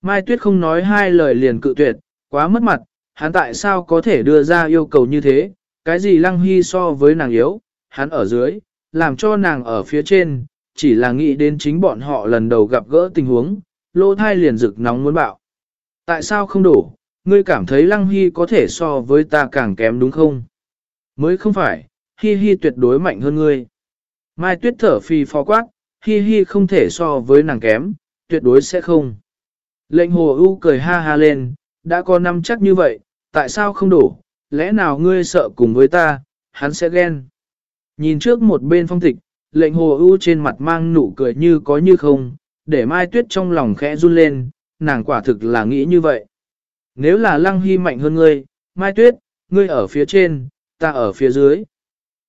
Mai Tuyết không nói hai lời liền cự tuyệt, quá mất mặt, hắn tại sao có thể đưa ra yêu cầu như thế, cái gì lăng hy so với nàng yếu, hắn ở dưới, làm cho nàng ở phía trên, chỉ là nghĩ đến chính bọn họ lần đầu gặp gỡ tình huống, lỗ thai liền rực nóng muốn bạo. Tại sao không đủ, ngươi cảm thấy lăng hy có thể so với ta càng kém đúng không? Mới không phải, hi hi tuyệt đối mạnh hơn ngươi. Mai tuyết thở phì phò quát, hi hi không thể so với nàng kém, tuyệt đối sẽ không. Lệnh hồ ưu cười ha ha lên, đã có năm chắc như vậy, tại sao không đủ, lẽ nào ngươi sợ cùng với ta, hắn sẽ ghen. Nhìn trước một bên phong tịch, lệnh hồ ưu trên mặt mang nụ cười như có như không, để mai tuyết trong lòng khẽ run lên, nàng quả thực là nghĩ như vậy. Nếu là lăng hy mạnh hơn ngươi, mai tuyết, ngươi ở phía trên, ta ở phía dưới.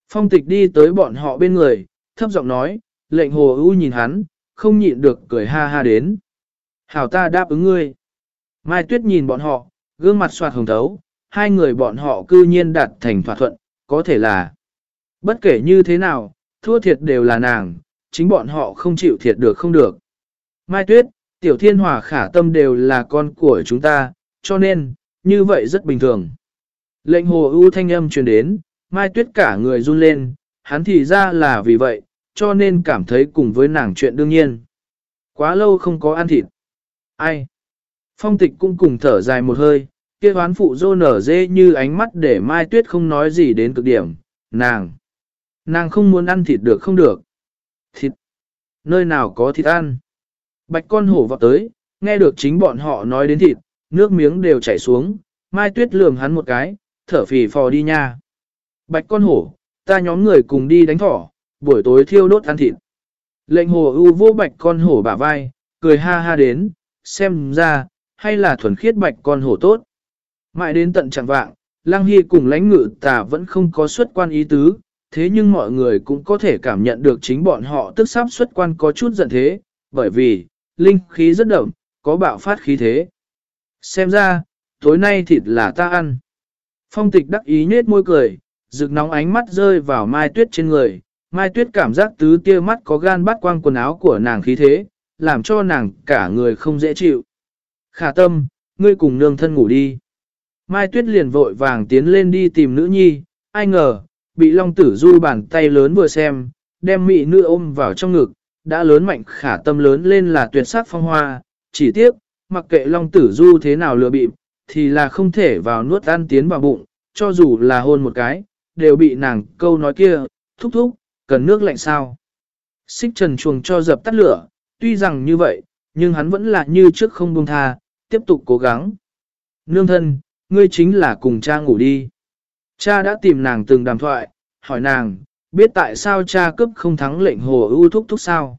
Phong tịch đi tới bọn họ bên người, thấp giọng nói, lệnh hồ ưu nhìn hắn, không nhịn được cười ha ha đến. Hảo ta đáp ứng ngươi. Mai tuyết nhìn bọn họ, gương mặt soạt hồng thấu, hai người bọn họ cư nhiên đạt thành thỏa thuận, có thể là. Bất kể như thế nào, thua thiệt đều là nàng, chính bọn họ không chịu thiệt được không được. Mai tuyết, tiểu thiên hòa khả tâm đều là con của chúng ta, cho nên, như vậy rất bình thường. Lệnh hồ ưu thanh âm truyền đến, Mai tuyết cả người run lên, hắn thì ra là vì vậy, cho nên cảm thấy cùng với nàng chuyện đương nhiên. Quá lâu không có ăn thịt. Ai? Phong tịch cũng cùng thở dài một hơi, kia hoán phụ dô nở dê như ánh mắt để Mai Tuyết không nói gì đến cực điểm. Nàng! Nàng không muốn ăn thịt được không được. Thịt! Nơi nào có thịt ăn? Bạch con hổ vào tới, nghe được chính bọn họ nói đến thịt, nước miếng đều chảy xuống, Mai Tuyết lườm hắn một cái, thở phì phò đi nha. Bạch con hổ, ta nhóm người cùng đi đánh thỏ, buổi tối thiêu đốt ăn thịt. Lệnh hồ ưu vô bạch con hổ bả vai, cười ha ha đến, xem ra, hay là thuần khiết bạch con hổ tốt. Mãi đến tận chẳng vạng, Lăng Hy cùng lãnh ngự tà vẫn không có xuất quan ý tứ, thế nhưng mọi người cũng có thể cảm nhận được chính bọn họ tức sắp xuất quan có chút giận thế, bởi vì, linh khí rất đậm, có bạo phát khí thế. Xem ra, tối nay thịt là ta ăn. Phong tịch đắc ý nết môi cười, rực nóng ánh mắt rơi vào mai tuyết trên người. Mai tuyết cảm giác tứ tia mắt có gan bắt quang quần áo của nàng khí thế, làm cho nàng cả người không dễ chịu. Khả tâm, ngươi cùng nương thân ngủ đi. Mai Tuyết liền vội vàng tiến lên đi tìm nữ nhi, ai ngờ, bị Long Tử Du bàn tay lớn vừa xem, đem mị nữ ôm vào trong ngực, đã lớn mạnh khả tâm lớn lên là tuyệt sắc phong hoa, chỉ tiếc, mặc kệ Long Tử Du thế nào lừa bịp, thì là không thể vào nuốt ăn tiến vào bụng, cho dù là hôn một cái, đều bị nàng câu nói kia, thúc thúc, cần nước lạnh sao. Xích trần chuồng cho dập tắt lửa, tuy rằng như vậy, nhưng hắn vẫn là như trước không buông tha, tiếp tục cố gắng. Nương thân, ngươi chính là cùng cha ngủ đi. Cha đã tìm nàng từng đàm thoại, hỏi nàng, biết tại sao cha cướp không thắng lệnh hồ ưu thúc thúc sao?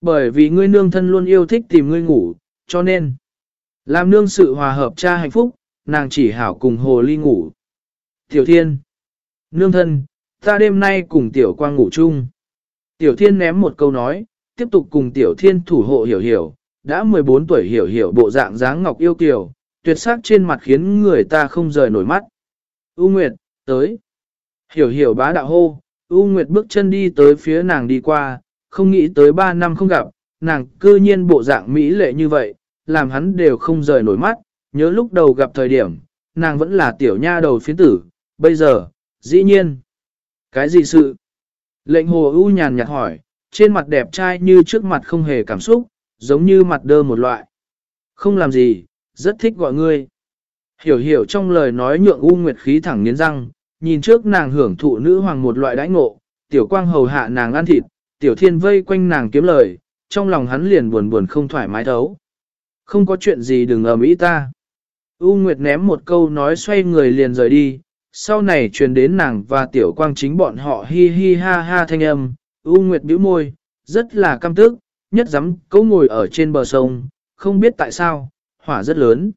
Bởi vì ngươi nương thân luôn yêu thích tìm ngươi ngủ, cho nên làm nương sự hòa hợp cha hạnh phúc, nàng chỉ hảo cùng hồ ly ngủ. Tiểu thiên, nương thân, ta đêm nay cùng tiểu quang ngủ chung. Tiểu thiên ném một câu nói, tiếp tục cùng tiểu thiên thủ hộ hiểu hiểu, đã 14 tuổi hiểu hiểu bộ dạng dáng ngọc yêu kiều, tuyệt sắc trên mặt khiến người ta không rời nổi mắt. U Nguyệt, tới. Hiểu hiểu bá đạo hô, U Nguyệt bước chân đi tới phía nàng đi qua, không nghĩ tới 3 năm không gặp, nàng cư nhiên bộ dạng mỹ lệ như vậy, làm hắn đều không rời nổi mắt, nhớ lúc đầu gặp thời điểm, nàng vẫn là tiểu nha đầu phiến tử, bây giờ, dĩ nhiên. Cái gì sự? Lệnh hồ ưu nhàn nhạt hỏi, trên mặt đẹp trai như trước mặt không hề cảm xúc, giống như mặt đơ một loại. Không làm gì, rất thích gọi ngươi. Hiểu hiểu trong lời nói nhượng u nguyệt khí thẳng nghiến răng, nhìn trước nàng hưởng thụ nữ hoàng một loại đãi ngộ, tiểu quang hầu hạ nàng ăn thịt, tiểu thiên vây quanh nàng kiếm lời, trong lòng hắn liền buồn buồn không thoải mái thấu. Không có chuyện gì đừng ầm ĩ ta. U Nguyệt ném một câu nói xoay người liền rời đi, sau này truyền đến nàng và tiểu quang chính bọn họ hi hi ha ha thanh âm, U Nguyệt bĩu môi, rất là căm tức, nhất dám cấu ngồi ở trên bờ sông, không biết tại sao, hỏa rất lớn.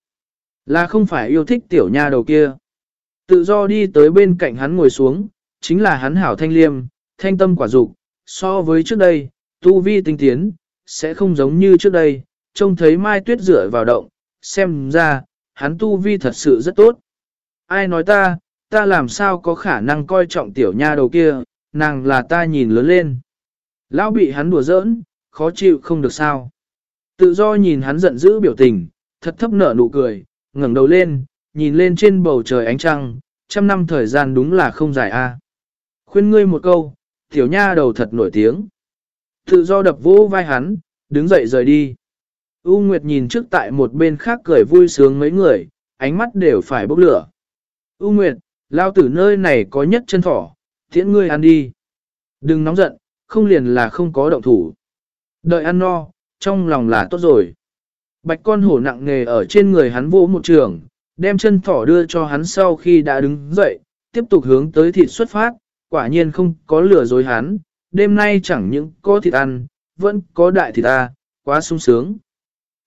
Là không phải yêu thích tiểu nha đầu kia. Tự do đi tới bên cạnh hắn ngồi xuống, chính là hắn hảo thanh liêm, thanh tâm quả dục so với trước đây, tu vi tinh tiến, sẽ không giống như trước đây, trông thấy mai tuyết rửa vào động, xem ra, hắn tu vi thật sự rất tốt. Ai nói ta, ta làm sao có khả năng coi trọng tiểu nha đầu kia, nàng là ta nhìn lớn lên. Lão bị hắn đùa giỡn, khó chịu không được sao. Tự do nhìn hắn giận dữ biểu tình, thật thấp nở nụ cười, ngẩng đầu lên, nhìn lên trên bầu trời ánh trăng, trăm năm thời gian đúng là không dài a. Khuyên ngươi một câu, tiểu nha đầu thật nổi tiếng. Tự do đập vô vai hắn, đứng dậy rời đi. U Nguyệt nhìn trước tại một bên khác cười vui sướng mấy người, ánh mắt đều phải bốc lửa. U Nguyệt, lao tử nơi này có nhất chân thỏ, thiện ngươi ăn đi. Đừng nóng giận, không liền là không có động thủ. Đợi ăn no, trong lòng là tốt rồi. Bạch con hổ nặng nghề ở trên người hắn vỗ một trường, đem chân thỏ đưa cho hắn sau khi đã đứng dậy, tiếp tục hướng tới thịt xuất phát, quả nhiên không có lửa dối hắn, đêm nay chẳng những có thịt ăn, vẫn có đại thịt ta, quá sung sướng.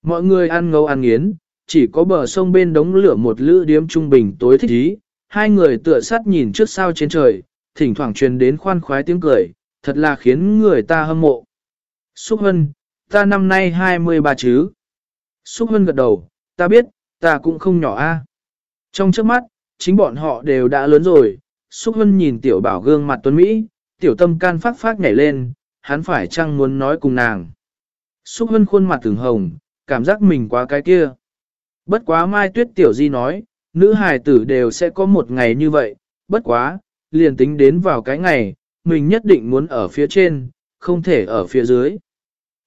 Mọi người ăn ngấu ăn nghiến, chỉ có bờ sông bên đống lửa một lữ điếm trung bình tối thích ý, hai người tựa sát nhìn trước sao trên trời, thỉnh thoảng truyền đến khoan khoái tiếng cười, thật là khiến người ta hâm mộ. Xúc Hân, ta năm nay 23 chứ. Xúc Hân gật đầu, ta biết, ta cũng không nhỏ a. Trong trước mắt, chính bọn họ đều đã lớn rồi, Xúc Hân nhìn tiểu bảo gương mặt tuấn Mỹ, tiểu tâm can phát phát nhảy lên, hắn phải chăng muốn nói cùng nàng. Xúc Hân khuôn mặt từng hồng, cảm giác mình quá cái kia. Bất quá Mai Tuyết Tiểu Di nói, nữ hài tử đều sẽ có một ngày như vậy, bất quá, liền tính đến vào cái ngày, mình nhất định muốn ở phía trên, không thể ở phía dưới.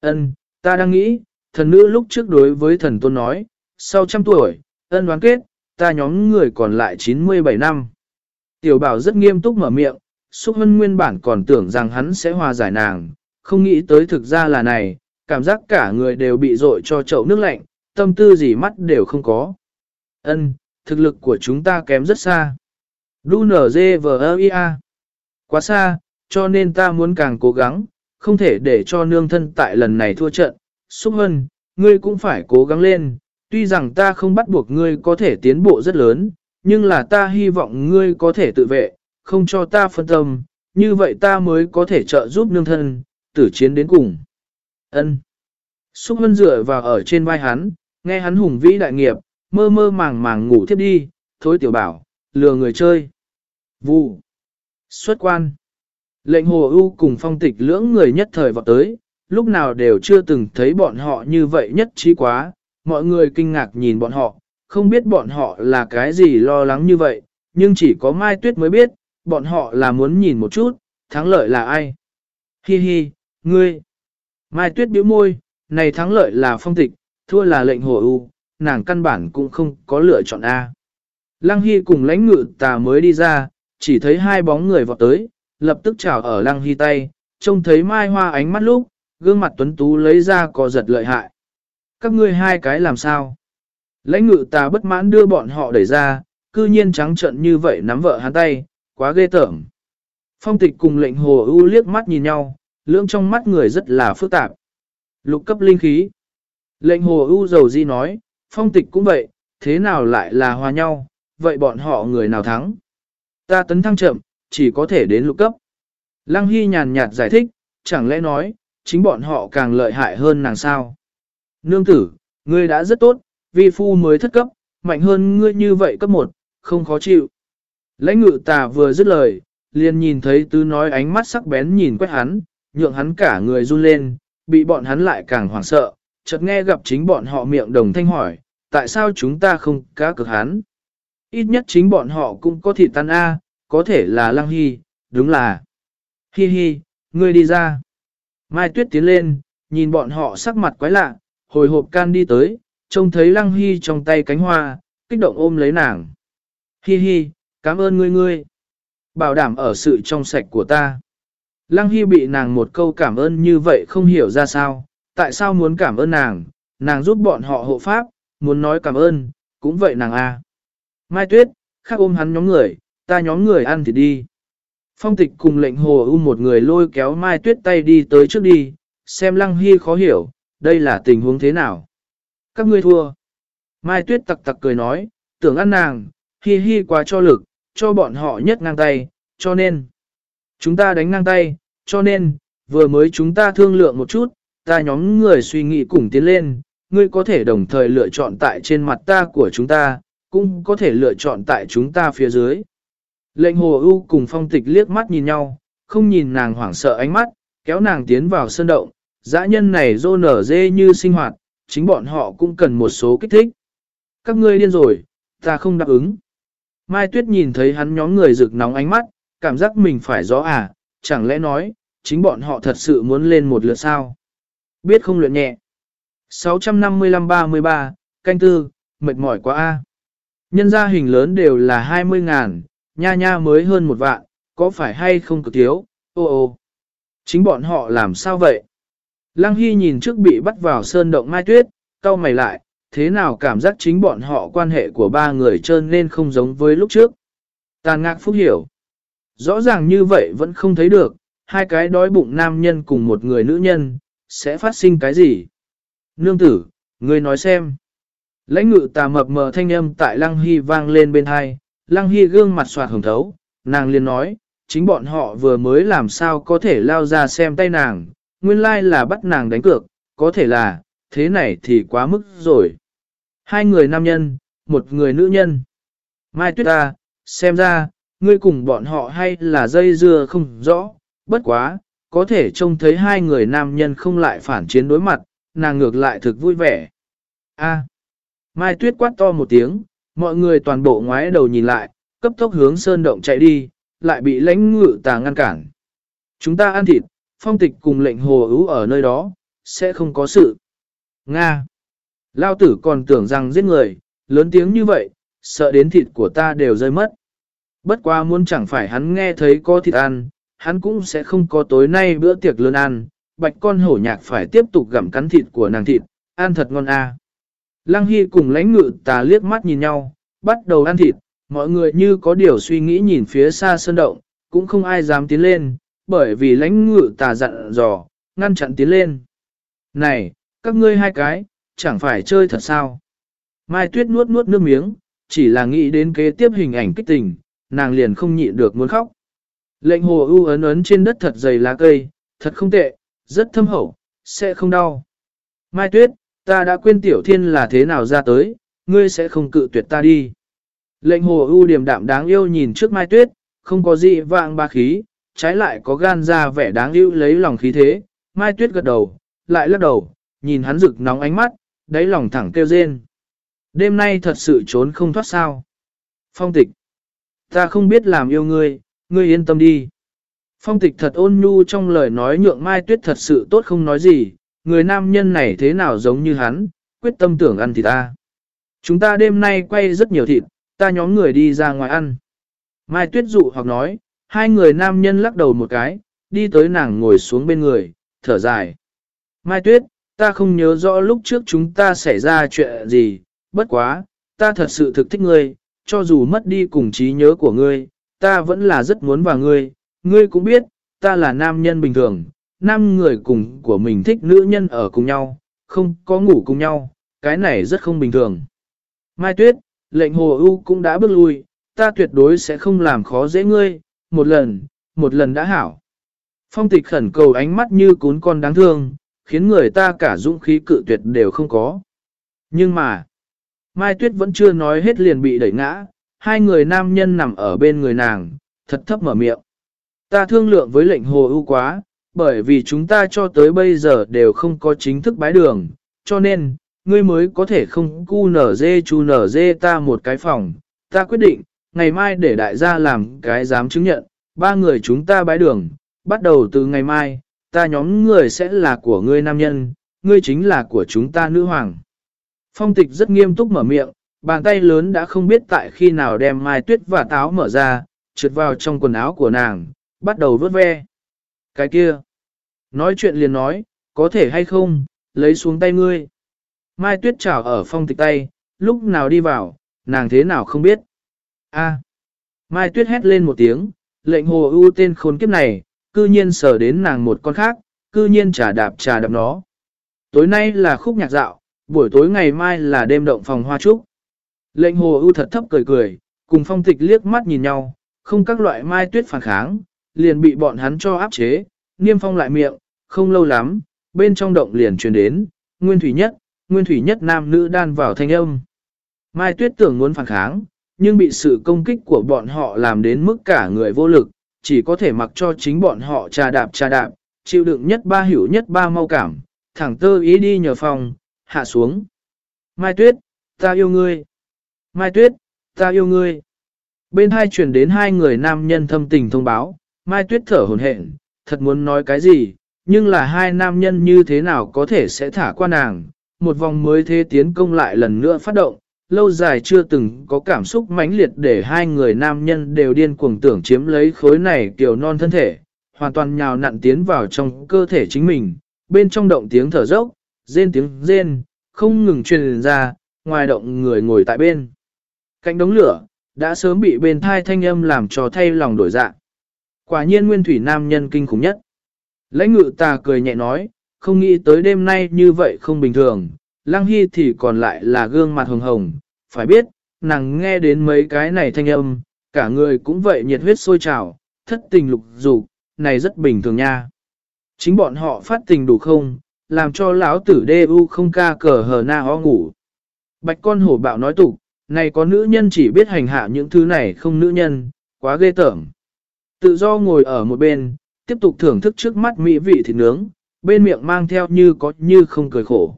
Ân, ta đang nghĩ, thần nữ lúc trước đối với thần tôn nói, sau trăm tuổi, ân đoán kết, ta nhóm người còn lại 97 năm. Tiểu bảo rất nghiêm túc mở miệng, Xúc Hân nguyên bản còn tưởng rằng hắn sẽ hòa giải nàng, không nghĩ tới thực ra là này, cảm giác cả người đều bị dội cho chậu nước lạnh, tâm tư gì mắt đều không có. Ân, thực lực của chúng ta kém rất xa. Đu nở dê vờ Quá xa, cho nên ta muốn càng cố gắng, không thể để cho nương thân tại lần này thua trận. Xúc Hân, ngươi cũng phải cố gắng lên, tuy rằng ta không bắt buộc ngươi có thể tiến bộ rất lớn, nhưng là ta hy vọng ngươi có thể tự vệ, không cho ta phân tâm, như vậy ta mới có thể trợ giúp nương thân, tử chiến đến cùng. Ân. Xúc Hân dựa vào ở trên vai hắn, nghe hắn hùng vĩ đại nghiệp, mơ mơ màng màng ngủ thiếp đi, thôi tiểu bảo, lừa người chơi. Vụ. Xuất quan. Lệnh hồ ưu cùng phong tịch lưỡng người nhất thời vọt tới, lúc nào đều chưa từng thấy bọn họ như vậy nhất trí quá, mọi người kinh ngạc nhìn bọn họ, không biết bọn họ là cái gì lo lắng như vậy, nhưng chỉ có Mai Tuyết mới biết, bọn họ là muốn nhìn một chút, thắng lợi là ai. Hi hi, ngươi. Mai Tuyết biểu môi, này thắng lợi là phong tịch, thua là lệnh hồ ưu, nàng căn bản cũng không có lựa chọn A. Lăng Hy cùng lãnh ngự tà mới đi ra, chỉ thấy hai bóng người vọt tới, lập tức chào ở Lăng Hy tay, trông thấy Mai Hoa ánh mắt lúc, gương mặt tuấn tú lấy ra có giật lợi hại. Các ngươi hai cái làm sao? Lãnh ngự tà bất mãn đưa bọn họ đẩy ra, cư nhiên trắng trận như vậy nắm vợ hắn tay, quá ghê tởm. Phong tịch cùng lệnh hồ ưu liếc mắt nhìn nhau, lưỡng trong mắt người rất là phức tạp. Lục cấp linh khí. Lệnh hồ ưu dầu di nói, phong tịch cũng vậy, thế nào lại là hòa nhau, vậy bọn họ người nào thắng? Ta tấn thăng chậm, chỉ có thể đến lục cấp. Lăng Hy nhàn nhạt giải thích, chẳng lẽ nói, chính bọn họ càng lợi hại hơn nàng sao? Nương tử, ngươi đã rất tốt, vi phu mới thất cấp, mạnh hơn ngươi như vậy cấp một, không khó chịu. Lãnh ngự tà vừa dứt lời, liền nhìn thấy tứ nói ánh mắt sắc bén nhìn quét hắn, nhượng hắn cả người run lên, bị bọn hắn lại càng hoảng sợ, chợt nghe gặp chính bọn họ miệng đồng thanh hỏi, tại sao chúng ta không cá cực hắn? Ít nhất chính bọn họ cũng có thịt tan A, có thể là lăng hy, đúng là. Hi hi, ngươi đi ra. Mai Tuyết tiến lên, nhìn bọn họ sắc mặt quái lạ, hồi hộp can đi tới, trông thấy lăng hy trong tay cánh hoa, kích động ôm lấy nàng. Hi hi, cảm ơn ngươi ngươi. Bảo đảm ở sự trong sạch của ta. Lăng Hy bị nàng một câu cảm ơn như vậy không hiểu ra sao, tại sao muốn cảm ơn nàng, nàng giúp bọn họ hộ pháp, muốn nói cảm ơn, cũng vậy nàng a. Mai Tuyết, khác ôm hắn nhóm người, ta nhóm người ăn thì đi. Phong tịch cùng lệnh hồ u một người lôi kéo Mai Tuyết tay đi tới trước đi, xem Lăng Hy khó hiểu, đây là tình huống thế nào. Các ngươi thua. Mai Tuyết tặc tặc cười nói, tưởng ăn nàng, hi hi quá cho lực, cho bọn họ nhất ngang tay, cho nên. Chúng ta đánh ngang tay, cho nên, vừa mới chúng ta thương lượng một chút, ta nhóm người suy nghĩ cùng tiến lên, ngươi có thể đồng thời lựa chọn tại trên mặt ta của chúng ta, cũng có thể lựa chọn tại chúng ta phía dưới. Lệnh hồ ưu cùng phong tịch liếc mắt nhìn nhau, không nhìn nàng hoảng sợ ánh mắt, kéo nàng tiến vào sân động, dã nhân này rô nở dê như sinh hoạt, chính bọn họ cũng cần một số kích thích. Các ngươi điên rồi, ta không đáp ứng. Mai Tuyết nhìn thấy hắn nhóm người rực nóng ánh mắt, cảm giác mình phải gió à, chẳng lẽ nói, chính bọn họ thật sự muốn lên một lượt sao? Biết không luyện nhẹ. 655-33, canh tư, mệt mỏi quá a. Nhân gia hình lớn đều là 20 ngàn, nha nha mới hơn một vạn, có phải hay không cực thiếu, ô ô. Chính bọn họ làm sao vậy? Lăng Hy nhìn trước bị bắt vào sơn động mai tuyết, cau mày lại, thế nào cảm giác chính bọn họ quan hệ của ba người trơn nên không giống với lúc trước. Tàn ngạc phúc hiểu. Rõ ràng như vậy vẫn không thấy được, hai cái đói bụng nam nhân cùng một người nữ nhân, sẽ phát sinh cái gì? Nương tử, ngươi nói xem. Lãnh ngự tà mập mờ thanh âm tại Lăng Hy vang lên bên hai, Lăng Hy gương mặt soạt hồng thấu, nàng liền nói, chính bọn họ vừa mới làm sao có thể lao ra xem tay nàng, nguyên lai là bắt nàng đánh cược, có thể là, thế này thì quá mức rồi. Hai người nam nhân, một người nữ nhân. Mai Tuyết ta, xem ra, ngươi cùng bọn họ hay là dây dưa không rõ, bất quá, có thể trông thấy hai người nam nhân không lại phản chiến đối mặt, nàng ngược lại thực vui vẻ. A. Mai Tuyết quát to một tiếng, mọi người toàn bộ ngoái đầu nhìn lại, cấp tốc hướng sơn động chạy đi, lại bị lãnh ngự tà ngăn cản. Chúng ta ăn thịt, phong tịch cùng lệnh hồ ưu ở nơi đó, sẽ không có sự. Nga. Lao tử còn tưởng rằng giết người, lớn tiếng như vậy, sợ đến thịt của ta đều rơi mất. Bất quá muốn chẳng phải hắn nghe thấy có thịt ăn, hắn cũng sẽ không có tối nay bữa tiệc lớn ăn, bạch con hổ nhạc phải tiếp tục gặm cắn thịt của nàng thịt, ăn thật ngon à. Lăng Hy cùng lãnh ngự tà liếc mắt nhìn nhau, bắt đầu ăn thịt, mọi người như có điều suy nghĩ nhìn phía xa sơn động, cũng không ai dám tiến lên, bởi vì lãnh ngự tà dặn dò, ngăn chặn tiến lên. Này, các ngươi hai cái, chẳng phải chơi thật sao? Mai Tuyết nuốt nuốt nước miếng, chỉ là nghĩ đến kế tiếp hình ảnh kích tình, nàng liền không nhịn được muốn khóc. Lệnh hồ ưu ấn ấn trên đất thật dày lá cây, thật không tệ, rất thâm hậu, sẽ không đau. Mai Tuyết, ta đã quên tiểu thiên là thế nào ra tới, ngươi sẽ không cự tuyệt ta đi. Lệnh hồ ưu điềm đạm đáng yêu nhìn trước Mai Tuyết, không có gì vạng ba khí, trái lại có gan ra vẻ đáng yêu lấy lòng khí thế. Mai Tuyết gật đầu, lại lắc đầu, nhìn hắn rực nóng ánh mắt, đáy lòng thẳng kêu rên. Đêm nay thật sự trốn không thoát sao. Phong tịch. Ta không biết làm yêu ngươi, ngươi yên tâm đi. Phong tịch thật ôn nhu trong lời nói nhượng Mai Tuyết thật sự tốt không nói gì, người nam nhân này thế nào giống như hắn, quyết tâm tưởng ăn thịt ta. Chúng ta đêm nay quay rất nhiều thịt, ta nhóm người đi ra ngoài ăn. Mai Tuyết dụ hoặc nói, hai người nam nhân lắc đầu một cái, đi tới nàng ngồi xuống bên người, thở dài. Mai Tuyết, ta không nhớ rõ lúc trước chúng ta xảy ra chuyện gì, bất quá, ta thật sự thực thích ngươi, cho dù mất đi cùng trí nhớ của ngươi, ta vẫn là rất muốn vào ngươi, ngươi cũng biết, ta là nam nhân bình thường, nam người cùng của mình thích nữ nhân ở cùng nhau, không có ngủ cùng nhau, cái này rất không bình thường. Mai Tuyết, lệnh hồ ưu cũng đã bước lui, ta tuyệt đối sẽ không làm khó dễ ngươi, một lần, một lần đã hảo. Phong tịch khẩn cầu ánh mắt như cún con đáng thương, khiến người ta cả dũng khí cự tuyệt đều không có. Nhưng mà, Mai Tuyết vẫn chưa nói hết liền bị đẩy ngã, hai người nam nhân nằm ở bên người nàng, thật thấp mở miệng. Ta thương lượng với lệnh hồ ưu quá, bởi vì chúng ta cho tới bây giờ đều không có chính thức bái đường, cho nên, ngươi mới có thể không cu nở dê chu nở dê ta một cái phòng. Ta quyết định, ngày mai để đại gia làm cái dám chứng nhận, ba người chúng ta bái đường, bắt đầu từ ngày mai, ta nhóm người sẽ là của ngươi nam nhân, ngươi chính là của chúng ta nữ hoàng. Phong tịch rất nghiêm túc mở miệng, bàn tay lớn đã không biết tại khi nào đem mai tuyết và táo mở ra, trượt vào trong quần áo của nàng, bắt đầu vớt ve. Cái kia, nói chuyện liền nói, có thể hay không, lấy xuống tay ngươi. Mai tuyết chảo ở phong tịch tay, lúc nào đi vào, nàng thế nào không biết. A. Mai tuyết hét lên một tiếng, lệnh hồ ưu tên khốn kiếp này, cư nhiên sở đến nàng một con khác, cư nhiên trả đạp trả đạp nó. Tối nay là khúc nhạc dạo, buổi tối ngày mai là đêm động phòng hoa trúc. Lệnh hồ ưu thật thấp cười cười, cùng phong tịch liếc mắt nhìn nhau, không các loại mai tuyết phản kháng, liền bị bọn hắn cho áp chế, niêm phong lại miệng, không lâu lắm, bên trong động liền truyền đến, nguyên thủy nhất, nguyên thủy nhất nam nữ đan vào thanh âm. Mai tuyết tưởng muốn phản kháng, nhưng bị sự công kích của bọn họ làm đến mức cả người vô lực, chỉ có thể mặc cho chính bọn họ trà đạp trà đạp, chịu đựng nhất ba hiểu nhất ba mau cảm, thẳng tơ ý đi nhờ phòng, hạ xuống. Mai Tuyết, ta yêu ngươi. Mai Tuyết, ta yêu ngươi. Bên hai chuyển đến hai người nam nhân thâm tình thông báo, Mai Tuyết thở hồn hển, thật muốn nói cái gì, nhưng là hai nam nhân như thế nào có thể sẽ thả qua nàng. Một vòng mới thế tiến công lại lần nữa phát động, lâu dài chưa từng có cảm xúc mãnh liệt để hai người nam nhân đều điên cuồng tưởng chiếm lấy khối này kiểu non thân thể, hoàn toàn nhào nặn tiến vào trong cơ thể chính mình, bên trong động tiếng thở dốc, rên tiếng rên, không ngừng truyền ra, ngoài động người ngồi tại bên. Cạnh đống lửa, đã sớm bị bên thai thanh âm làm cho thay lòng đổi dạ. Quả nhiên nguyên thủy nam nhân kinh khủng nhất. Lãnh ngự ta cười nhẹ nói, không nghĩ tới đêm nay như vậy không bình thường, Lăng Hy thì còn lại là gương mặt hồng hồng, phải biết, nàng nghe đến mấy cái này thanh âm, cả người cũng vậy nhiệt huyết sôi trào, thất tình lục dục, này rất bình thường nha. Chính bọn họ phát tình đủ không, làm cho lão tử đê u không ca cờ hờ na ho ngủ. Bạch con hổ bạo nói tục, này có nữ nhân chỉ biết hành hạ những thứ này không nữ nhân, quá ghê tởm. Tự do ngồi ở một bên, tiếp tục thưởng thức trước mắt mỹ vị thịt nướng, bên miệng mang theo như có như không cười khổ.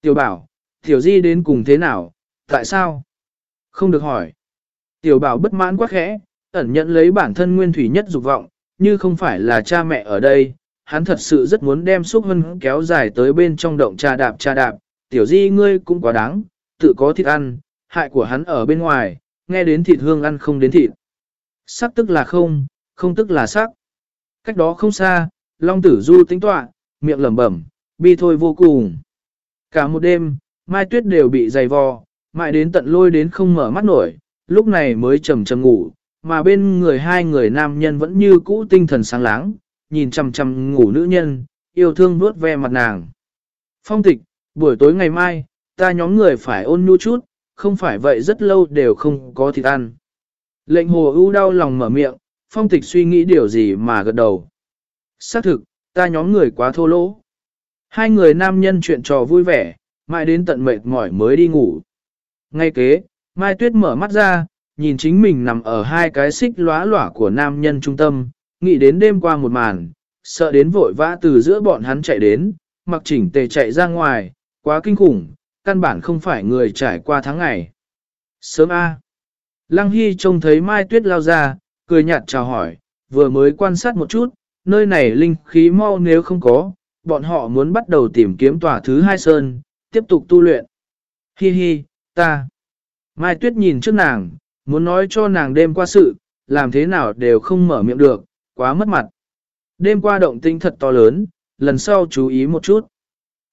Tiểu bảo, tiểu di đến cùng thế nào, tại sao? Không được hỏi. Tiểu bảo bất mãn quá khẽ, ẩn nhận lấy bản thân nguyên thủy nhất dục vọng, như không phải là cha mẹ ở đây, hắn thật sự rất muốn đem xúc hân kéo dài tới bên trong động trà đạp trà đạp, tiểu di ngươi cũng quá đáng, tự có thịt ăn, hại của hắn ở bên ngoài, nghe đến thịt hương ăn không đến thịt. Sắc tức là không, không tức là sắc. Cách đó không xa, Long Tử Du tính tọa, miệng lẩm bẩm, bi thôi vô cùng. Cả một đêm, Mai Tuyết đều bị dày vò, mãi đến tận lôi đến không mở mắt nổi, lúc này mới chầm chầm ngủ, mà bên người hai người nam nhân vẫn như cũ tinh thần sáng láng, nhìn chằm chằm ngủ nữ nhân, yêu thương vuốt ve mặt nàng. Phong tịch, buổi tối ngày mai, ta nhóm người phải ôn nhu chút, không phải vậy rất lâu đều không có thịt ăn. Lệnh hồ ưu đau lòng mở miệng, phong tịch suy nghĩ điều gì mà gật đầu. Xác thực, ta nhóm người quá thô lỗ. Hai người nam nhân chuyện trò vui vẻ, mãi đến tận mệt mỏi mới đi ngủ. Ngay kế, Mai Tuyết mở mắt ra, nhìn chính mình nằm ở hai cái xích lóa lỏa của nam nhân trung tâm, nghĩ đến đêm qua một màn, sợ đến vội vã từ giữa bọn hắn chạy đến, mặc chỉnh tề chạy ra ngoài, quá kinh khủng, căn bản không phải người trải qua tháng ngày. Sớm A. Lăng Hy trông thấy Mai Tuyết lao ra, cười nhạt chào hỏi, vừa mới quan sát một chút, nơi này linh khí mau nếu không có, bọn họ muốn bắt đầu tìm kiếm tòa thứ hai sơn, tiếp tục tu luyện. Hi hi, ta. Mai Tuyết nhìn trước nàng, muốn nói cho nàng đêm qua sự, làm thế nào đều không mở miệng được, quá mất mặt. Đêm qua động tinh thật to lớn, lần sau chú ý một chút.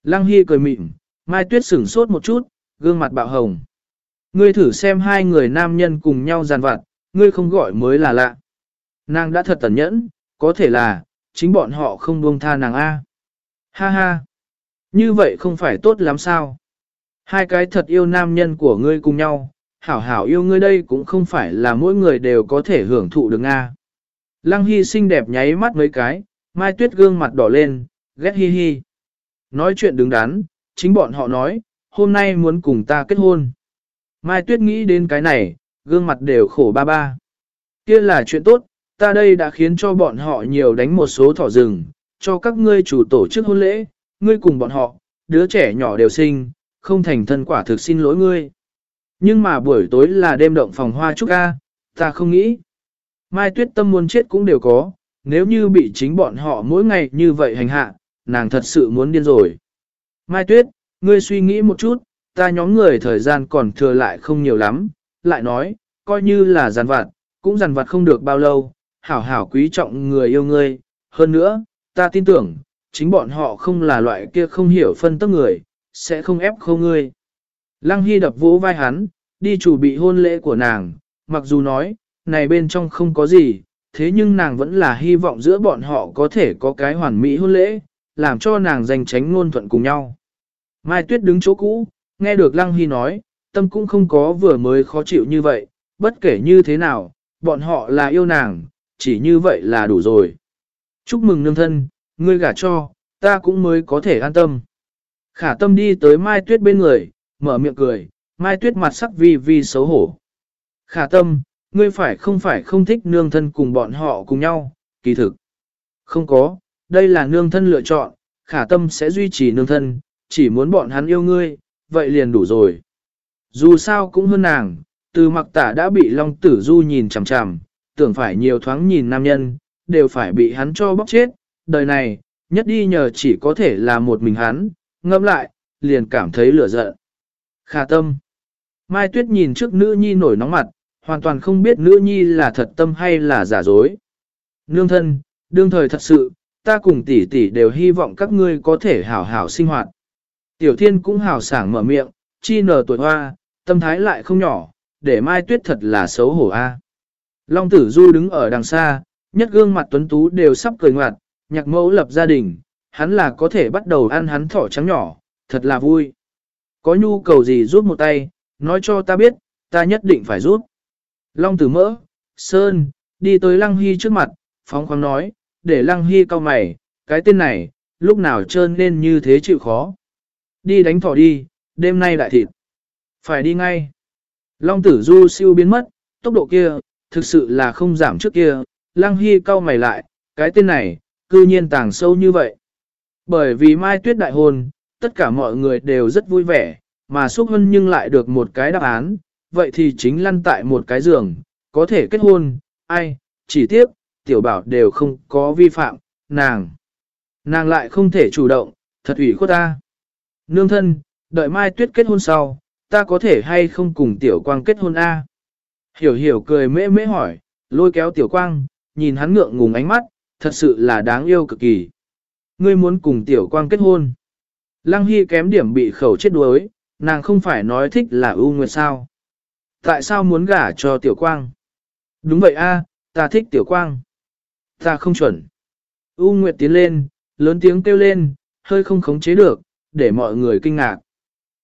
Lăng Hy cười mịn, Mai Tuyết sửng sốt một chút, gương mặt bạo hồng. Ngươi thử xem hai người nam nhân cùng nhau giàn vặt, ngươi không gọi mới là lạ. Nàng đã thật tẩn nhẫn, có thể là, chính bọn họ không buông tha nàng A. Ha ha! Như vậy không phải tốt lắm sao? Hai cái thật yêu nam nhân của ngươi cùng nhau, hảo hảo yêu ngươi đây cũng không phải là mỗi người đều có thể hưởng thụ được a. Lăng Hy xinh đẹp nháy mắt mấy cái, Mai Tuyết gương mặt đỏ lên, ghét hi hi. Nói chuyện đứng đắn, chính bọn họ nói, hôm nay muốn cùng ta kết hôn. Mai Tuyết nghĩ đến cái này, gương mặt đều khổ ba ba. Kia là chuyện tốt, ta đây đã khiến cho bọn họ nhiều đánh một số thỏ rừng, cho các ngươi chủ tổ chức hôn lễ, ngươi cùng bọn họ, đứa trẻ nhỏ đều sinh, không thành thân quả thực xin lỗi ngươi. Nhưng mà buổi tối là đêm động phòng hoa trúc ca, ta không nghĩ. Mai tuyết tâm muốn chết cũng đều có, nếu như bị chính bọn họ mỗi ngày như vậy hành hạ, nàng thật sự muốn điên rồi. Mai tuyết, ngươi suy nghĩ một chút, ta nhóm người thời gian còn thừa lại không nhiều lắm, lại nói, coi như là giàn vặt, cũng giàn vặt không được bao lâu, hảo hảo quý trọng người yêu ngươi. Hơn nữa, ta tin tưởng, chính bọn họ không là loại kia không hiểu phân tức người, sẽ không ép khâu ngươi. Lăng Hy đập vỗ vai hắn, đi chủ bị hôn lễ của nàng, mặc dù nói, này bên trong không có gì, thế nhưng nàng vẫn là hy vọng giữa bọn họ có thể có cái hoàn mỹ hôn lễ, làm cho nàng giành tránh ngôn thuận cùng nhau. Mai Tuyết đứng chỗ cũ, nghe được Lăng Hy nói, tâm cũng không có vừa mới khó chịu như vậy, bất kể như thế nào, bọn họ là yêu nàng, chỉ như vậy là đủ rồi. Chúc mừng nương thân, ngươi gả cho, ta cũng mới có thể an tâm. Khả tâm đi tới Mai Tuyết bên người, mở miệng cười, Mai Tuyết mặt sắc vi vi xấu hổ. Khả tâm, ngươi phải không phải không thích nương thân cùng bọn họ cùng nhau, kỳ thực. Không có, đây là nương thân lựa chọn, khả tâm sẽ duy trì nương thân, chỉ muốn bọn hắn yêu ngươi, vậy liền đủ rồi. Dù sao cũng hơn nàng, từ mặc tả đã bị Long Tử Du nhìn chằm chằm, tưởng phải nhiều thoáng nhìn nam nhân, đều phải bị hắn cho bóc chết. Đời này, nhất đi nhờ chỉ có thể là một mình hắn, ngâm lại, liền cảm thấy lửa giận. Khả tâm. Mai Tuyết nhìn trước nữ nhi nổi nóng mặt, hoàn toàn không biết nữ nhi là thật tâm hay là giả dối. Nương thân, đương thời thật sự, ta cùng tỷ tỷ đều hy vọng các ngươi có thể hảo hảo sinh hoạt. Tiểu thiên cũng hào sảng mở miệng, chi nở tuổi hoa, tâm thái lại không nhỏ, để Mai Tuyết thật là xấu hổ a. Long tử du đứng ở đằng xa, nhất gương mặt tuấn tú đều sắp cười ngoặt, nhạc mẫu lập gia đình, hắn là có thể bắt đầu ăn hắn thỏ trắng nhỏ, thật là vui. Có nhu cầu gì rút một tay, nói cho ta biết, ta nhất định phải rút Long tử mỡ, Sơn, đi tới Lăng Hy trước mặt, phóng khoáng nói, để Lăng Hy cau mày, cái tên này, lúc nào trơn nên như thế chịu khó. Đi đánh thỏ đi, đêm nay đại thịt. Phải đi ngay. Long tử du siêu biến mất, tốc độ kia, thực sự là không giảm trước kia. Lăng Hy cau mày lại, cái tên này, cư nhiên tàng sâu như vậy. Bởi vì Mai Tuyết đại hôn, tất cả mọi người đều rất vui vẻ, mà Xúc Hân nhưng lại được một cái đáp án, vậy thì chính lăn tại một cái giường, có thể kết hôn, ai, chỉ tiếp tiểu bảo đều không có vi phạm, nàng. Nàng lại không thể chủ động, thật ủy khuất ta. Nương thân, đợi Mai Tuyết kết hôn sau, ta có thể hay không cùng tiểu quang kết hôn A. Hiểu hiểu cười mễ mễ hỏi, lôi kéo tiểu quang, nhìn hắn ngượng ngùng ánh mắt, thật sự là đáng yêu cực kỳ. Ngươi muốn cùng tiểu quang kết hôn. Lăng Hy kém điểm bị khẩu chết đuối, nàng không phải nói thích là ưu nguyệt sao. Tại sao muốn gả cho tiểu quang? Đúng vậy a, ta thích tiểu quang. Ta không chuẩn. U Nguyệt tiến lên, lớn tiếng kêu lên, hơi không khống chế được, để mọi người kinh ngạc.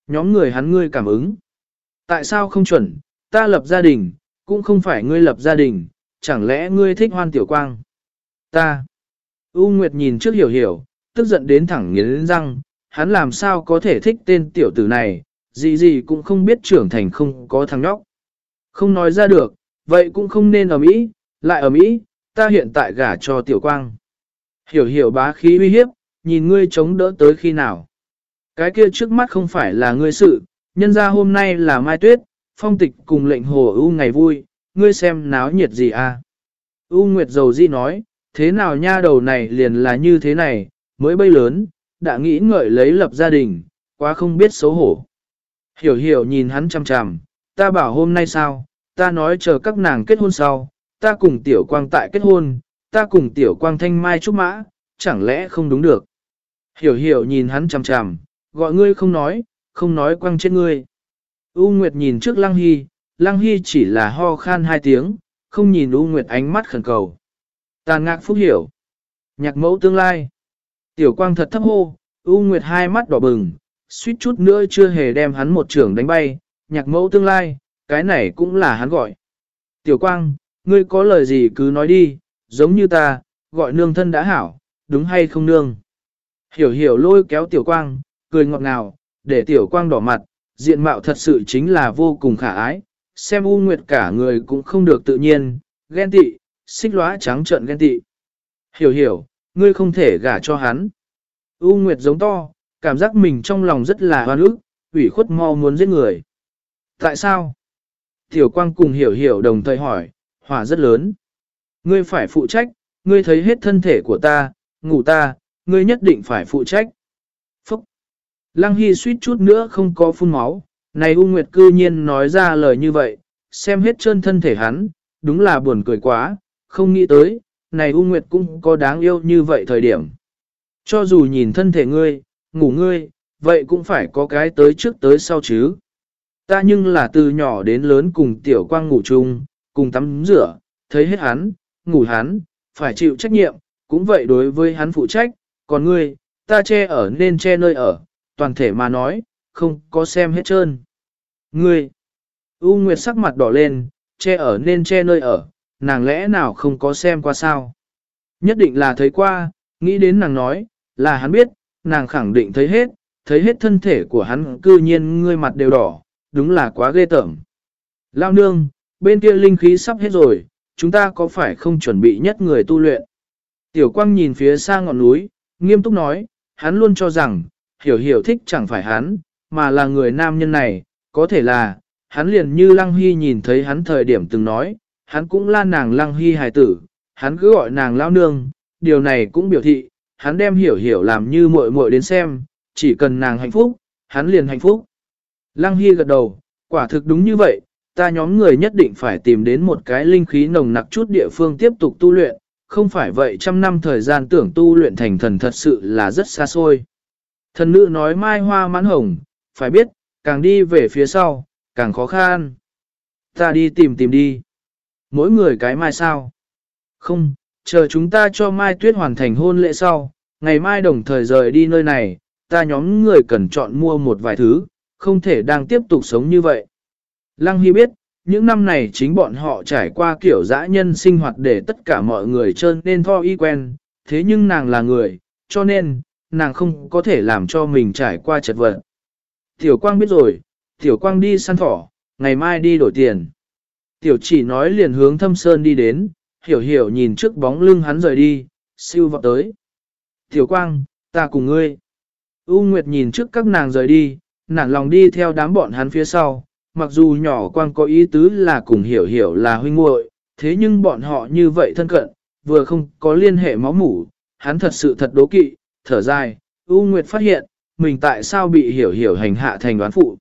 Nhóm người hắn ngươi cảm ứng. Tại sao không chuẩn, ta lập gia đình, cũng không phải ngươi lập gia đình, chẳng lẽ ngươi thích hoan tiểu quang? Ta. U Nguyệt nhìn trước hiểu hiểu, tức giận đến thẳng nghiến răng, hắn làm sao có thể thích tên tiểu tử này, gì gì cũng không biết trưởng thành không có thằng nhóc. Không nói ra được, vậy cũng không nên ở Mỹ, lại ở Mỹ, ta hiện tại gả cho tiểu quang. Hiểu hiểu bá khí uy hiếp, nhìn ngươi chống đỡ tới khi nào. Cái kia trước mắt không phải là ngươi sự, nhân ra hôm nay là mai tuyết, phong tịch cùng lệnh hồ ưu ngày vui, ngươi xem náo nhiệt gì à. U Nguyệt Dầu Di nói, thế nào nha đầu này liền là như thế này, mới bay lớn, đã nghĩ ngợi lấy lập gia đình, quá không biết xấu hổ. Hiểu hiểu nhìn hắn chằm chằm, ta bảo hôm nay sao, ta nói chờ các nàng kết hôn sau, ta cùng tiểu quang tại kết hôn, ta cùng tiểu quang thanh mai trúc mã, chẳng lẽ không đúng được. Hiểu hiểu nhìn hắn chằm chằm, gọi ngươi không nói, không nói quang chết ngươi. U Nguyệt nhìn trước Lăng Hy, Lăng Hy chỉ là ho khan hai tiếng, không nhìn U Nguyệt ánh mắt khẩn cầu. Tàn ngạc phúc hiểu. Nhạc mẫu tương lai. Tiểu quang thật thấp hô, U Nguyệt hai mắt đỏ bừng, suýt chút nữa chưa hề đem hắn một trưởng đánh bay, nhạc mẫu tương lai, cái này cũng là hắn gọi. Tiểu quang, ngươi có lời gì cứ nói đi, giống như ta, gọi nương thân đã hảo, đúng hay không nương. Hiểu hiểu lôi kéo tiểu quang, cười ngọt ngào, để tiểu quang đỏ mặt, diện mạo thật sự chính là vô cùng khả ái, xem U Nguyệt cả người cũng không được tự nhiên, ghen tị, xích lóa trắng trợn ghen tị. Hiểu hiểu, ngươi không thể gả cho hắn. U Nguyệt giống to, cảm giác mình trong lòng rất là hoan ức, ủy khuất mau muốn giết người. Tại sao? Tiểu quang cùng hiểu hiểu đồng thời hỏi, hỏa rất lớn. Ngươi phải phụ trách, ngươi thấy hết thân thể của ta, ngủ ta, ngươi nhất định phải phụ trách. Phúc! Lăng Hy suýt chút nữa không có phun máu, này U Nguyệt cư nhiên nói ra lời như vậy, xem hết trơn thân thể hắn, đúng là buồn cười quá, không nghĩ tới, này U Nguyệt cũng có đáng yêu như vậy thời điểm. Cho dù nhìn thân thể ngươi, ngủ ngươi, vậy cũng phải có cái tới trước tới sau chứ. Ta nhưng là từ nhỏ đến lớn cùng tiểu quang ngủ chung, cùng tắm rửa, thấy hết hắn, ngủ hắn, phải chịu trách nhiệm, cũng vậy đối với hắn phụ trách, còn ngươi, ta che ở nên che nơi ở, toàn thể mà nói, không có xem hết trơn. Ngươi, U Nguyệt sắc mặt đỏ lên, che ở nên che nơi ở, nàng lẽ nào không có xem qua sao? Nhất định là thấy qua, nghĩ đến nàng nói, là hắn biết, nàng khẳng định thấy hết, thấy hết thân thể của hắn cư nhiên ngươi mặt đều đỏ, đúng là quá ghê tởm. Lao nương, bên kia linh khí sắp hết rồi, chúng ta có phải không chuẩn bị nhất người tu luyện? Tiểu quang nhìn phía xa ngọn núi, nghiêm túc nói, hắn luôn cho rằng, hiểu hiểu thích chẳng phải hắn, mà là người nam nhân này, có thể là, hắn liền như Lăng Hy nhìn thấy hắn thời điểm từng nói, hắn cũng là nàng Lăng Hy hài tử, hắn cứ gọi nàng lao nương, điều này cũng biểu thị, hắn đem hiểu hiểu làm như muội muội đến xem, chỉ cần nàng hạnh phúc, hắn liền hạnh phúc. Lăng Hy gật đầu, quả thực đúng như vậy, ta nhóm người nhất định phải tìm đến một cái linh khí nồng nặc chút địa phương tiếp tục tu luyện, không phải vậy trăm năm thời gian tưởng tu luyện thành thần thật sự là rất xa xôi. Thần nữ nói mai hoa mãn hồng, phải biết, càng đi về phía sau, càng khó khăn. Ta đi tìm tìm đi. Mỗi người cái mai sao? Không, chờ chúng ta cho mai tuyết hoàn thành hôn lễ sau, ngày mai đồng thời rời đi nơi này, ta nhóm người cần chọn mua một vài thứ, không thể đang tiếp tục sống như vậy. Lăng Hy biết, những năm này chính bọn họ trải qua kiểu dã nhân sinh hoạt để tất cả mọi người trơn nên tho y quen, thế nhưng nàng là người, cho nên, nàng không có thể làm cho mình trải qua chật vật. Tiểu Quang biết rồi, Tiểu Quang đi săn thỏ, ngày mai đi đổi tiền. Tiểu chỉ nói liền hướng thâm sơn đi đến, hiểu hiểu nhìn trước bóng lưng hắn rời đi, siêu vọt tới. Tiểu Quang, ta cùng ngươi. U Nguyệt nhìn trước các nàng rời đi, nản lòng đi theo đám bọn hắn phía sau, mặc dù nhỏ Quang có ý tứ là cùng hiểu hiểu là huynh muội, thế nhưng bọn họ như vậy thân cận, vừa không có liên hệ máu mủ, hắn thật sự thật đố kỵ, thở dài, U Nguyệt phát hiện, mình tại sao bị hiểu hiểu hành hạ thành đoán phụ.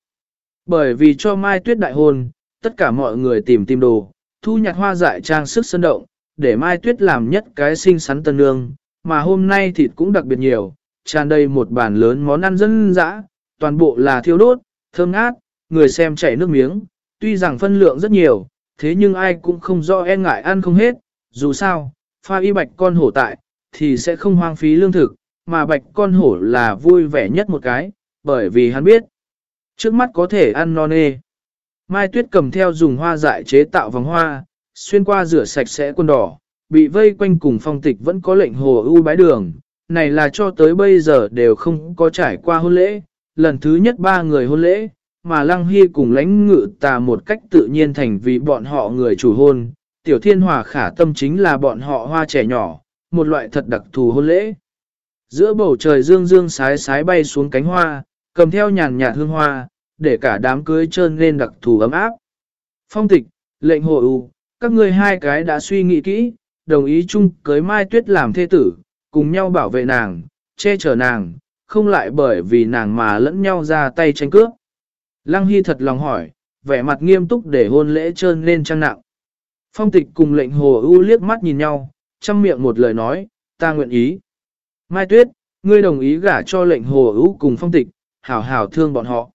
Bởi vì cho Mai Tuyết đại hôn, tất cả mọi người tìm tìm đồ, thu nhặt hoa dại trang sức sân động, để Mai Tuyết làm nhất cái xinh xắn tân nương, mà hôm nay thịt cũng đặc biệt nhiều, tràn đầy một bàn lớn món ăn dân dã, toàn bộ là thiêu đốt, thơm ngát, người xem chảy nước miếng, tuy rằng phân lượng rất nhiều, thế nhưng ai cũng không do e ngại ăn không hết, dù sao, pha y bạch con hổ tại, thì sẽ không hoang phí lương thực, mà bạch con hổ là vui vẻ nhất một cái, bởi vì hắn biết, trước mắt có thể ăn non nê. Mai Tuyết cầm theo dùng hoa dại chế tạo vòng hoa, xuyên qua rửa sạch sẽ quân đỏ, bị vây quanh cùng phong tịch vẫn có lệnh hồ ưu bái đường, này là cho tới bây giờ đều không có trải qua hôn lễ, lần thứ nhất ba người hôn lễ, mà Lăng Hy cùng lãnh ngự tà một cách tự nhiên thành vì bọn họ người chủ hôn, tiểu thiên hòa khả tâm chính là bọn họ hoa trẻ nhỏ, một loại thật đặc thù hôn lễ. Giữa bầu trời dương dương sái sái bay xuống cánh hoa, cầm theo nhàn nhạt hương hoa, để cả đám cưới trơn lên đặc thù ấm áp. Phong tịch, lệnh hồ ưu, các ngươi hai cái đã suy nghĩ kỹ, đồng ý chung cưới Mai Tuyết làm thê tử, cùng nhau bảo vệ nàng, che chở nàng, không lại bởi vì nàng mà lẫn nhau ra tay tranh cướp. Lăng Hy thật lòng hỏi, vẻ mặt nghiêm túc để hôn lễ trơn lên trang nặng. Phong tịch cùng lệnh hồ ưu liếc mắt nhìn nhau, chăm miệng một lời nói, ta nguyện ý. Mai Tuyết, ngươi đồng ý gả cho lệnh hồ ưu cùng phong tịch, hảo hảo thương bọn họ.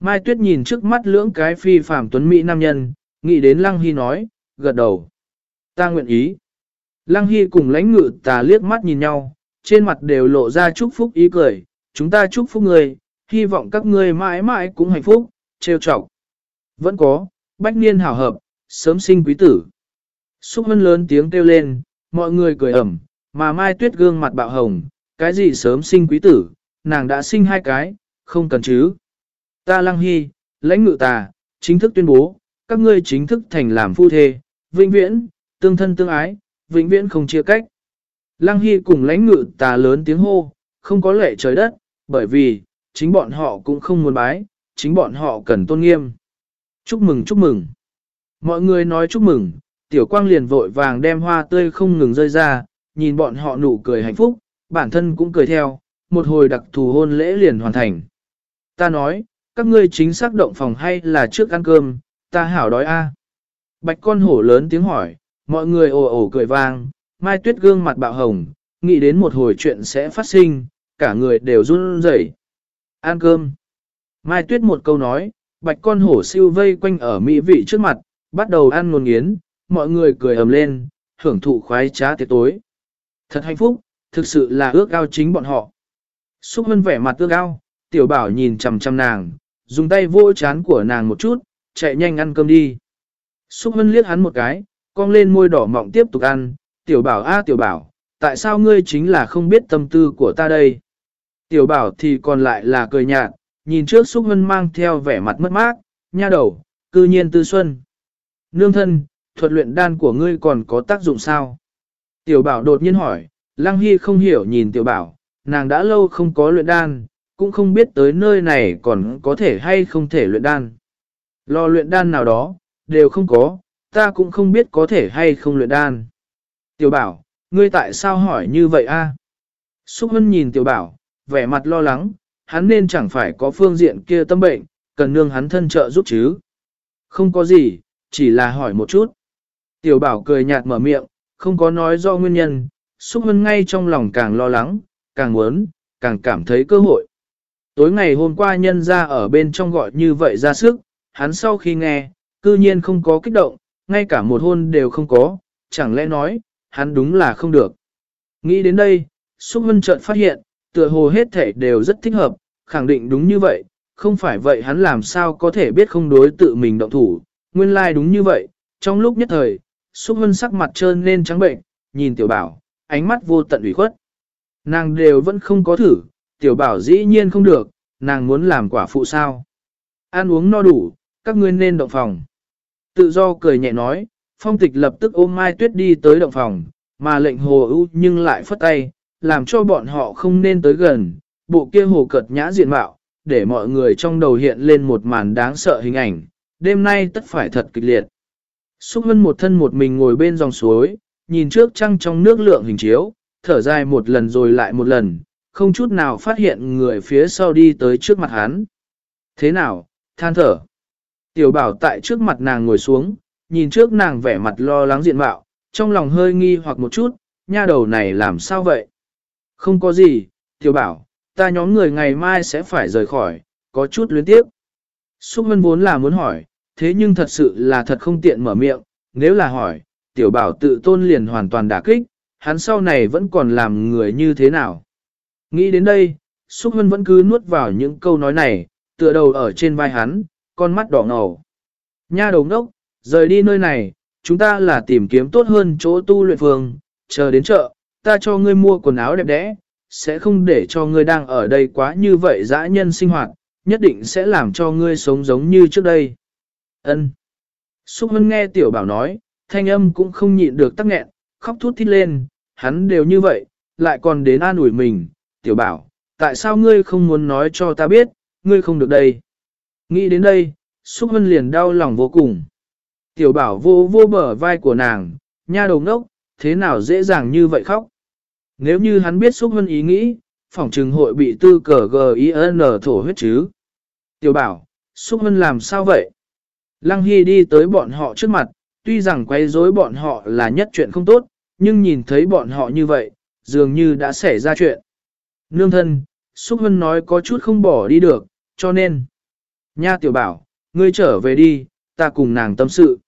Mai Tuyết nhìn trước mắt lưỡng cái phi phàm tuấn Mỹ nam nhân, nghĩ đến Lăng Hy nói, gật đầu. Ta nguyện ý. Lăng Hy cùng lãnh ngự tà liếc mắt nhìn nhau, trên mặt đều lộ ra chúc phúc ý cười, chúng ta chúc phúc người, hy vọng các ngươi mãi mãi cũng hạnh phúc, trêu chọc. Vẫn có, bách niên hảo hợp, sớm sinh quý tử. Xúc hân lớn tiếng kêu lên, mọi người cười ẩm, mà mai tuyết gương mặt bạo hồng, cái gì sớm sinh quý tử, nàng đã sinh hai cái, không cần chứ. Ta lăng hy, lãnh ngự ta chính thức tuyên bố, các ngươi chính thức thành làm phu thê, vĩnh viễn, tương thân tương ái, vĩnh viễn không chia cách. Lăng hy cùng lãnh ngự ta lớn tiếng hô, không có lệ trời đất, bởi vì, chính bọn họ cũng không muốn bái, chính bọn họ cần tôn nghiêm. Chúc mừng chúc mừng. Mọi người nói chúc mừng, tiểu quang liền vội vàng đem hoa tươi không ngừng rơi ra, nhìn bọn họ nụ cười hạnh phúc, bản thân cũng cười theo, một hồi đặc thù hôn lễ liền hoàn thành. Ta nói, các ngươi chính xác động phòng hay là trước ăn cơm, ta hảo đói a. Bạch con hổ lớn tiếng hỏi, mọi người ồ ồ cười vang, mai tuyết gương mặt bạo hồng, nghĩ đến một hồi chuyện sẽ phát sinh, cả người đều run rẩy. Ăn cơm. Mai tuyết một câu nói, bạch con hổ siêu vây quanh ở mỹ vị trước mặt, bắt đầu ăn nguồn nghiến, mọi người cười ầm lên, hưởng thụ khoái trá tiệc tối. Thật hạnh phúc, thực sự là ước ao chính bọn họ. Xúc hân vẻ mặt ước ao, tiểu bảo nhìn chằm chằm nàng, dùng tay vô chán của nàng một chút, chạy nhanh ăn cơm đi. Xúc hân liếc hắn một cái, cong lên môi đỏ mọng tiếp tục ăn, tiểu bảo a tiểu bảo, tại sao ngươi chính là không biết tâm tư của ta đây? Tiểu bảo thì còn lại là cười nhạt, nhìn trước xúc hân mang theo vẻ mặt mất mát, nha đầu, cư nhiên tư xuân. Nương thân, thuật luyện đan của ngươi còn có tác dụng sao? Tiểu bảo đột nhiên hỏi, Lăng Hy không hiểu nhìn tiểu bảo, nàng đã lâu không có luyện đan, cũng không biết tới nơi này còn có thể hay không thể luyện đan. Lo luyện đan nào đó, đều không có, ta cũng không biết có thể hay không luyện đan. Tiểu bảo, ngươi tại sao hỏi như vậy a? À? Xúc Hân nhìn tiểu bảo, vẻ mặt lo lắng, hắn nên chẳng phải có phương diện kia tâm bệnh, cần nương hắn thân trợ giúp chứ. Không có gì, chỉ là hỏi một chút. Tiểu bảo cười nhạt mở miệng, không có nói do nguyên nhân, xúc hân ngay trong lòng càng lo lắng, càng muốn, càng cảm thấy cơ hội. Tối ngày hôm qua nhân ra ở bên trong gọi như vậy ra sức, hắn sau khi nghe, cư nhiên không có kích động, ngay cả một hôn đều không có, chẳng lẽ nói, hắn đúng là không được. Nghĩ đến đây, xúc Vân chợt phát hiện, tựa hồ hết thể đều rất thích hợp, khẳng định đúng như vậy, không phải vậy hắn làm sao có thể biết không đối tự mình động thủ, nguyên lai like đúng như vậy, trong lúc nhất thời, xúc Vân sắc mặt trơn lên trắng bệnh, nhìn tiểu bảo, ánh mắt vô tận ủy khuất. Nàng đều vẫn không có thử, tiểu bảo dĩ nhiên không được, nàng muốn làm quả phụ sao. Ăn uống no đủ, các ngươi nên động phòng. Tự do cười nhẹ nói, phong tịch lập tức ôm Mai Tuyết đi tới động phòng, mà lệnh hồ ưu nhưng lại phất tay, làm cho bọn họ không nên tới gần, bộ kia hồ cật nhã diện mạo, để mọi người trong đầu hiện lên một màn đáng sợ hình ảnh, đêm nay tất phải thật kịch liệt. Xúc Hân một thân một mình ngồi bên dòng suối, nhìn trước trăng trong nước lượng hình chiếu, thở dài một lần rồi lại một lần, không chút nào phát hiện người phía sau đi tới trước mặt hắn. Thế nào, than thở. Tiểu bảo tại trước mặt nàng ngồi xuống, nhìn trước nàng vẻ mặt lo lắng diện mạo, trong lòng hơi nghi hoặc một chút, nha đầu này làm sao vậy? Không có gì, tiểu bảo, ta nhóm người ngày mai sẽ phải rời khỏi, có chút luyến tiếp. Xúc Vân vốn là muốn hỏi, thế nhưng thật sự là thật không tiện mở miệng, nếu là hỏi, tiểu bảo tự tôn liền hoàn toàn đả kích, hắn sau này vẫn còn làm người như thế nào. Nghĩ đến đây, Xúc Hân vẫn cứ nuốt vào những câu nói này, tựa đầu ở trên vai hắn, con mắt đỏ ngầu. Nha đầu ngốc, rời đi nơi này, chúng ta là tìm kiếm tốt hơn chỗ tu luyện phường, chờ đến chợ, ta cho ngươi mua quần áo đẹp đẽ, sẽ không để cho ngươi đang ở đây quá như vậy dã nhân sinh hoạt, nhất định sẽ làm cho ngươi sống giống như trước đây. Ân. Xúc Hân nghe tiểu bảo nói, thanh âm cũng không nhịn được tắc nghẹn, khóc thút thít lên, hắn đều như vậy, lại còn đến an ủi mình, tiểu bảo, tại sao ngươi không muốn nói cho ta biết, ngươi không được đây. Nghĩ đến đây, Xúc Hân liền đau lòng vô cùng. Tiểu bảo vô vô bờ vai của nàng, nha đầu ngốc, thế nào dễ dàng như vậy khóc. Nếu như hắn biết Xúc Hân ý nghĩ, phỏng trừng hội bị tư cờ G.I.N. thổ huyết chứ. Tiểu bảo, Xúc Hân làm sao vậy? Lăng Hy đi tới bọn họ trước mặt, tuy rằng quay rối bọn họ là nhất chuyện không tốt, nhưng nhìn thấy bọn họ như vậy, dường như đã xảy ra chuyện. Nương thân, Xúc Hân nói có chút không bỏ đi được, cho nên. Nha tiểu bảo, ngươi trở về đi, ta cùng nàng tâm sự.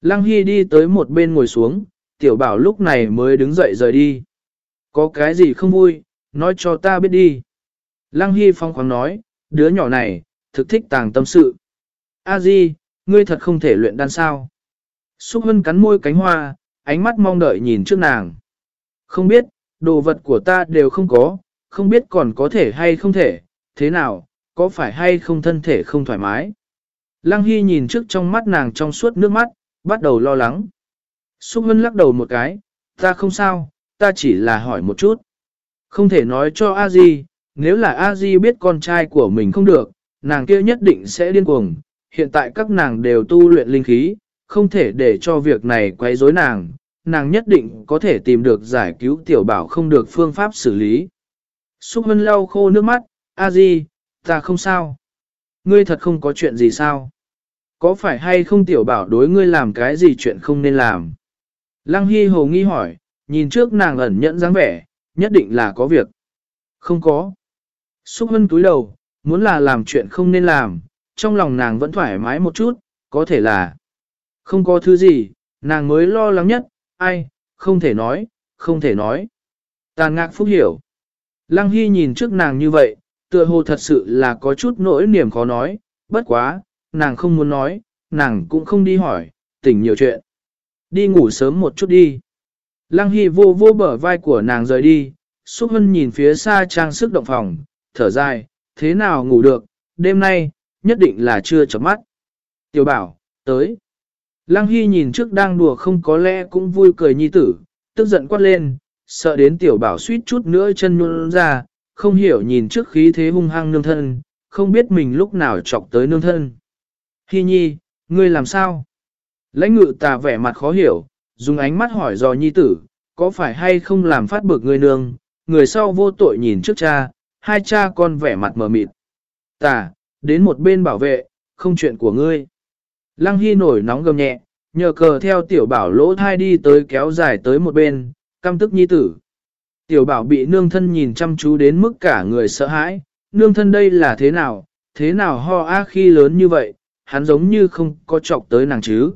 Lăng Hy đi tới một bên ngồi xuống, tiểu bảo lúc này mới đứng dậy rời đi. Có cái gì không vui, nói cho ta biết đi. Lăng Hy phong khoáng nói, đứa nhỏ này, thực thích tàng tâm sự. A Di, ngươi thật không thể luyện đan sao. Xúc Hân cắn môi cánh hoa, ánh mắt mong đợi nhìn trước nàng. Không biết, đồ vật của ta đều không có, không biết còn có thể hay không thể, thế nào, có phải hay không thân thể không thoải mái. Lăng Hy nhìn trước trong mắt nàng trong suốt nước mắt, bắt đầu lo lắng. Xúc Vân lắc đầu một cái, ta không sao, ta chỉ là hỏi một chút. Không thể nói cho A Di, nếu là A Di biết con trai của mình không được, nàng kia nhất định sẽ điên cuồng. Hiện tại các nàng đều tu luyện linh khí, không thể để cho việc này quấy rối nàng, nàng nhất định có thể tìm được giải cứu tiểu bảo không được phương pháp xử lý. Xúc Hân lau khô nước mắt, A Di, ta không sao. Ngươi thật không có chuyện gì sao? Có phải hay không tiểu bảo đối ngươi làm cái gì chuyện không nên làm? Lăng Hy hồ nghi hỏi, nhìn trước nàng ẩn nhẫn dáng vẻ, nhất định là có việc. Không có. Xúc hân túi đầu, muốn là làm chuyện không nên làm, trong lòng nàng vẫn thoải mái một chút, có thể là không có thứ gì, nàng mới lo lắng nhất, ai, không thể nói, không thể nói. Tàn ngạc phúc hiểu. Lăng Hy nhìn trước nàng như vậy, tựa hồ thật sự là có chút nỗi niềm khó nói, bất quá, nàng không muốn nói, nàng cũng không đi hỏi, tỉnh nhiều chuyện. Đi ngủ sớm một chút đi. Lăng Hy vô vô bờ vai của nàng rời đi, Xúc Hân nhìn phía xa trang sức động phòng, thở dài, thế nào ngủ được, đêm nay, nhất định là chưa chấm mắt. Tiểu bảo, tới. Lăng Hy nhìn trước đang đùa không có lẽ cũng vui cười nhi tử, tức giận quát lên, sợ đến tiểu bảo suýt chút nữa chân nhuôn ra, không hiểu nhìn trước khí thế hung hăng nương thân, không biết mình lúc nào chọc tới nương thân. Hi nhi, ngươi làm sao? Lãnh ngự tà vẻ mặt khó hiểu, dùng ánh mắt hỏi dò nhi tử, có phải hay không làm phát bực người nương, người sau vô tội nhìn trước cha, hai cha con vẻ mặt mờ mịt. Tà, đến một bên bảo vệ, không chuyện của ngươi. Lăng Hy nổi nóng gầm nhẹ, nhờ cờ theo tiểu bảo lỗ thai đi tới kéo dài tới một bên, căm tức nhi tử. Tiểu bảo bị nương thân nhìn chăm chú đến mức cả người sợ hãi, nương thân đây là thế nào, thế nào ho á khi lớn như vậy, hắn giống như không có chọc tới nàng chứ.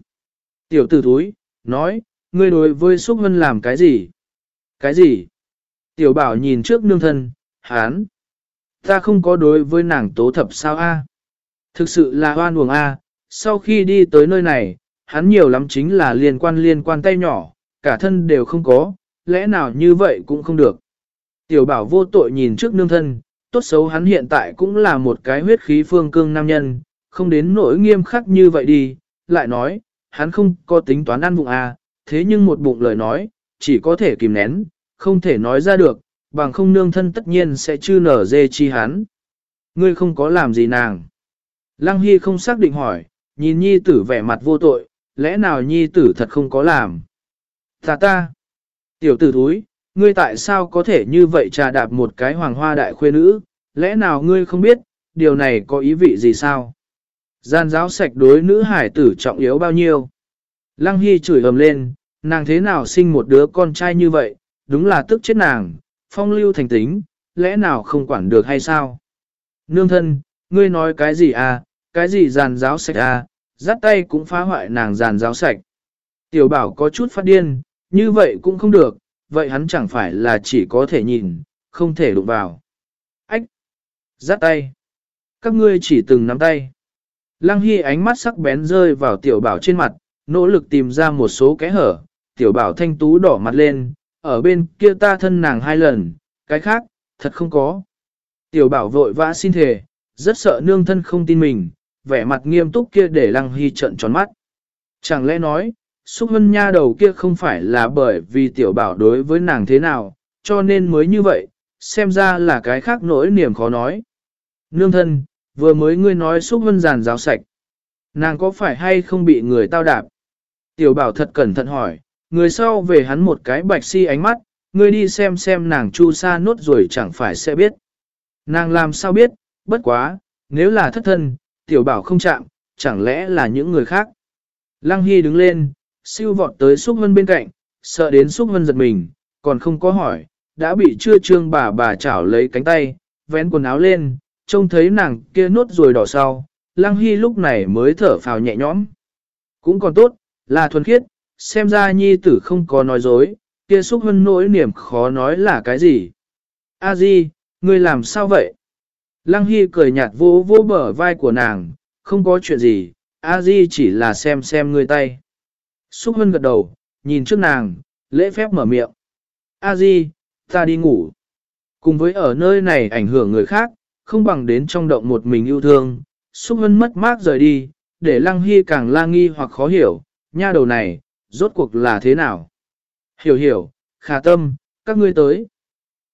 Tiểu tử túi nói, ngươi đối với Xúc Hân làm cái gì? Cái gì? Tiểu bảo nhìn trước nương thân, hán. Ta không có đối với nàng tố thập sao a? Thực sự là hoan uổng a. sau khi đi tới nơi này, hắn nhiều lắm chính là liên quan liên quan tay nhỏ, cả thân đều không có, lẽ nào như vậy cũng không được. Tiểu bảo vô tội nhìn trước nương thân, tốt xấu hắn hiện tại cũng là một cái huyết khí phương cương nam nhân, không đến nỗi nghiêm khắc như vậy đi, lại nói, hắn không có tính toán ăn bụng à, thế nhưng một bụng lời nói, chỉ có thể kìm nén, không thể nói ra được, bằng không nương thân tất nhiên sẽ chư nở dê chi hắn. Ngươi không có làm gì nàng. Lăng Hy không xác định hỏi, nhìn nhi tử vẻ mặt vô tội, lẽ nào nhi tử thật không có làm. Ta ta, tiểu tử thúi, ngươi tại sao có thể như vậy trà đạp một cái hoàng hoa đại khuê nữ, lẽ nào ngươi không biết, điều này có ý vị gì sao? Gian giáo sạch đối nữ hải tử trọng yếu bao nhiêu? Lăng Hy chửi ầm lên, nàng thế nào sinh một đứa con trai như vậy, đúng là tức chết nàng, phong lưu thành tính, lẽ nào không quản được hay sao? Nương thân, ngươi nói cái gì à, cái gì giàn giáo sạch à, dắt tay cũng phá hoại nàng giàn giáo sạch. Tiểu bảo có chút phát điên, như vậy cũng không được, vậy hắn chẳng phải là chỉ có thể nhìn, không thể đụng vào. Ách! Giắt tay! Các ngươi chỉ từng nắm tay. Lăng Hy ánh mắt sắc bén rơi vào tiểu bảo trên mặt, nỗ lực tìm ra một số kẽ hở, tiểu bảo thanh tú đỏ mặt lên, ở bên kia ta thân nàng hai lần, cái khác, thật không có. Tiểu bảo vội vã xin thề, rất sợ nương thân không tin mình, vẻ mặt nghiêm túc kia để lăng hy trận tròn mắt. Chẳng lẽ nói, xúc hân nha đầu kia không phải là bởi vì tiểu bảo đối với nàng thế nào, cho nên mới như vậy, xem ra là cái khác nỗi niềm khó nói. Nương thân, vừa mới ngươi nói xúc hân giàn giáo sạch. Nàng có phải hay không bị người tao đạp? Tiểu bảo thật cẩn thận hỏi, người sau về hắn một cái bạch si ánh mắt, ngươi đi xem xem nàng chu sa nốt rồi chẳng phải sẽ biết. Nàng làm sao biết, bất quá, nếu là thất thân, tiểu bảo không chạm, chẳng lẽ là những người khác. Lăng Hy đứng lên, siêu vọt tới Xúc Vân bên cạnh, sợ đến Xúc Vân giật mình, còn không có hỏi, đã bị chưa trương bà bà chảo lấy cánh tay, vén quần áo lên, trông thấy nàng kia nốt rồi đỏ sau, Lăng Hy lúc này mới thở phào nhẹ nhõm. Cũng còn tốt, là thuần khiết, xem ra nhi tử không có nói dối, kia xúc hân nỗi niềm khó nói là cái gì. A Di, ngươi làm sao vậy? Lăng Hy cười nhạt vô vô bờ vai của nàng, không có chuyện gì, A Di chỉ là xem xem ngươi tay. Xúc hân gật đầu, nhìn trước nàng, lễ phép mở miệng. A Di, ta đi ngủ. Cùng với ở nơi này ảnh hưởng người khác, không bằng đến trong động một mình yêu thương, xúc hân mất mát rời đi, để Lăng Hy càng la nghi hoặc khó hiểu, nha đầu này, rốt cuộc là thế nào? Hiểu hiểu, khả tâm, các ngươi tới.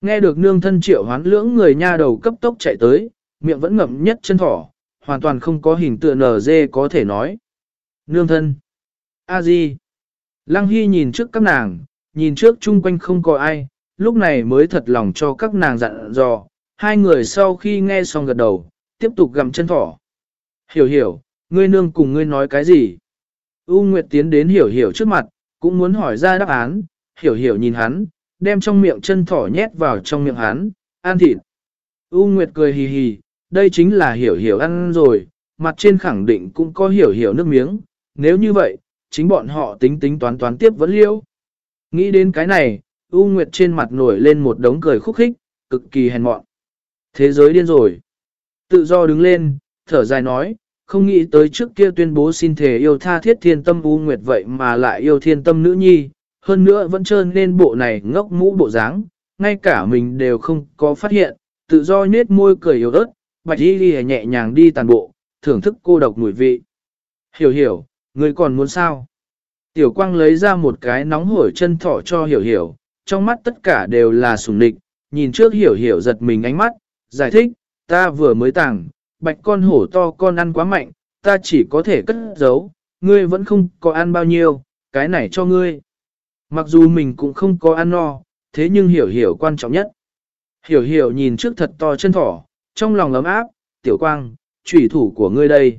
Nghe được nương thân triệu hoán lưỡng người nha đầu cấp tốc chạy tới, miệng vẫn ngậm nhất chân thỏ, hoàn toàn không có hình tượng nở dê có thể nói. Nương thân. A Di. Lăng Hy nhìn trước các nàng, nhìn trước chung quanh không có ai, lúc này mới thật lòng cho các nàng dặn dò. Hai người sau khi nghe xong gật đầu, tiếp tục gặm chân thỏ. Hiểu hiểu, ngươi nương cùng ngươi nói cái gì? U Nguyệt tiến đến hiểu hiểu trước mặt, cũng muốn hỏi ra đáp án, hiểu hiểu nhìn hắn, đem trong miệng chân thỏ nhét vào trong miệng hắn, ăn thịt. U Nguyệt cười hì hì, đây chính là hiểu hiểu ăn rồi, mặt trên khẳng định cũng có hiểu hiểu nước miếng, nếu như vậy, chính bọn họ tính tính toán toán tiếp vẫn liêu. Nghĩ đến cái này, U Nguyệt trên mặt nổi lên một đống cười khúc khích, cực kỳ hèn mọn. Thế giới điên rồi. Tự do đứng lên, thở dài nói, không nghĩ tới trước kia tuyên bố xin thể yêu tha thiết thiên tâm U Nguyệt vậy mà lại yêu thiên tâm nữ nhi, hơn nữa vẫn trơn nên bộ này ngốc mũ bộ dáng, ngay cả mình đều không có phát hiện, tự do nết môi cười yếu ớt, bạch y ghi nhẹ nhàng đi tàn bộ, thưởng thức cô độc mùi vị. Hiểu hiểu, người còn muốn sao? Tiểu quang lấy ra một cái nóng hổi chân thỏ cho hiểu hiểu, trong mắt tất cả đều là sùng địch, nhìn trước hiểu hiểu giật mình ánh mắt, giải thích, ta vừa mới tàng, bạch con hổ to con ăn quá mạnh, ta chỉ có thể cất giấu, ngươi vẫn không có ăn bao nhiêu, cái này cho ngươi. Mặc dù mình cũng không có ăn no, thế nhưng hiểu hiểu quan trọng nhất. Hiểu hiểu nhìn trước thật to chân thỏ, trong lòng ấm áp, tiểu quang, trùy thủ của ngươi đây.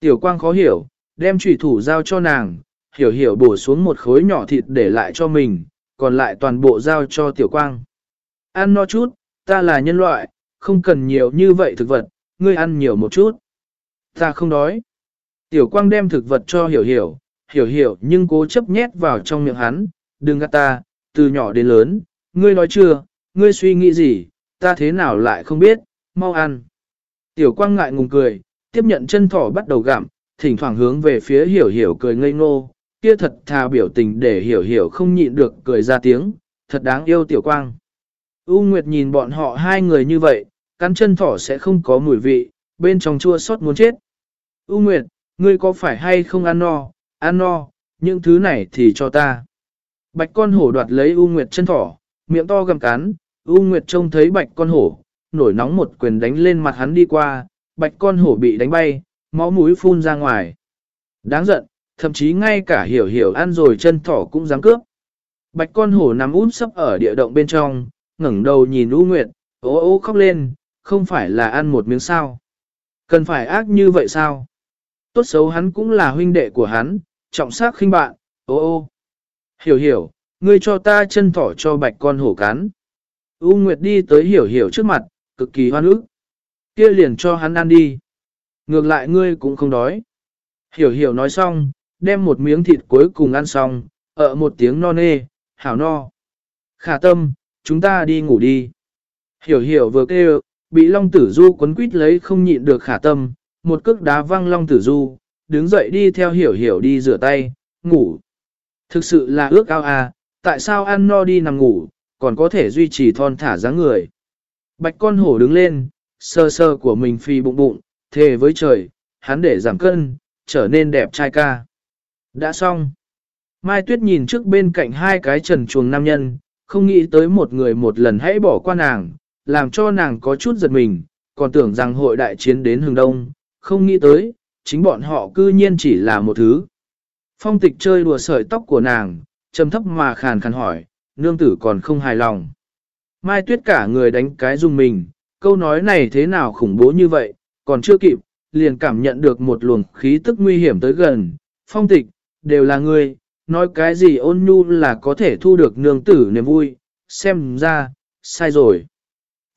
Tiểu quang khó hiểu, đem trùy thủ giao cho nàng, hiểu hiểu bổ xuống một khối nhỏ thịt để lại cho mình, còn lại toàn bộ giao cho tiểu quang. Ăn no chút, ta là nhân loại, không cần nhiều như vậy thực vật, ngươi ăn nhiều một chút. Ta không đói. Tiểu quang đem thực vật cho hiểu hiểu, hiểu hiểu nhưng cố chấp nhét vào trong miệng hắn, đừng gắt ta, từ nhỏ đến lớn, ngươi nói chưa, ngươi suy nghĩ gì, ta thế nào lại không biết, mau ăn. Tiểu quang ngại ngùng cười, tiếp nhận chân thỏ bắt đầu gặm, thỉnh thoảng hướng về phía hiểu hiểu cười ngây ngô, kia thật thà biểu tình để hiểu hiểu không nhịn được cười ra tiếng, thật đáng yêu tiểu quang. U Nguyệt nhìn bọn họ hai người như vậy, cắn chân thỏ sẽ không có mùi vị, bên trong chua xót muốn chết. U Nguyệt, ngươi có phải hay không ăn no, ăn no, những thứ này thì cho ta. Bạch con hổ đoạt lấy U Nguyệt chân thỏ, miệng to gầm cắn, U Nguyệt trông thấy bạch con hổ, nổi nóng một quyền đánh lên mặt hắn đi qua, bạch con hổ bị đánh bay, máu mũi phun ra ngoài. Đáng giận, thậm chí ngay cả hiểu hiểu ăn rồi chân thỏ cũng dám cướp. Bạch con hổ nằm út sấp ở địa động bên trong, ngẩng đầu nhìn U Nguyệt, ố ô khóc lên, không phải là ăn một miếng sao. Cần phải ác như vậy sao? Tốt xấu hắn cũng là huynh đệ của hắn, trọng sắc khinh bạn, ô ô. Hiểu hiểu, ngươi cho ta chân thỏ cho bạch con hổ cắn. U Nguyệt đi tới hiểu hiểu trước mặt, cực kỳ hoan ức. Kia liền cho hắn ăn đi. Ngược lại ngươi cũng không đói. Hiểu hiểu nói xong, đem một miếng thịt cuối cùng ăn xong, ở một tiếng no nê, hảo no. Khả tâm, chúng ta đi ngủ đi. Hiểu hiểu vừa kêu, bị Long Tử Du quấn quýt lấy không nhịn được khả tâm, một cước đá văng Long Tử Du, đứng dậy đi theo hiểu hiểu đi rửa tay, ngủ. Thực sự là ước ao à, tại sao ăn no đi nằm ngủ, còn có thể duy trì thon thả dáng người. Bạch con hổ đứng lên, sơ sơ của mình phi bụng bụng, thề với trời, hắn để giảm cân, trở nên đẹp trai ca. Đã xong. Mai Tuyết nhìn trước bên cạnh hai cái trần chuồng nam nhân, không nghĩ tới một người một lần hãy bỏ qua nàng, làm cho nàng có chút giật mình, còn tưởng rằng hội đại chiến đến hướng đông, không nghĩ tới, chính bọn họ cư nhiên chỉ là một thứ. Phong tịch chơi đùa sợi tóc của nàng, trầm thấp mà khàn khàn hỏi, nương tử còn không hài lòng. Mai tuyết cả người đánh cái dùng mình, câu nói này thế nào khủng bố như vậy, còn chưa kịp, liền cảm nhận được một luồng khí tức nguy hiểm tới gần. Phong tịch, đều là người nói cái gì ôn nhu là có thể thu được nương tử niềm vui, xem ra, sai rồi.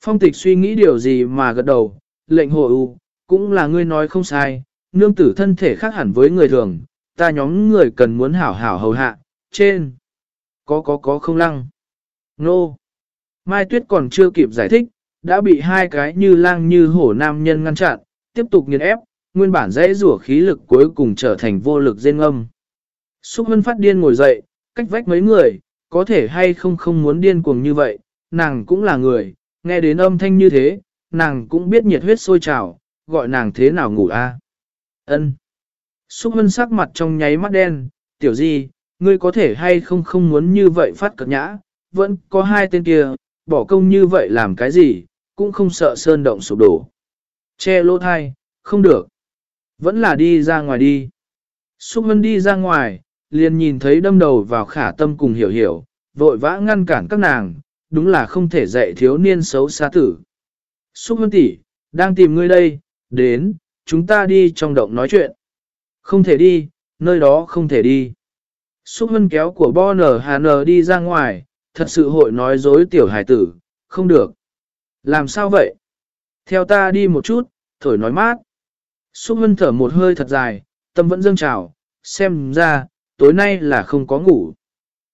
Phong tịch suy nghĩ điều gì mà gật đầu, lệnh hội u, cũng là ngươi nói không sai, nương tử thân thể khác hẳn với người thường, ta nhóm người cần muốn hảo hảo hầu hạ, trên. Có có có không lăng. Nô. Mai Tuyết còn chưa kịp giải thích, đã bị hai cái như lang như hổ nam nhân ngăn chặn, tiếp tục nghiền ép, nguyên bản dễ rủa khí lực cuối cùng trở thành vô lực rên âm. Xúc Vân phát điên ngồi dậy, cách vách mấy người, có thể hay không không muốn điên cuồng như vậy, nàng cũng là người, nghe đến âm thanh như thế, nàng cũng biết nhiệt huyết sôi trào, gọi nàng thế nào ngủ a? Ân. Xúc Vân sắc mặt trong nháy mắt đen, tiểu gì, ngươi có thể hay không không muốn như vậy phát cật nhã, vẫn có hai tên kia, bỏ công như vậy làm cái gì, cũng không sợ sơn động sụp đổ. Che lỗ thai, không được. Vẫn là đi ra ngoài đi. Xúc Vân đi ra ngoài, liền nhìn thấy đâm đầu vào khả tâm cùng hiểu hiểu, vội vã ngăn cản các nàng, đúng là không thể dạy thiếu niên xấu xa tử. Xúc Vân tỷ, đang tìm ngươi đây, đến, chúng ta đi trong động nói chuyện. Không thể đi, nơi đó không thể đi. Xúc Vân kéo của Bo Nở Hà Nở đi ra ngoài, thật sự hội nói dối tiểu hải tử, không được. Làm sao vậy? Theo ta đi một chút, thổi nói mát. Xúc hân thở một hơi thật dài, tâm vẫn dâng trào, xem ra, tối nay là không có ngủ.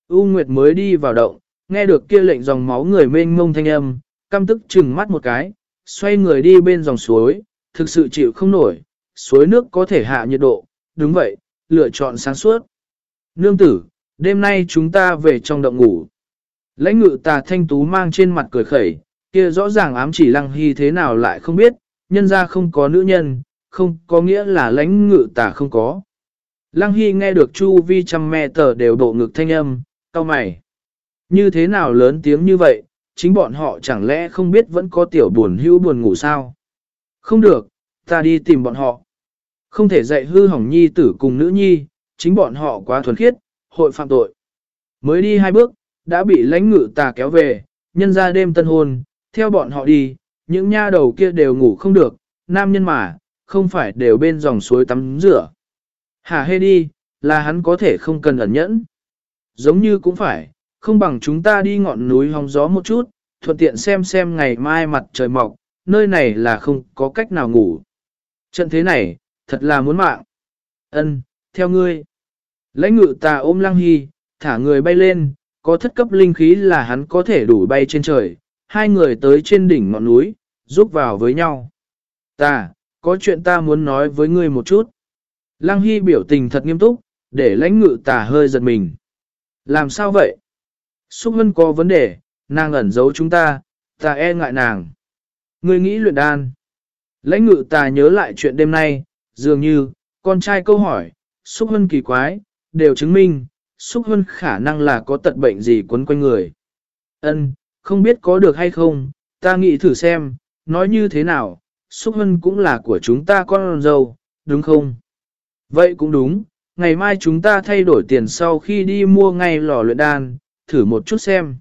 U Nguyệt mới đi vào động, nghe được kia lệnh dòng máu người mênh mông thanh âm, căm tức chừng mắt một cái, xoay người đi bên dòng suối, thực sự chịu không nổi, suối nước có thể hạ nhiệt độ, đúng vậy, lựa chọn sáng suốt. Nương tử, đêm nay chúng ta về trong động ngủ. Lãnh ngự tà thanh tú mang trên mặt cười khẩy, kia rõ ràng ám chỉ lăng hy thế nào lại không biết, nhân ra không có nữ nhân, không có nghĩa là lãnh ngự tà không có. Lăng hy nghe được chu vi trăm mẹ tờ đều độ ngực thanh âm, cao mày. Như thế nào lớn tiếng như vậy, chính bọn họ chẳng lẽ không biết vẫn có tiểu buồn hữu buồn ngủ sao? Không được, ta đi tìm bọn họ. Không thể dạy hư hỏng nhi tử cùng nữ nhi, chính bọn họ quá thuần khiết, hội phạm tội. Mới đi hai bước, đã bị lãnh ngự tà kéo về, nhân ra đêm tân hôn, theo bọn họ đi, những nha đầu kia đều ngủ không được, nam nhân mà, không phải đều bên dòng suối tắm rửa. Hà hê đi, là hắn có thể không cần ẩn nhẫn. Giống như cũng phải, không bằng chúng ta đi ngọn núi hóng gió một chút, thuận tiện xem xem ngày mai mặt trời mọc, nơi này là không có cách nào ngủ. Trận thế này, thật là muốn mạng. Ân, theo ngươi. Lãnh ngự ta ôm lăng hy, thả người bay lên, có thất cấp linh khí là hắn có thể đủ bay trên trời, hai người tới trên đỉnh ngọn núi, giúp vào với nhau. Ta, có chuyện ta muốn nói với ngươi một chút. Lăng Hy biểu tình thật nghiêm túc, để lãnh ngự tà hơi giật mình. Làm sao vậy? Xúc Vân có vấn đề, nàng ẩn giấu chúng ta, ta e ngại nàng. Ngươi nghĩ luyện đan. Lãnh ngự tà nhớ lại chuyện đêm nay, dường như, con trai câu hỏi, Xúc Vân kỳ quái, đều chứng minh, Xúc Vân khả năng là có tật bệnh gì quấn quanh người. Ân, không biết có được hay không, ta nghĩ thử xem, nói như thế nào, Xúc Vân cũng là của chúng ta con dâu, đúng không? Vậy cũng đúng, ngày mai chúng ta thay đổi tiền sau khi đi mua ngay lò luyện đan, thử một chút xem.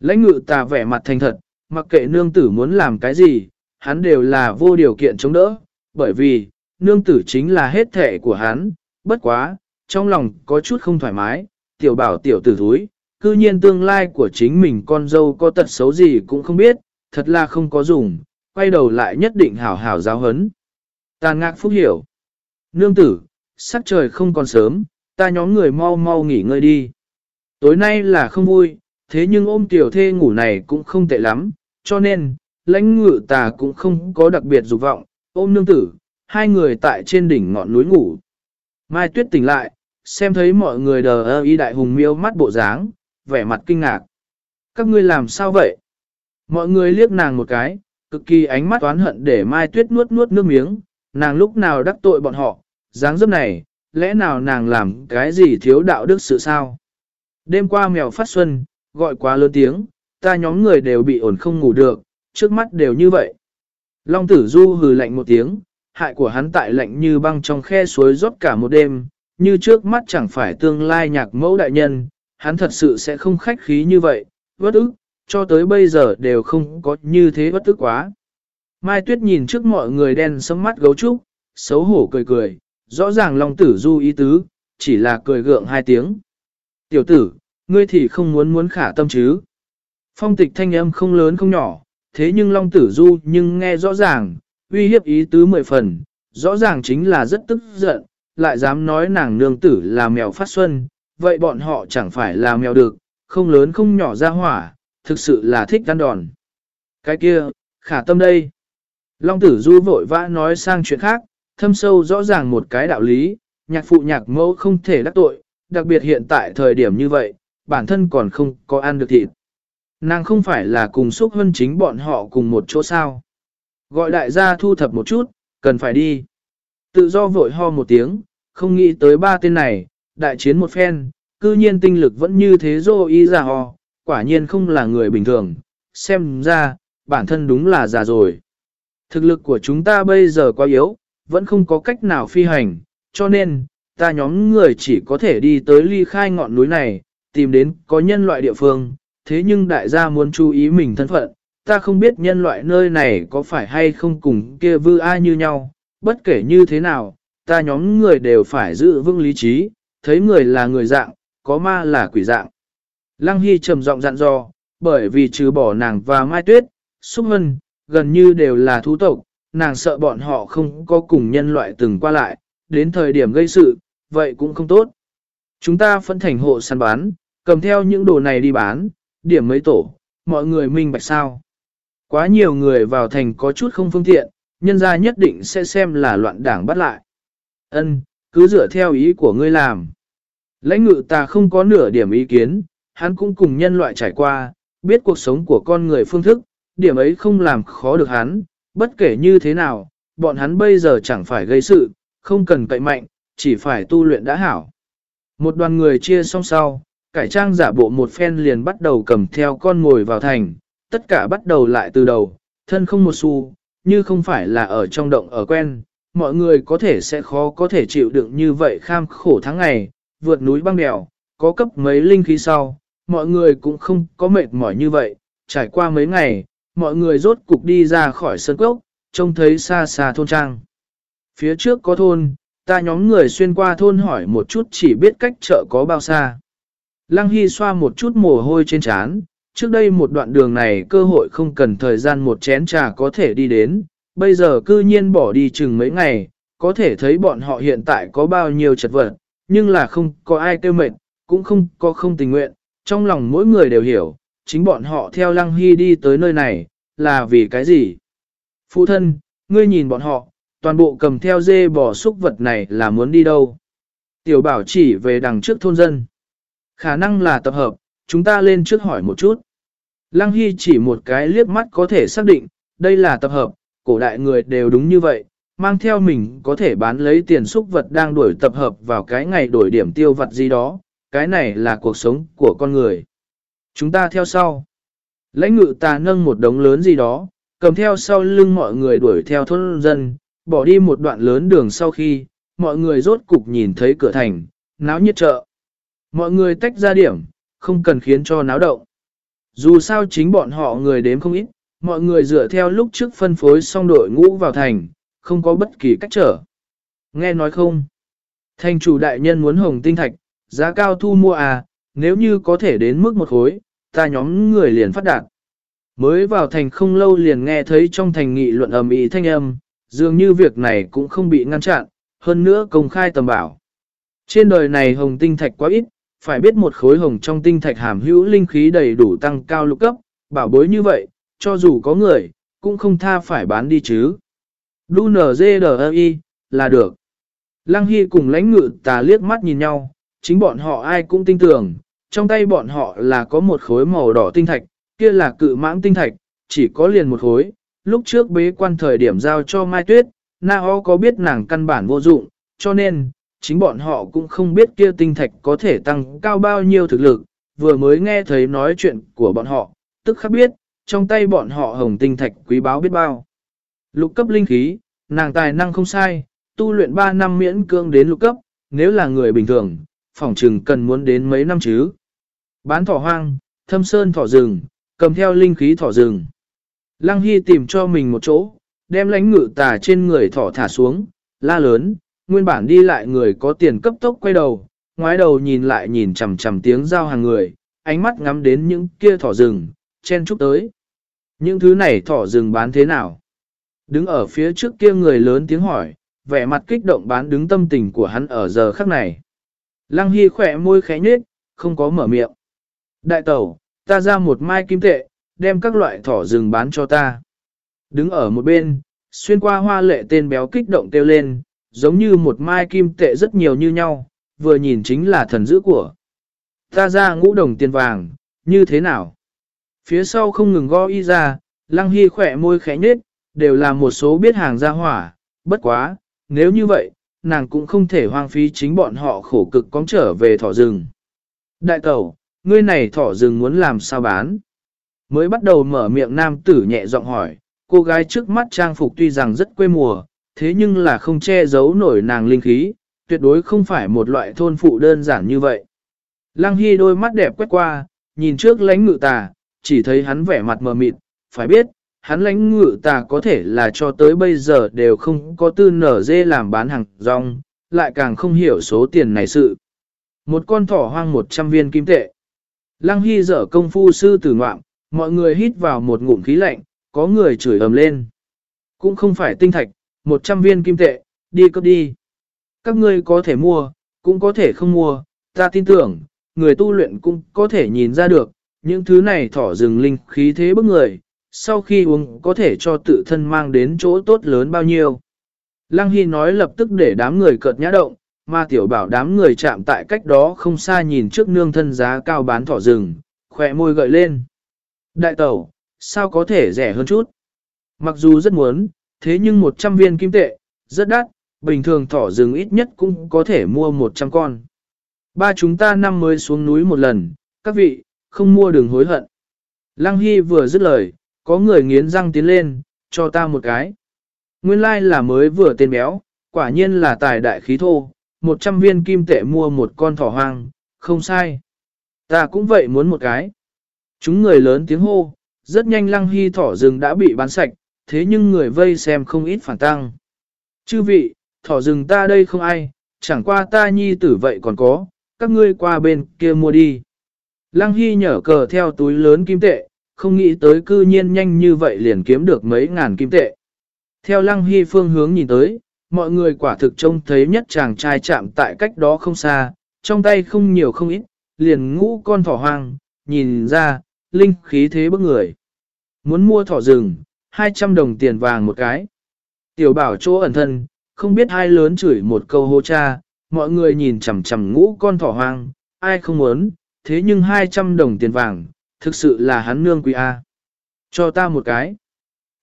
Lãnh ngự tà vẻ mặt thành thật, mặc kệ nương tử muốn làm cái gì, hắn đều là vô điều kiện chống đỡ, bởi vì, nương tử chính là hết thể của hắn, bất quá, trong lòng có chút không thoải mái, tiểu bảo tiểu tử thúi, cư nhiên tương lai của chính mình con dâu có tật xấu gì cũng không biết, thật là không có dùng, quay đầu lại nhất định hảo hảo giáo hấn. Tàn ngạc phúc hiểu. Nương tử, sắc trời không còn sớm, ta nhóm người mau mau nghỉ ngơi đi. Tối nay là không vui, thế nhưng ôm tiểu thê ngủ này cũng không tệ lắm, cho nên, lãnh ngự tà cũng không có đặc biệt dục vọng, ôm nương tử, hai người tại trên đỉnh ngọn núi ngủ. Mai tuyết tỉnh lại, xem thấy mọi người đờ ơ y đại hùng miêu mắt bộ dáng, vẻ mặt kinh ngạc. Các ngươi làm sao vậy? Mọi người liếc nàng một cái, cực kỳ ánh mắt oán hận để Mai Tuyết nuốt nuốt nước miếng, nàng lúc nào đắc tội bọn họ, dáng dấp này, lẽ nào nàng làm cái gì thiếu đạo đức sự sao? Đêm qua mèo phát xuân, gọi quá lớn tiếng, ta nhóm người đều bị ổn không ngủ được, trước mắt đều như vậy. Long tử du hừ lạnh một tiếng, hại của hắn tại lạnh như băng trong khe suối rót cả một đêm, như trước mắt chẳng phải tương lai nhạc mẫu đại nhân, hắn thật sự sẽ không khách khí như vậy, vất ức, cho tới bây giờ đều không có như thế bất ức quá. Mai Tuyết nhìn trước mọi người đen sấm mắt gấu trúc, xấu hổ cười cười, rõ ràng Long Tử Du ý tứ, chỉ là cười gượng hai tiếng. Tiểu tử, ngươi thì không muốn muốn khả tâm chứ. Phong tịch thanh âm không lớn không nhỏ, thế nhưng Long Tử Du nhưng nghe rõ ràng, uy hiếp ý tứ mười phần, rõ ràng chính là rất tức giận, lại dám nói nàng nương tử là mèo phát xuân, vậy bọn họ chẳng phải là mèo được, không lớn không nhỏ ra hỏa, thực sự là thích ăn đòn. Cái kia, khả tâm đây. Long tử du vội vã nói sang chuyện khác, thâm sâu rõ ràng một cái đạo lý, nhạc phụ nhạc mẫu không thể đắc tội, đặc biệt hiện tại thời điểm như vậy, bản thân còn không có ăn được thịt. Nàng không phải là cùng xúc hơn chính bọn họ cùng một chỗ sao. Gọi đại gia thu thập một chút, cần phải đi. Tự do vội ho một tiếng, không nghĩ tới ba tên này, đại chiến một phen, cư nhiên tinh lực vẫn như thế dô y ra ho, quả nhiên không là người bình thường, xem ra, bản thân đúng là già rồi. Thực lực của chúng ta bây giờ quá yếu, vẫn không có cách nào phi hành, cho nên, ta nhóm người chỉ có thể đi tới ly khai ngọn núi này, tìm đến có nhân loại địa phương, thế nhưng đại gia muốn chú ý mình thân phận, ta không biết nhân loại nơi này có phải hay không cùng kia vư ai như nhau, bất kể như thế nào, ta nhóm người đều phải giữ vững lý trí, thấy người là người dạng, có ma là quỷ dạng. Lăng Hy trầm giọng dặn dò, bởi vì trừ bỏ nàng và Mai Tuyết, Xúc Hân, gần như đều là thú tộc, nàng sợ bọn họ không có cùng nhân loại từng qua lại, đến thời điểm gây sự, vậy cũng không tốt. Chúng ta phân thành hộ săn bán, cầm theo những đồ này đi bán, điểm mấy tổ, mọi người minh bạch sao. Quá nhiều người vào thành có chút không phương tiện, nhân gia nhất định sẽ xem là loạn đảng bắt lại. Ân, cứ dựa theo ý của ngươi làm. Lãnh ngự ta không có nửa điểm ý kiến, hắn cũng cùng nhân loại trải qua, biết cuộc sống của con người phương thức, điểm ấy không làm khó được hắn, bất kể như thế nào, bọn hắn bây giờ chẳng phải gây sự, không cần cậy mạnh, chỉ phải tu luyện đã hảo. Một đoàn người chia xong sau, cải trang giả bộ một phen liền bắt đầu cầm theo con ngồi vào thành, tất cả bắt đầu lại từ đầu, thân không một xu, như không phải là ở trong động ở quen, mọi người có thể sẽ khó có thể chịu đựng như vậy kham khổ tháng ngày, vượt núi băng đèo, có cấp mấy linh khí sau, mọi người cũng không có mệt mỏi như vậy, trải qua mấy ngày, mọi người rốt cục đi ra khỏi sân cốc, trông thấy xa xa thôn trang. Phía trước có thôn, ta nhóm người xuyên qua thôn hỏi một chút chỉ biết cách chợ có bao xa. Lăng Hy xoa một chút mồ hôi trên trán, trước đây một đoạn đường này cơ hội không cần thời gian một chén trà có thể đi đến, bây giờ cư nhiên bỏ đi chừng mấy ngày, có thể thấy bọn họ hiện tại có bao nhiêu chật vật, nhưng là không có ai kêu mệt, cũng không có không tình nguyện, trong lòng mỗi người đều hiểu, chính bọn họ theo Lăng Hy đi tới nơi này, là vì cái gì? Phụ thân, ngươi nhìn bọn họ, toàn bộ cầm theo dê bò xúc vật này là muốn đi đâu? Tiểu bảo chỉ về đằng trước thôn dân. Khả năng là tập hợp, chúng ta lên trước hỏi một chút. Lăng Hy chỉ một cái liếc mắt có thể xác định, đây là tập hợp, cổ đại người đều đúng như vậy, mang theo mình có thể bán lấy tiền xúc vật đang đuổi tập hợp vào cái ngày đổi điểm tiêu vật gì đó, cái này là cuộc sống của con người. Chúng ta theo sau. Lãnh ngự ta nâng một đống lớn gì đó, cầm theo sau lưng mọi người đuổi theo thôn dân, bỏ đi một đoạn lớn đường sau khi, mọi người rốt cục nhìn thấy cửa thành, náo nhiệt chợ. Mọi người tách ra điểm, không cần khiến cho náo động. Dù sao chính bọn họ người đếm không ít, mọi người dựa theo lúc trước phân phối xong đội ngũ vào thành, không có bất kỳ cách trở. Nghe nói không? Thành chủ đại nhân muốn hồng tinh thạch, giá cao thu mua à, nếu như có thể đến mức một khối, ta nhóm người liền phát đạt. Mới vào thành không lâu liền nghe thấy trong thành nghị luận ầm ĩ thanh âm, dường như việc này cũng không bị ngăn chặn, hơn nữa công khai tầm bảo. Trên đời này hồng tinh thạch quá ít, phải biết một khối hồng trong tinh thạch hàm hữu linh khí đầy đủ tăng cao lục cấp, bảo bối như vậy, cho dù có người, cũng không tha phải bán đi chứ. Đu NGDI, là được. Lăng Hy cùng lãnh ngự tà liếc mắt nhìn nhau, chính bọn họ ai cũng tin tưởng, trong tay bọn họ là có một khối màu đỏ tinh thạch, kia là cự mãng tinh thạch, chỉ có liền một khối. Lúc trước bế quan thời điểm giao cho Mai Tuyết, Na Ho có biết nàng căn bản vô dụng, cho nên, chính bọn họ cũng không biết kia tinh thạch có thể tăng cao bao nhiêu thực lực, vừa mới nghe thấy nói chuyện của bọn họ, tức khắc biết, trong tay bọn họ hồng tinh thạch quý báo biết bao. Lục cấp linh khí, nàng tài năng không sai, tu luyện 3 năm miễn cương đến lục cấp, nếu là người bình thường, phỏng chừng cần muốn đến mấy năm chứ. Bán thỏ hoang, thâm sơn thỏ rừng, cầm theo linh khí thỏ rừng. Lăng Hy tìm cho mình một chỗ, đem lánh ngự tà trên người thỏ thả xuống, la lớn, nguyên bản đi lại người có tiền cấp tốc quay đầu, ngoái đầu nhìn lại nhìn chằm chằm tiếng giao hàng người, ánh mắt ngắm đến những kia thỏ rừng, chen chúc tới. Những thứ này thỏ rừng bán thế nào? Đứng ở phía trước kia người lớn tiếng hỏi, vẻ mặt kích động bán đứng tâm tình của hắn ở giờ khắc này. Lăng Hy khỏe môi khẽ nhếch, không có mở miệng. Đại tẩu, ta ra một mai kim tệ, đem các loại thỏ rừng bán cho ta. Đứng ở một bên, xuyên qua hoa lệ tên béo kích động kêu lên, giống như một mai kim tệ rất nhiều như nhau, vừa nhìn chính là thần dữ của. Ta ra ngũ đồng tiền vàng, như thế nào? Phía sau không ngừng go y ra, lăng hy khỏe môi khẽ nhết, đều là một số biết hàng ra hỏa, bất quá, nếu như vậy, nàng cũng không thể hoang phí chính bọn họ khổ cực cóng trở về thỏ rừng. Đại tẩu, ngươi này thỏ rừng muốn làm sao bán? Mới bắt đầu mở miệng nam tử nhẹ giọng hỏi, cô gái trước mắt trang phục tuy rằng rất quê mùa, thế nhưng là không che giấu nổi nàng linh khí, tuyệt đối không phải một loại thôn phụ đơn giản như vậy. Lăng Hy đôi mắt đẹp quét qua, nhìn trước lãnh ngự tà, chỉ thấy hắn vẻ mặt mờ mịt, phải biết, hắn lãnh ngự tà có thể là cho tới bây giờ đều không có tư nở dê làm bán hàng rong, lại càng không hiểu số tiền này sự. Một con thỏ hoang 100 viên kim tệ. Lăng Hy dở công phu sư tử ngoạm, mọi người hít vào một ngụm khí lạnh, có người chửi ầm lên. Cũng không phải tinh thạch, 100 viên kim tệ, đi cấp đi. Các ngươi có thể mua, cũng có thể không mua, ta tin tưởng, người tu luyện cũng có thể nhìn ra được, những thứ này thỏ rừng linh khí thế bức người, sau khi uống có thể cho tự thân mang đến chỗ tốt lớn bao nhiêu. Lăng Hy nói lập tức để đám người cợt nhã động, mà tiểu bảo đám người chạm tại cách đó không xa nhìn trước nương thân giá cao bán thỏ rừng, khỏe môi gợi lên. Đại tẩu, sao có thể rẻ hơn chút? Mặc dù rất muốn, thế nhưng 100 viên kim tệ, rất đắt, bình thường thỏ rừng ít nhất cũng có thể mua 100 con. Ba chúng ta năm mới xuống núi một lần, các vị, không mua đừng hối hận. Lăng Hy vừa dứt lời, có người nghiến răng tiến lên, cho ta một cái. Nguyên lai like là mới vừa tên béo, quả nhiên là tài đại khí thô, 100 viên kim tệ mua một con thỏ hoang, không sai. Ta cũng vậy muốn một cái. Chúng người lớn tiếng hô, rất nhanh lăng hy thỏ rừng đã bị bán sạch, thế nhưng người vây xem không ít phản tăng. Chư vị, thỏ rừng ta đây không ai, chẳng qua ta nhi tử vậy còn có, các ngươi qua bên kia mua đi. Lăng Hy nhở cờ theo túi lớn kim tệ, không nghĩ tới cư nhiên nhanh như vậy liền kiếm được mấy ngàn kim tệ. Theo Lăng Hy phương hướng nhìn tới, mọi người quả thực trông thấy nhất chàng trai chạm tại cách đó không xa, trong tay không nhiều không ít, liền ngũ con thỏ hoang, nhìn ra, linh khí thế bức người. Muốn mua thỏ rừng, 200 đồng tiền vàng một cái. Tiểu bảo chỗ ẩn thân, không biết ai lớn chửi một câu hô cha, mọi người nhìn chằm chằm ngũ con thỏ hoang, ai không muốn, thế nhưng 200 đồng tiền vàng, thực sự là hắn nương quý A. Cho ta một cái.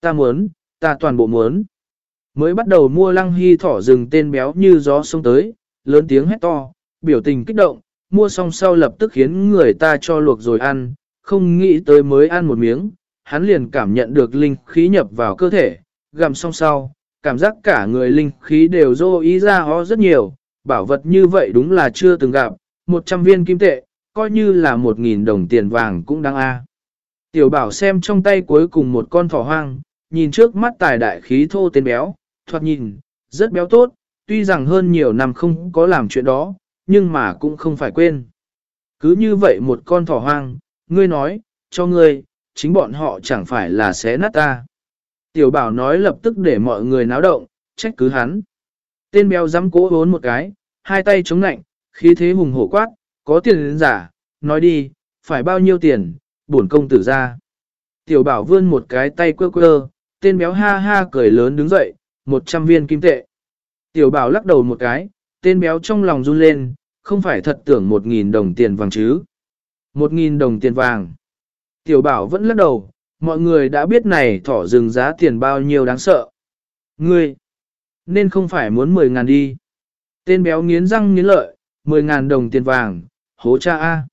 Ta muốn, ta toàn bộ muốn. Mới bắt đầu mua lăng hy thỏ rừng tên béo như gió sông tới, lớn tiếng hét to, biểu tình kích động, mua xong sau lập tức khiến người ta cho luộc rồi ăn, không nghĩ tới mới ăn một miếng, hắn liền cảm nhận được linh khí nhập vào cơ thể, gặm xong sau, cảm giác cả người linh khí đều dô ý ra ho rất nhiều, bảo vật như vậy đúng là chưa từng gặp, 100 viên kim tệ, coi như là 1.000 đồng tiền vàng cũng đáng a. Tiểu bảo xem trong tay cuối cùng một con thỏ hoang, nhìn trước mắt tài đại khí thô tên béo, thoạt nhìn, rất béo tốt, tuy rằng hơn nhiều năm không có làm chuyện đó, nhưng mà cũng không phải quên. Cứ như vậy một con thỏ hoang, ngươi nói, cho ngươi, chính bọn họ chẳng phải là xé nát ta. Tiểu bảo nói lập tức để mọi người náo động, trách cứ hắn. Tên béo dám cố hốn một cái, hai tay chống nạnh, khí thế hùng hổ quát, có tiền giả, nói đi, phải bao nhiêu tiền, bổn công tử ra. Tiểu bảo vươn một cái tay quơ quơ, tên béo ha ha cười lớn đứng dậy, một trăm viên kim tệ. Tiểu bảo lắc đầu một cái, tên béo trong lòng run lên, không phải thật tưởng một nghìn đồng tiền vàng chứ. Một nghìn đồng tiền vàng. Tiểu bảo vẫn lắc đầu, mọi người đã biết này thỏ rừng giá tiền bao nhiêu đáng sợ. Ngươi, nên không phải muốn mười ngàn đi. Tên béo nghiến răng nghiến lợi, mười ngàn đồng tiền vàng, hố cha A.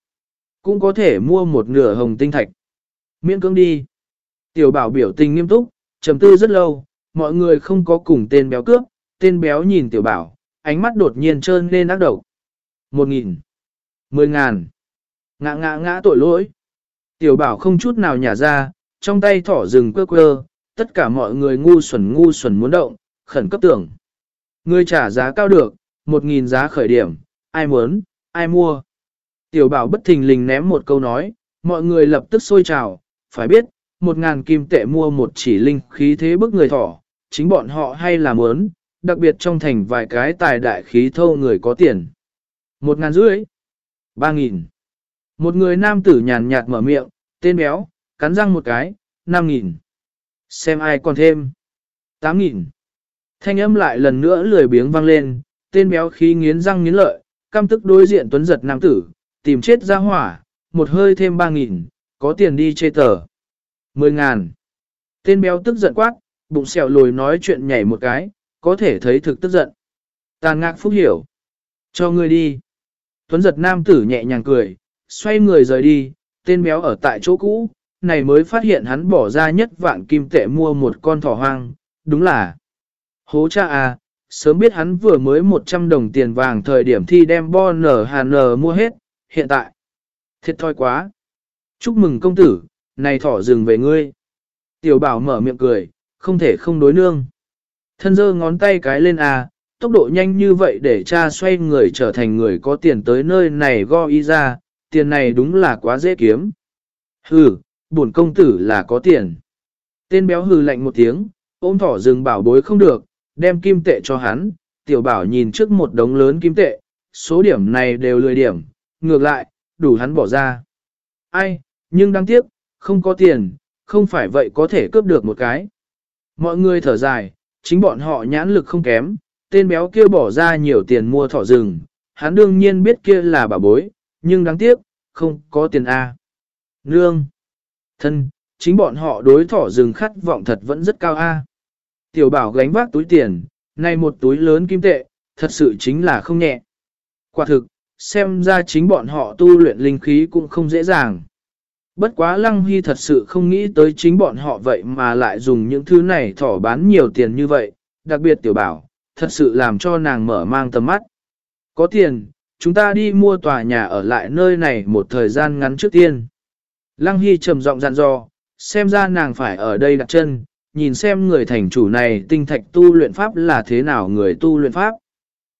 Cũng có thể mua một nửa hồng tinh thạch. Miễn cưỡng đi. Tiểu bảo biểu tình nghiêm túc, trầm tư rất lâu, mọi người không có cùng tên béo cướp, tên béo nhìn tiểu bảo, ánh mắt đột nhiên trơn lên ác đầu. Một nghìn, mười ngàn, ngã ngã ngã tội lỗi. Tiểu bảo không chút nào nhả ra, trong tay thỏ rừng quơ quơ, tất cả mọi người ngu xuẩn ngu xuẩn muốn động, khẩn cấp tưởng. Người trả giá cao được, một nghìn giá khởi điểm, ai muốn, ai mua. Tiểu bảo bất thình lình ném một câu nói, mọi người lập tức sôi trào, phải biết, một ngàn kim tệ mua một chỉ linh khí thế bức người thỏ, chính bọn họ hay là muốn, đặc biệt trong thành vài cái tài đại khí thâu người có tiền. Một ngàn rưỡi, ba nghìn. Một người nam tử nhàn nhạt mở miệng, tên béo, cắn răng một cái, năm nghìn. Xem ai còn thêm. Tám nghìn. Thanh âm lại lần nữa lười biếng vang lên, tên béo khí nghiến răng nghiến lợi, căm tức đối diện tuấn giật nam tử, tìm chết ra hỏa, một hơi thêm ba nghìn, có tiền đi chê tờ. Mười ngàn. Tên béo tức giận quát, bụng xèo lồi nói chuyện nhảy một cái, có thể thấy thực tức giận. Tàn ngạc phúc hiểu. Cho ngươi đi. Tuấn giật nam tử nhẹ nhàng cười, xoay người rời đi, tên béo ở tại chỗ cũ, này mới phát hiện hắn bỏ ra nhất vạn kim tệ mua một con thỏ hoang, đúng là hố cha à, sớm biết hắn vừa mới 100 đồng tiền vàng thời điểm thi đem bo nở hà nở mua hết, hiện tại. Thiệt thòi quá. Chúc mừng công tử, này thỏ rừng về ngươi. Tiểu bảo mở miệng cười, không thể không đối nương. Thân dơ ngón tay cái lên à, tốc độ nhanh như vậy để cha xoay người trở thành người có tiền tới nơi này go y ra, tiền này đúng là quá dễ kiếm. Hừ, bổn công tử là có tiền. Tên béo hừ lạnh một tiếng, ôm thỏ rừng bảo bối không được, đem kim tệ cho hắn, tiểu bảo nhìn trước một đống lớn kim tệ, số điểm này đều lười điểm, ngược lại, đủ hắn bỏ ra. Ai, nhưng đáng tiếc, không có tiền, không phải vậy có thể cướp được một cái. Mọi người thở dài, chính bọn họ nhãn lực không kém, tên béo kia bỏ ra nhiều tiền mua thỏ rừng, hắn đương nhiên biết kia là bà bối, nhưng đáng tiếc, không có tiền A. Nương, thân, chính bọn họ đối thỏ rừng khát vọng thật vẫn rất cao A. Tiểu bảo gánh vác túi tiền, nay một túi lớn kim tệ, thật sự chính là không nhẹ. Quả thực, xem ra chính bọn họ tu luyện linh khí cũng không dễ dàng. Bất quá Lăng Hy thật sự không nghĩ tới chính bọn họ vậy mà lại dùng những thứ này thỏ bán nhiều tiền như vậy, đặc biệt tiểu bảo, thật sự làm cho nàng mở mang tầm mắt. Có tiền, chúng ta đi mua tòa nhà ở lại nơi này một thời gian ngắn trước tiên. Lăng Hy trầm giọng dặn dò, xem ra nàng phải ở đây đặt chân, nhìn xem người thành chủ này tinh thạch tu luyện pháp là thế nào người tu luyện pháp.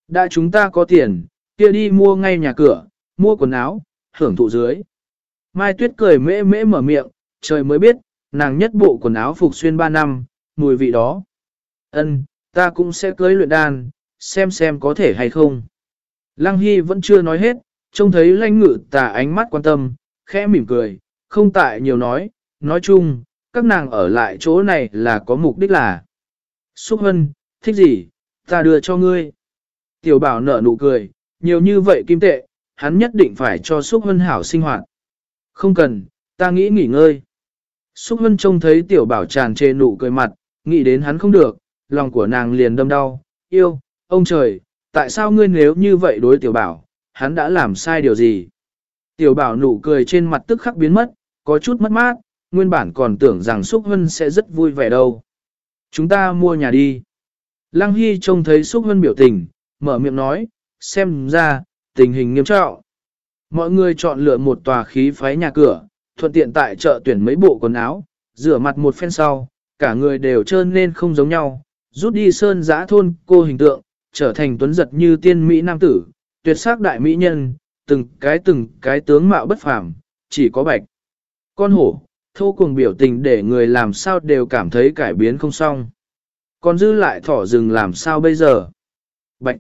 Đã chúng ta có tiền, kia đi mua ngay nhà cửa, mua quần áo, hưởng thụ dưới. Mai Tuyết cười mễ mễ mở miệng, trời mới biết, nàng nhất bộ quần áo phục xuyên 3 năm, mùi vị đó. Ân, ta cũng sẽ cưới luyện đan, xem xem có thể hay không. Lăng Hy vẫn chưa nói hết, trông thấy lãnh ngự tà ánh mắt quan tâm, khẽ mỉm cười, không tại nhiều nói, nói chung, các nàng ở lại chỗ này là có mục đích là. Xúc Hân, thích gì, ta đưa cho ngươi. Tiểu bảo nở nụ cười, nhiều như vậy kim tệ, hắn nhất định phải cho Xúc Hân hảo sinh hoạt. Không cần, ta nghĩ nghỉ ngơi. Xúc Hân trông thấy tiểu bảo tràn trề nụ cười mặt, nghĩ đến hắn không được, lòng của nàng liền đâm đau. Yêu, ông trời, tại sao ngươi nếu như vậy đối tiểu bảo, hắn đã làm sai điều gì? Tiểu bảo nụ cười trên mặt tức khắc biến mất, có chút mất mát, nguyên bản còn tưởng rằng Xúc Hân sẽ rất vui vẻ đâu. Chúng ta mua nhà đi. Lăng Hy trông thấy Xúc Hân biểu tình, mở miệng nói, xem ra, tình hình nghiêm trọng. Mọi người chọn lựa một tòa khí phái nhà cửa, thuận tiện tại chợ tuyển mấy bộ quần áo, rửa mặt một phen sau, cả người đều trơn nên không giống nhau, rút đi sơn giã thôn cô hình tượng, trở thành tuấn giật như tiên Mỹ nam tử, tuyệt sắc đại mỹ nhân, từng cái từng cái tướng mạo bất phàm, chỉ có bạch. Con hổ, thô cùng biểu tình để người làm sao đều cảm thấy cải biến không xong. Còn dư lại thỏ rừng làm sao bây giờ? Bạch.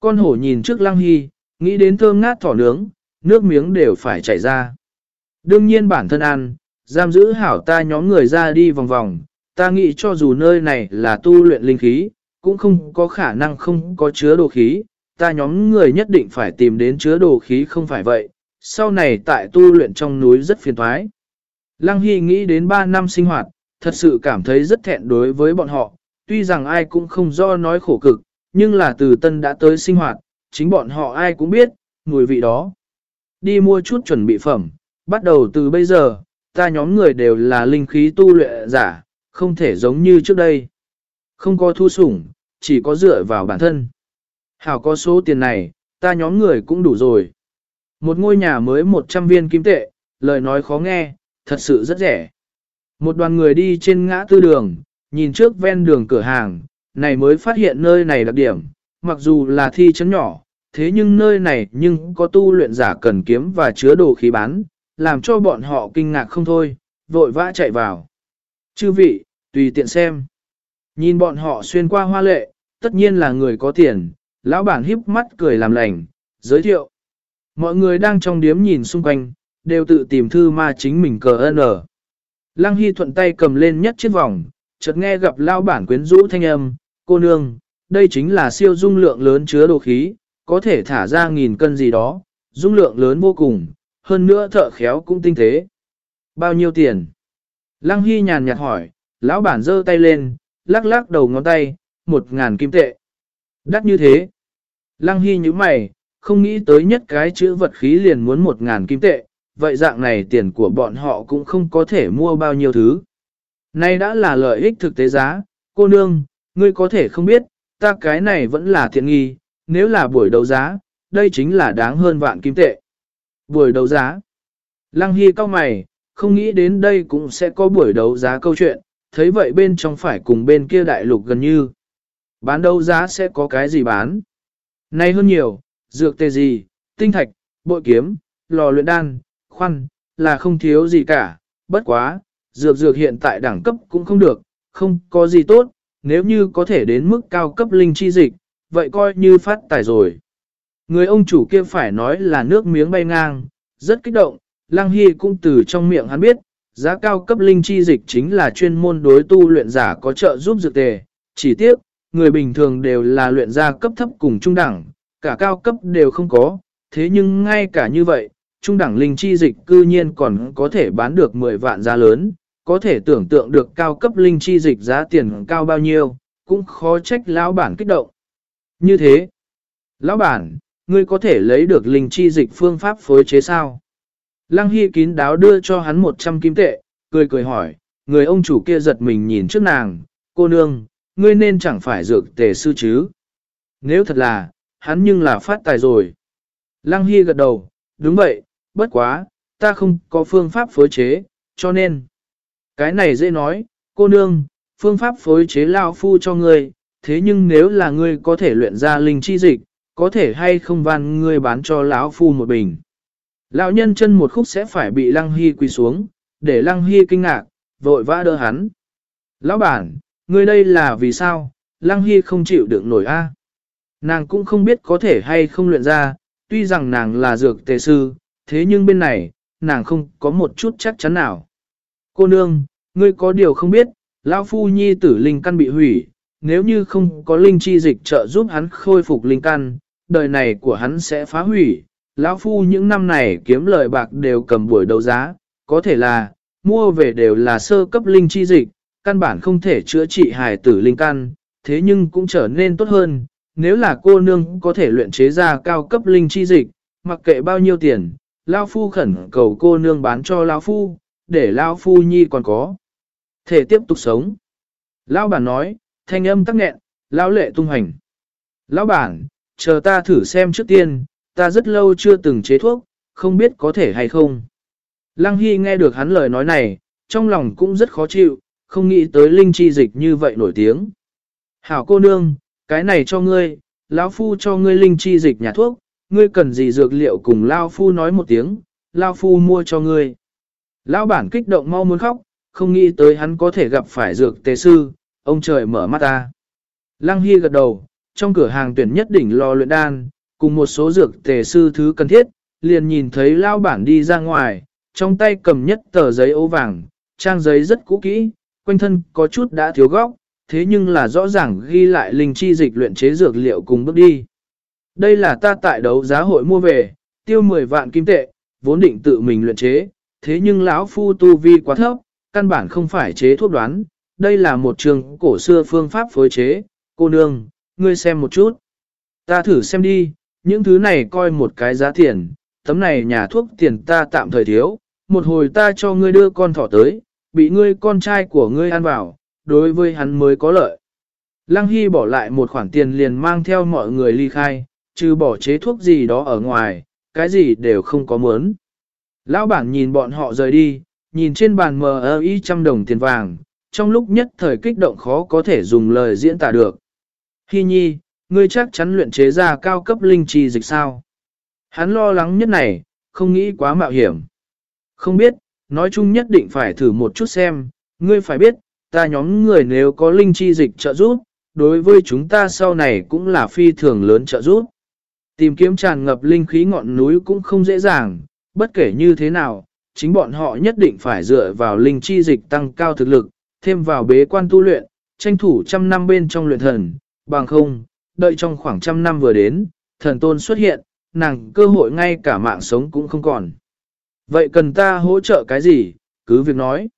Con hổ nhìn trước lăng hy, nghĩ đến thơm ngát thỏ nướng, nước miếng đều phải chảy ra. Đương nhiên bản thân ăn, giam giữ hảo ta nhóm người ra đi vòng vòng, ta nghĩ cho dù nơi này là tu luyện linh khí, cũng không có khả năng không có chứa đồ khí, ta nhóm người nhất định phải tìm đến chứa đồ khí không phải vậy, sau này tại tu luyện trong núi rất phiền thoái. Lăng Hy nghĩ đến 3 năm sinh hoạt, thật sự cảm thấy rất thẹn đối với bọn họ, tuy rằng ai cũng không do nói khổ cực, nhưng là từ tân đã tới sinh hoạt, chính bọn họ ai cũng biết, mùi vị đó. Đi mua chút chuẩn bị phẩm, bắt đầu từ bây giờ, ta nhóm người đều là linh khí tu luyện giả, không thể giống như trước đây. Không có thu sủng, chỉ có dựa vào bản thân. Hảo có số tiền này, ta nhóm người cũng đủ rồi. Một ngôi nhà mới 100 viên kim tệ, lời nói khó nghe, thật sự rất rẻ. Một đoàn người đi trên ngã tư đường, nhìn trước ven đường cửa hàng, này mới phát hiện nơi này đặc điểm, mặc dù là thi chấn nhỏ, thế nhưng nơi này nhưng có tu luyện giả cần kiếm và chứa đồ khí bán, làm cho bọn họ kinh ngạc không thôi, vội vã chạy vào. Chư vị, tùy tiện xem. Nhìn bọn họ xuyên qua hoa lệ, tất nhiên là người có tiền, lão bản híp mắt cười làm lành, giới thiệu. Mọi người đang trong điếm nhìn xung quanh, đều tự tìm thư ma chính mình cờ ơn ở. Lăng Hy thuận tay cầm lên nhất chiếc vòng, chợt nghe gặp lão bản quyến rũ thanh âm, cô nương, đây chính là siêu dung lượng lớn chứa đồ khí, có thể thả ra nghìn cân gì đó, dung lượng lớn vô cùng, hơn nữa thợ khéo cũng tinh tế. Bao nhiêu tiền? Lăng Hy nhàn nhạt hỏi, lão bản giơ tay lên, lắc lắc đầu ngón tay, một ngàn kim tệ. Đắt như thế. Lăng Hy như mày, không nghĩ tới nhất cái chữ vật khí liền muốn một ngàn kim tệ, vậy dạng này tiền của bọn họ cũng không có thể mua bao nhiêu thứ. Nay đã là lợi ích thực tế giá, cô nương, ngươi có thể không biết, ta cái này vẫn là thiện nghi, nếu là buổi đấu giá, đây chính là đáng hơn vạn kim tệ. Buổi đấu giá. Lăng Hy cao mày, không nghĩ đến đây cũng sẽ có buổi đấu giá câu chuyện, thấy vậy bên trong phải cùng bên kia đại lục gần như. Bán đấu giá sẽ có cái gì bán? Nay hơn nhiều, dược tê gì, tinh thạch, bội kiếm, lò luyện đan, khoan, là không thiếu gì cả, bất quá, dược dược hiện tại đẳng cấp cũng không được, không có gì tốt, nếu như có thể đến mức cao cấp linh chi dịch, vậy coi như phát tài rồi. Người ông chủ kia phải nói là nước miếng bay ngang, rất kích động, Lăng Hy cũng từ trong miệng hắn biết, giá cao cấp linh chi dịch chính là chuyên môn đối tu luyện giả có trợ giúp dược tề, chỉ tiếc, người bình thường đều là luyện gia cấp thấp cùng trung đẳng, cả cao cấp đều không có, thế nhưng ngay cả như vậy, trung đẳng linh chi dịch cư nhiên còn có thể bán được 10 vạn giá lớn, có thể tưởng tượng được cao cấp linh chi dịch giá tiền cao bao nhiêu, cũng khó trách lão bản kích động. Như thế, lão bản, ngươi có thể lấy được linh chi dịch phương pháp phối chế sao? Lăng Hy kín đáo đưa cho hắn 100 kim tệ, cười cười hỏi, người ông chủ kia giật mình nhìn trước nàng, cô nương, ngươi nên chẳng phải dược tề sư chứ? Nếu thật là, hắn nhưng là phát tài rồi. Lăng Hy gật đầu, đúng vậy, bất quá, ta không có phương pháp phối chế, cho nên. Cái này dễ nói, cô nương, phương pháp phối chế lao phu cho ngươi, thế nhưng nếu là ngươi có thể luyện ra linh chi dịch, có thể hay không van ngươi bán cho lão phu một bình. Lão nhân chân một khúc sẽ phải bị Lăng Hy quỳ xuống, để Lăng Hy kinh ngạc, vội vã đỡ hắn. Lão bản, ngươi đây là vì sao, Lăng Hy không chịu được nổi a Nàng cũng không biết có thể hay không luyện ra, tuy rằng nàng là dược tề sư, thế nhưng bên này, nàng không có một chút chắc chắn nào. Cô nương, ngươi có điều không biết, lão phu nhi tử linh căn bị hủy, nếu như không có linh chi dịch trợ giúp hắn khôi phục linh căn, đời này của hắn sẽ phá hủy. Lão phu những năm này kiếm lợi bạc đều cầm buổi đấu giá, có thể là, mua về đều là sơ cấp linh chi dịch, căn bản không thể chữa trị hài tử linh căn, thế nhưng cũng trở nên tốt hơn. Nếu là cô nương có thể luyện chế ra cao cấp linh chi dịch, mặc kệ bao nhiêu tiền, lão Phu khẩn cầu cô nương bán cho lão Phu, để lão Phu Nhi còn có. Thể tiếp tục sống. Lão bản nói, thanh âm tắc nghẹn, Lão lệ tung hành. Lão bản, chờ ta thử xem trước tiên, ta rất lâu chưa từng chế thuốc, không biết có thể hay không. Lăng Hy nghe được hắn lời nói này, trong lòng cũng rất khó chịu, không nghĩ tới linh chi dịch như vậy nổi tiếng. Hảo cô nương, cái này cho ngươi, lão phu cho ngươi linh chi dịch nhà thuốc, ngươi cần gì dược liệu cùng Lao Phu nói một tiếng, Lao Phu mua cho ngươi. Lão bản kích động mau muốn khóc, không nghĩ tới hắn có thể gặp phải dược tế sư, ông trời mở mắt ta. Lăng Hy gật đầu, trong cửa hàng tuyển nhất đỉnh lò luyện đan, cùng một số dược tề sư thứ cần thiết, liền nhìn thấy lao bản đi ra ngoài, trong tay cầm nhất tờ giấy ố vàng, trang giấy rất cũ kỹ, quanh thân có chút đã thiếu góc, thế nhưng là rõ ràng ghi lại linh chi dịch luyện chế dược liệu cùng bước đi. Đây là ta tại đấu giá hội mua về, tiêu 10 vạn kim tệ, vốn định tự mình luyện chế, thế nhưng lão phu tu vi quá thấp, căn bản không phải chế thuốc đoán, đây là một trường cổ xưa phương pháp phối chế, cô nương, ngươi xem một chút. Ta thử xem đi, những thứ này coi một cái giá tiền, tấm này nhà thuốc tiền ta tạm thời thiếu, một hồi ta cho ngươi đưa con thỏ tới, bị ngươi con trai của ngươi ăn vào, đối với hắn mới có lợi. Lăng Hy bỏ lại một khoản tiền liền mang theo mọi người ly khai, trừ bỏ chế thuốc gì đó ở ngoài, cái gì đều không có muốn. Lão bản nhìn bọn họ rời đi, nhìn trên bàn mờ ơ y trăm đồng tiền vàng, trong lúc nhất thời kích động khó có thể dùng lời diễn tả được. Hy nhi, ngươi chắc chắn luyện chế ra cao cấp linh trì dịch sao. Hắn lo lắng nhất này, không nghĩ quá mạo hiểm. Không biết, nói chung nhất định phải thử một chút xem, ngươi phải biết, ta nhóm người nếu có linh chi dịch trợ giúp, đối với chúng ta sau này cũng là phi thường lớn trợ giúp. Tìm kiếm tràn ngập linh khí ngọn núi cũng không dễ dàng, bất kể như thế nào, chính bọn họ nhất định phải dựa vào linh chi dịch tăng cao thực lực, thêm vào bế quan tu luyện, tranh thủ trăm năm bên trong luyện thần, bằng không, đợi trong khoảng trăm năm vừa đến, thần tôn xuất hiện, nàng cơ hội ngay cả mạng sống cũng không còn. Vậy cần ta hỗ trợ cái gì, cứ việc nói.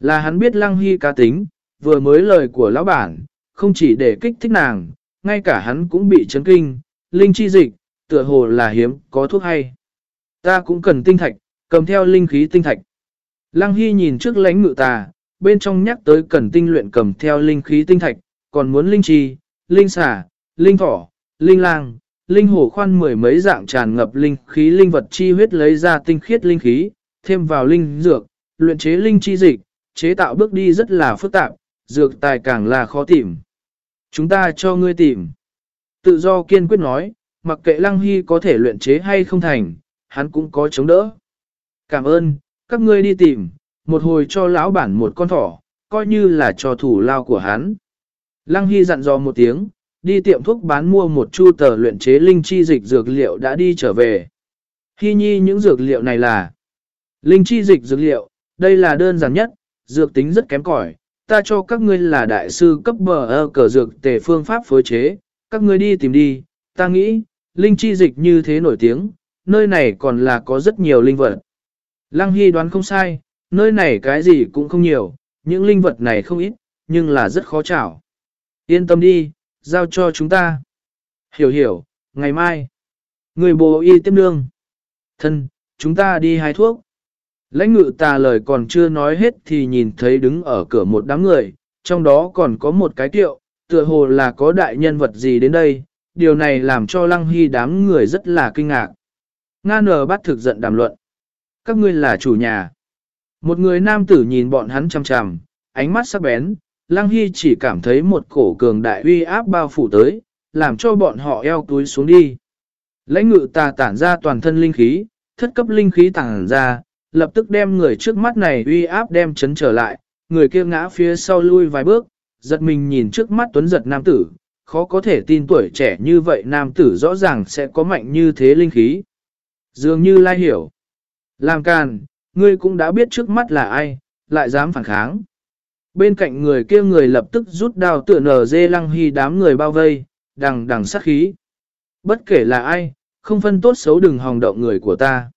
Là hắn biết lăng hy cá tính, vừa mới lời của lão bản, không chỉ để kích thích nàng, ngay cả hắn cũng bị chấn kinh, linh chi dịch, tựa hồ là hiếm, có thuốc hay. Ta cũng cần tinh thạch, cầm theo linh khí tinh thạch. Lăng Hy nhìn trước lãnh ngự tà, bên trong nhắc tới cần tinh luyện cầm theo linh khí tinh thạch, còn muốn linh chi, linh xả, linh thỏ, linh lang, linh hổ khoan mười mấy dạng tràn ngập linh khí linh vật chi huyết lấy ra tinh khiết linh khí, thêm vào linh dược, luyện chế linh chi dịch, chế tạo bước đi rất là phức tạp, dược tài càng là khó tìm. Chúng ta cho ngươi tìm. Tự do kiên quyết nói, mặc kệ Lăng Hy có thể luyện chế hay không thành, hắn cũng có chống đỡ. Cảm ơn, các ngươi đi tìm, một hồi cho lão bản một con thỏ, coi như là cho thủ lao của hắn. Lăng Hy dặn dò một tiếng, đi tiệm thuốc bán mua một chu tờ luyện chế linh chi dịch dược liệu đã đi trở về. Hy nhi những dược liệu này là linh chi dịch dược liệu, đây là đơn giản nhất, dược tính rất kém cỏi. Ta cho các ngươi là đại sư cấp bờ ơ cờ dược tề phương pháp phối chế, các ngươi đi tìm đi, ta nghĩ, linh chi dịch như thế nổi tiếng, nơi này còn là có rất nhiều linh vật. Lăng Hy đoán không sai, nơi này cái gì cũng không nhiều, những linh vật này không ít, nhưng là rất khó chảo. Yên tâm đi, giao cho chúng ta. Hiểu hiểu, ngày mai. Người bồ y tiếp nương. Thân, chúng ta đi hái thuốc. Lãnh ngự tà lời còn chưa nói hết thì nhìn thấy đứng ở cửa một đám người, trong đó còn có một cái tiệu, tựa hồ là có đại nhân vật gì đến đây, điều này làm cho lăng hy đám người rất là kinh ngạc. Nga nờ bắt thực giận đàm luận. Các ngươi là chủ nhà. Một người nam tử nhìn bọn hắn chằm chằm, ánh mắt sắc bén, lăng hy chỉ cảm thấy một cổ cường đại uy áp bao phủ tới, làm cho bọn họ eo túi xuống đi. Lãnh ngự tà tản ra toàn thân linh khí, thất cấp linh khí tản ra, lập tức đem người trước mắt này uy áp đem chấn trở lại, người kia ngã phía sau lui vài bước, giật mình nhìn trước mắt tuấn giật nam tử, khó có thể tin tuổi trẻ như vậy nam tử rõ ràng sẽ có mạnh như thế linh khí. Dường như lai hiểu. Làm càn, ngươi cũng đã biết trước mắt là ai, lại dám phản kháng. Bên cạnh người kia người lập tức rút đao tựa nở dê lăng hy đám người bao vây, đằng đằng sát khí. Bất kể là ai, không phân tốt xấu đừng hòng động người của ta.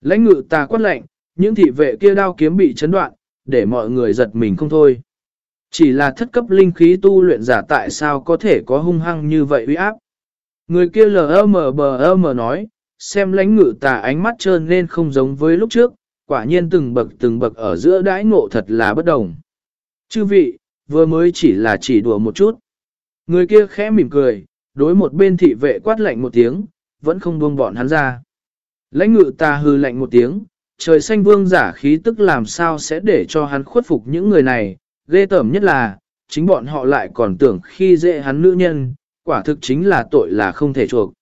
Lãnh ngự ta quát lệnh, những thị vệ kia đao kiếm bị chấn đoạn, để mọi người giật mình không thôi. Chỉ là thất cấp linh khí tu luyện giả tại sao có thể có hung hăng như vậy uy áp. Người kia LMBM nói, xem lãnh ngự tà ánh mắt trơn nên không giống với lúc trước, quả nhiên từng bậc từng bậc ở giữa đãi ngộ thật là bất đồng. Chư vị, vừa mới chỉ là chỉ đùa một chút. Người kia khẽ mỉm cười, đối một bên thị vệ quát lạnh một tiếng, vẫn không buông bọn hắn ra. Lãnh ngự ta hư lạnh một tiếng, trời xanh vương giả khí tức làm sao sẽ để cho hắn khuất phục những người này, ghê tởm nhất là, chính bọn họ lại còn tưởng khi dễ hắn nữ nhân, quả thực chính là tội là không thể chuộc.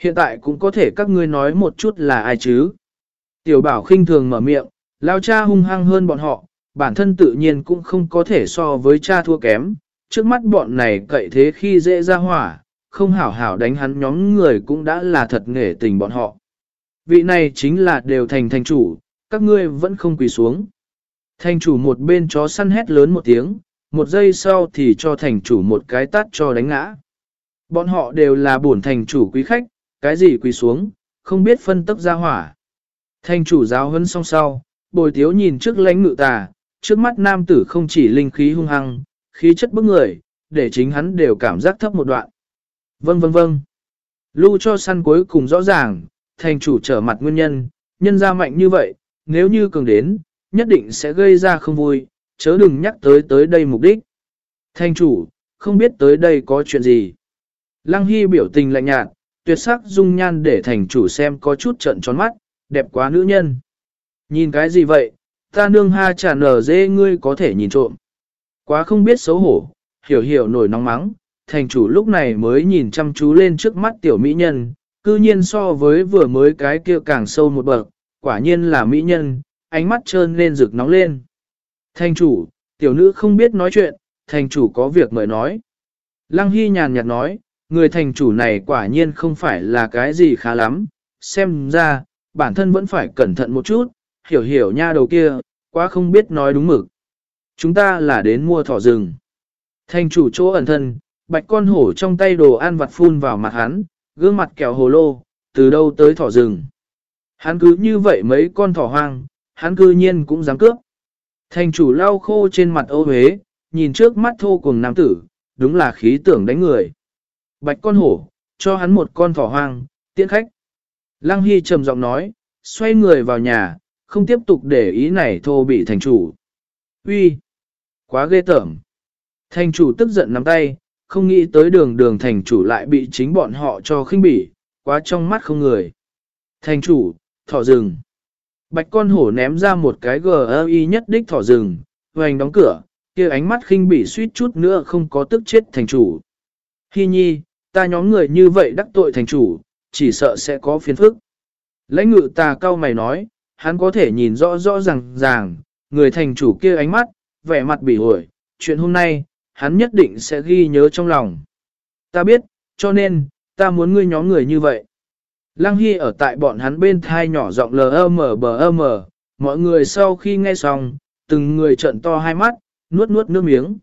Hiện tại cũng có thể các ngươi nói một chút là ai chứ. Tiểu bảo khinh thường mở miệng, lao cha hung hăng hơn bọn họ, bản thân tự nhiên cũng không có thể so với cha thua kém. Trước mắt bọn này cậy thế khi dễ ra hỏa, không hảo hảo đánh hắn nhóm người cũng đã là thật nghề tình bọn họ. Vị này chính là đều thành thành chủ, các ngươi vẫn không quỳ xuống. Thành chủ một bên chó săn hét lớn một tiếng, một giây sau thì cho thành chủ một cái tát cho đánh ngã. Bọn họ đều là bổn thành chủ quý khách, cái gì quỳ xuống, không biết phân tức ra hỏa. Thành chủ giáo hân song sau, bồi tiếu nhìn trước lãnh ngự tà, trước mắt nam tử không chỉ linh khí hung hăng, khí chất bức người, để chính hắn đều cảm giác thấp một đoạn. Vâng vâng vâng. Lưu cho săn cuối cùng rõ ràng, thành chủ trở mặt nguyên nhân, nhân ra mạnh như vậy, nếu như cường đến, nhất định sẽ gây ra không vui, chớ đừng nhắc tới tới đây mục đích. Thành chủ, không biết tới đây có chuyện gì. Lăng Hy biểu tình lạnh nhạt, tuyệt sắc dung nhan để thành chủ xem có chút trận tròn mắt, đẹp quá nữ nhân. Nhìn cái gì vậy, ta nương ha trả nở dê ngươi có thể nhìn trộm. Quá không biết xấu hổ, hiểu hiểu nổi nóng mắng, thành chủ lúc này mới nhìn chăm chú lên trước mắt tiểu mỹ nhân, cư nhiên so với vừa mới cái kia càng sâu một bậc, quả nhiên là mỹ nhân, ánh mắt trơn lên rực nóng lên. Thành chủ, tiểu nữ không biết nói chuyện, thành chủ có việc mời nói. Lăng Hy nhàn nhạt nói, người thành chủ này quả nhiên không phải là cái gì khá lắm, xem ra, bản thân vẫn phải cẩn thận một chút, hiểu hiểu nha đầu kia, quá không biết nói đúng mực. Chúng ta là đến mua thỏ rừng. Thành chủ chỗ ẩn thân, bạch con hổ trong tay đồ ăn vặt phun vào mặt hắn, gương mặt kẹo hồ lô, từ đâu tới thỏ rừng. Hắn cứ như vậy mấy con thỏ hoang, hắn cư nhiên cũng dám cướp. Thành chủ lau khô trên mặt ô huế, nhìn trước mắt thô cùng nam tử, đúng là khí tưởng đánh người. Bạch con hổ, cho hắn một con thỏ hoang, tiễn khách. Lăng Hy trầm giọng nói, xoay người vào nhà, không tiếp tục để ý này thô bị thành chủ. Uy, Quá ghê tởm! Thành chủ tức giận nắm tay, không nghĩ tới đường đường thành chủ lại bị chính bọn họ cho khinh bỉ, quá trong mắt không người. Thành chủ, thỏ rừng. Bạch con hổ ném ra một cái G.I. nhất đích thỏ rừng, hoành đóng cửa, kia ánh mắt khinh bỉ suýt chút nữa không có tức chết thành chủ. Hi nhi, ta nhóm người như vậy đắc tội thành chủ, chỉ sợ sẽ có phiền phức. Lãnh ngự ta cao mày nói, hắn có thể nhìn rõ rõ ràng ràng, người thành chủ kia ánh mắt, vẻ mặt bỉ ổi, chuyện hôm nay, hắn nhất định sẽ ghi nhớ trong lòng. Ta biết, cho nên, ta muốn ngươi nhóm người như vậy. Lăng Hy ở tại bọn hắn bên thai nhỏ giọng LMBM, mọi người sau khi nghe xong, từng người trận to hai mắt, nuốt nuốt nước miếng.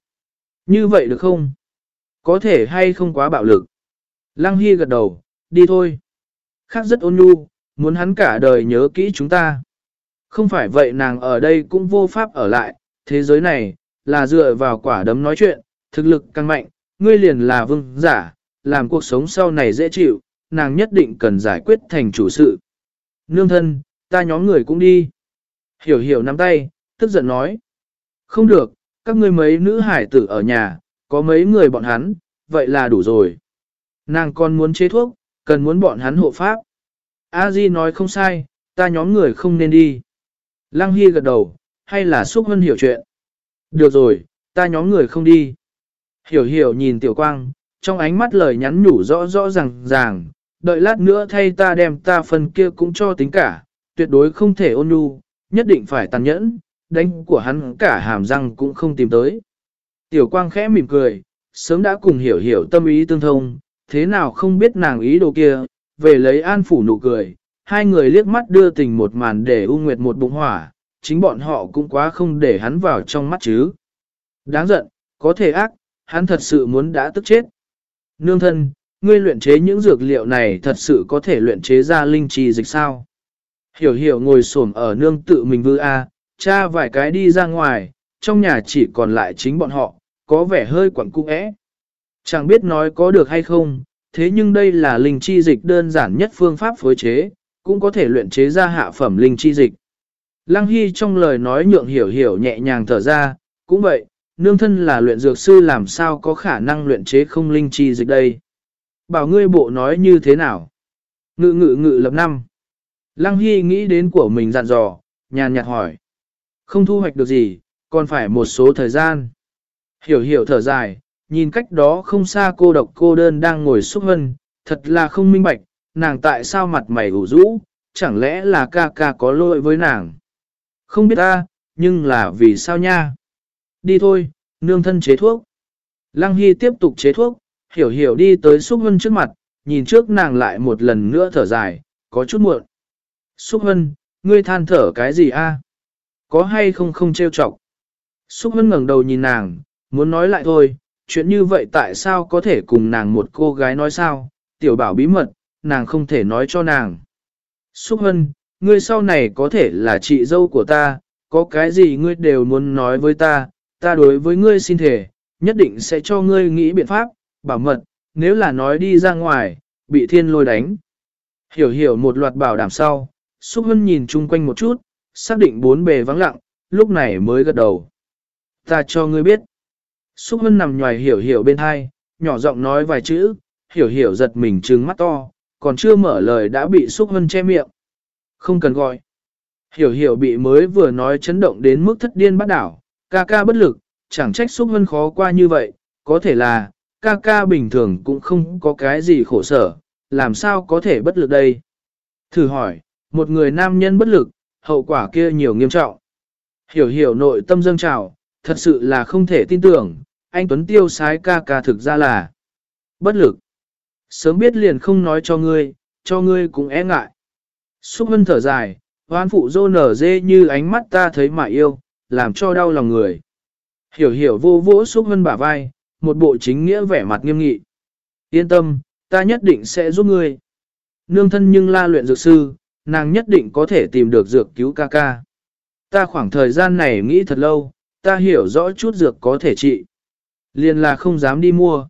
Như vậy được không? Có thể hay không quá bạo lực? Lăng Hy gật đầu, đi thôi. Khác rất ôn nhu, muốn hắn cả đời nhớ kỹ chúng ta. Không phải vậy nàng ở đây cũng vô pháp ở lại, thế giới này, là dựa vào quả đấm nói chuyện, thực lực càng mạnh, ngươi liền là vương giả, làm cuộc sống sau này dễ chịu, nàng nhất định cần giải quyết thành chủ sự. Nương thân, ta nhóm người cũng đi. Hiểu hiểu nắm tay, tức giận nói. Không được, các ngươi mấy nữ hải tử ở nhà, có mấy người bọn hắn, vậy là đủ rồi. Nàng còn muốn chế thuốc, cần muốn bọn hắn hộ pháp. A Di nói không sai, ta nhóm người không nên đi. Lăng Hy gật đầu, hay là xúc hân hiểu chuyện. Được rồi, ta nhóm người không đi. Hiểu hiểu nhìn tiểu quang, trong ánh mắt lời nhắn nhủ rõ rõ ràng ràng, đợi lát nữa thay ta đem ta phần kia cũng cho tính cả, tuyệt đối không thể ôn nhu, nhất định phải tàn nhẫn, đánh của hắn cả hàm răng cũng không tìm tới. Tiểu quang khẽ mỉm cười, sớm đã cùng hiểu hiểu tâm ý tương thông, thế nào không biết nàng ý đồ kia, về lấy an phủ nụ cười, hai người liếc mắt đưa tình một màn để u nguyệt một bụng hỏa, chính bọn họ cũng quá không để hắn vào trong mắt chứ. Đáng giận, có thể ác, hắn thật sự muốn đã tức chết. Nương thân, ngươi luyện chế những dược liệu này thật sự có thể luyện chế ra linh trì dịch sao? Hiểu hiểu ngồi xổm ở nương tự mình vư A, cha vài cái đi ra ngoài, trong nhà chỉ còn lại chính bọn họ, có vẻ hơi quẩn cung ẽ. Chẳng biết nói có được hay không, thế nhưng đây là linh chi dịch đơn giản nhất phương pháp phối chế, cũng có thể luyện chế ra hạ phẩm linh chi dịch. Lăng Hy trong lời nói nhượng hiểu hiểu nhẹ nhàng thở ra, cũng vậy, nương thân là luyện dược sư làm sao có khả năng luyện chế không linh chi dịch đây. Bảo ngươi bộ nói như thế nào? Ngự ngự ngự lập năm. Lăng Hy nghĩ đến của mình dặn dò, nhàn nhạt hỏi. Không thu hoạch được gì, còn phải một số thời gian. Hiểu hiểu thở dài, nhìn cách đó không xa cô độc cô đơn đang ngồi xúc hân, thật là không minh bạch, nàng tại sao mặt mày ủ rũ, chẳng lẽ là ca ca có lỗi với nàng. Không biết ta, nhưng là vì sao nha? Đi thôi, nương thân chế thuốc. Lăng Hy tiếp tục chế thuốc, hiểu hiểu đi tới Xúc Hân trước mặt, nhìn trước nàng lại một lần nữa thở dài, có chút muộn. Xúc Hân, ngươi than thở cái gì a? Có hay không không trêu chọc? Xúc Hân ngẩng đầu nhìn nàng, muốn nói lại thôi, chuyện như vậy tại sao có thể cùng nàng một cô gái nói sao? Tiểu bảo bí mật, nàng không thể nói cho nàng. Xúc Hân, ngươi sau này có thể là chị dâu của ta, có cái gì ngươi đều muốn nói với ta, ta đối với ngươi xin thể, nhất định sẽ cho ngươi nghĩ biện pháp, bảo mật, nếu là nói đi ra ngoài, bị thiên lôi đánh. Hiểu hiểu một loạt bảo đảm sau, Xúc Hân nhìn chung quanh một chút, xác định bốn bề vắng lặng, lúc này mới gật đầu. Ta cho ngươi biết. Xúc Hân nằm nhòi hiểu hiểu bên hai, nhỏ giọng nói vài chữ, hiểu hiểu giật mình trừng mắt to, còn chưa mở lời đã bị Xúc Hân che miệng. Không cần gọi. Hiểu hiểu bị mới vừa nói chấn động đến mức thất điên bắt đảo, ca ca bất lực, chẳng trách xúc hân khó qua như vậy, có thể là, ca ca bình thường cũng không có cái gì khổ sở, làm sao có thể bất lực đây? Thử hỏi, một người nam nhân bất lực, hậu quả kia nhiều nghiêm trọng. Hiểu hiểu nội tâm dâng trào, thật sự là không thể tin tưởng, anh Tuấn Tiêu sái ca ca thực ra là Bất lực. Sớm biết liền không nói cho ngươi, cho ngươi cũng e ngại. Xúc hân thở dài, hoán phụ dô nở dê như ánh mắt ta thấy mà yêu, làm cho đau lòng người. Hiểu hiểu vô vỗ xúc hân bả vai, một bộ chính nghĩa vẻ mặt nghiêm nghị. Yên tâm, ta nhất định sẽ giúp ngươi. Nương thân nhưng la luyện dược sư, nàng nhất định có thể tìm được dược cứu ca ca. Ta khoảng thời gian này nghĩ thật lâu, ta hiểu rõ chút dược có thể trị. Liền là không dám đi mua.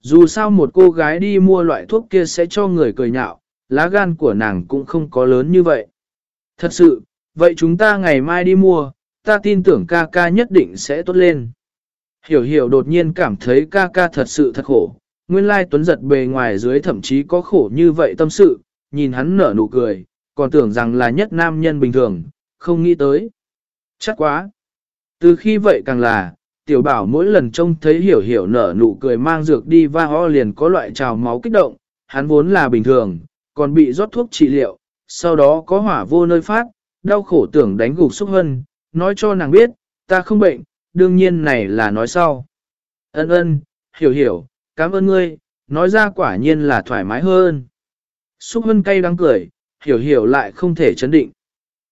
Dù sao một cô gái đi mua loại thuốc kia sẽ cho người cười nhạo, lá gan của nàng cũng không có lớn như vậy. Thật sự, vậy chúng ta ngày mai đi mua, ta tin tưởng ca ca nhất định sẽ tốt lên. Hiểu hiểu đột nhiên cảm thấy ca ca thật sự thật khổ, nguyên lai tuấn giật bề ngoài dưới thậm chí có khổ như vậy tâm sự, nhìn hắn nở nụ cười, còn tưởng rằng là nhất nam nhân bình thường, không nghĩ tới. Chắc quá. Từ khi vậy càng là, tiểu bảo mỗi lần trông thấy hiểu hiểu nở nụ cười mang dược đi va ho liền có loại trào máu kích động, hắn vốn là bình thường, còn bị rót thuốc trị liệu, sau đó có hỏa vô nơi phát, đau khổ tưởng đánh gục xúc hân, nói cho nàng biết, ta không bệnh, đương nhiên này là nói sau. Ân ân, hiểu hiểu, cảm ơn ngươi, nói ra quả nhiên là thoải mái hơn. Xúc hân cay đắng cười, hiểu hiểu lại không thể chấn định.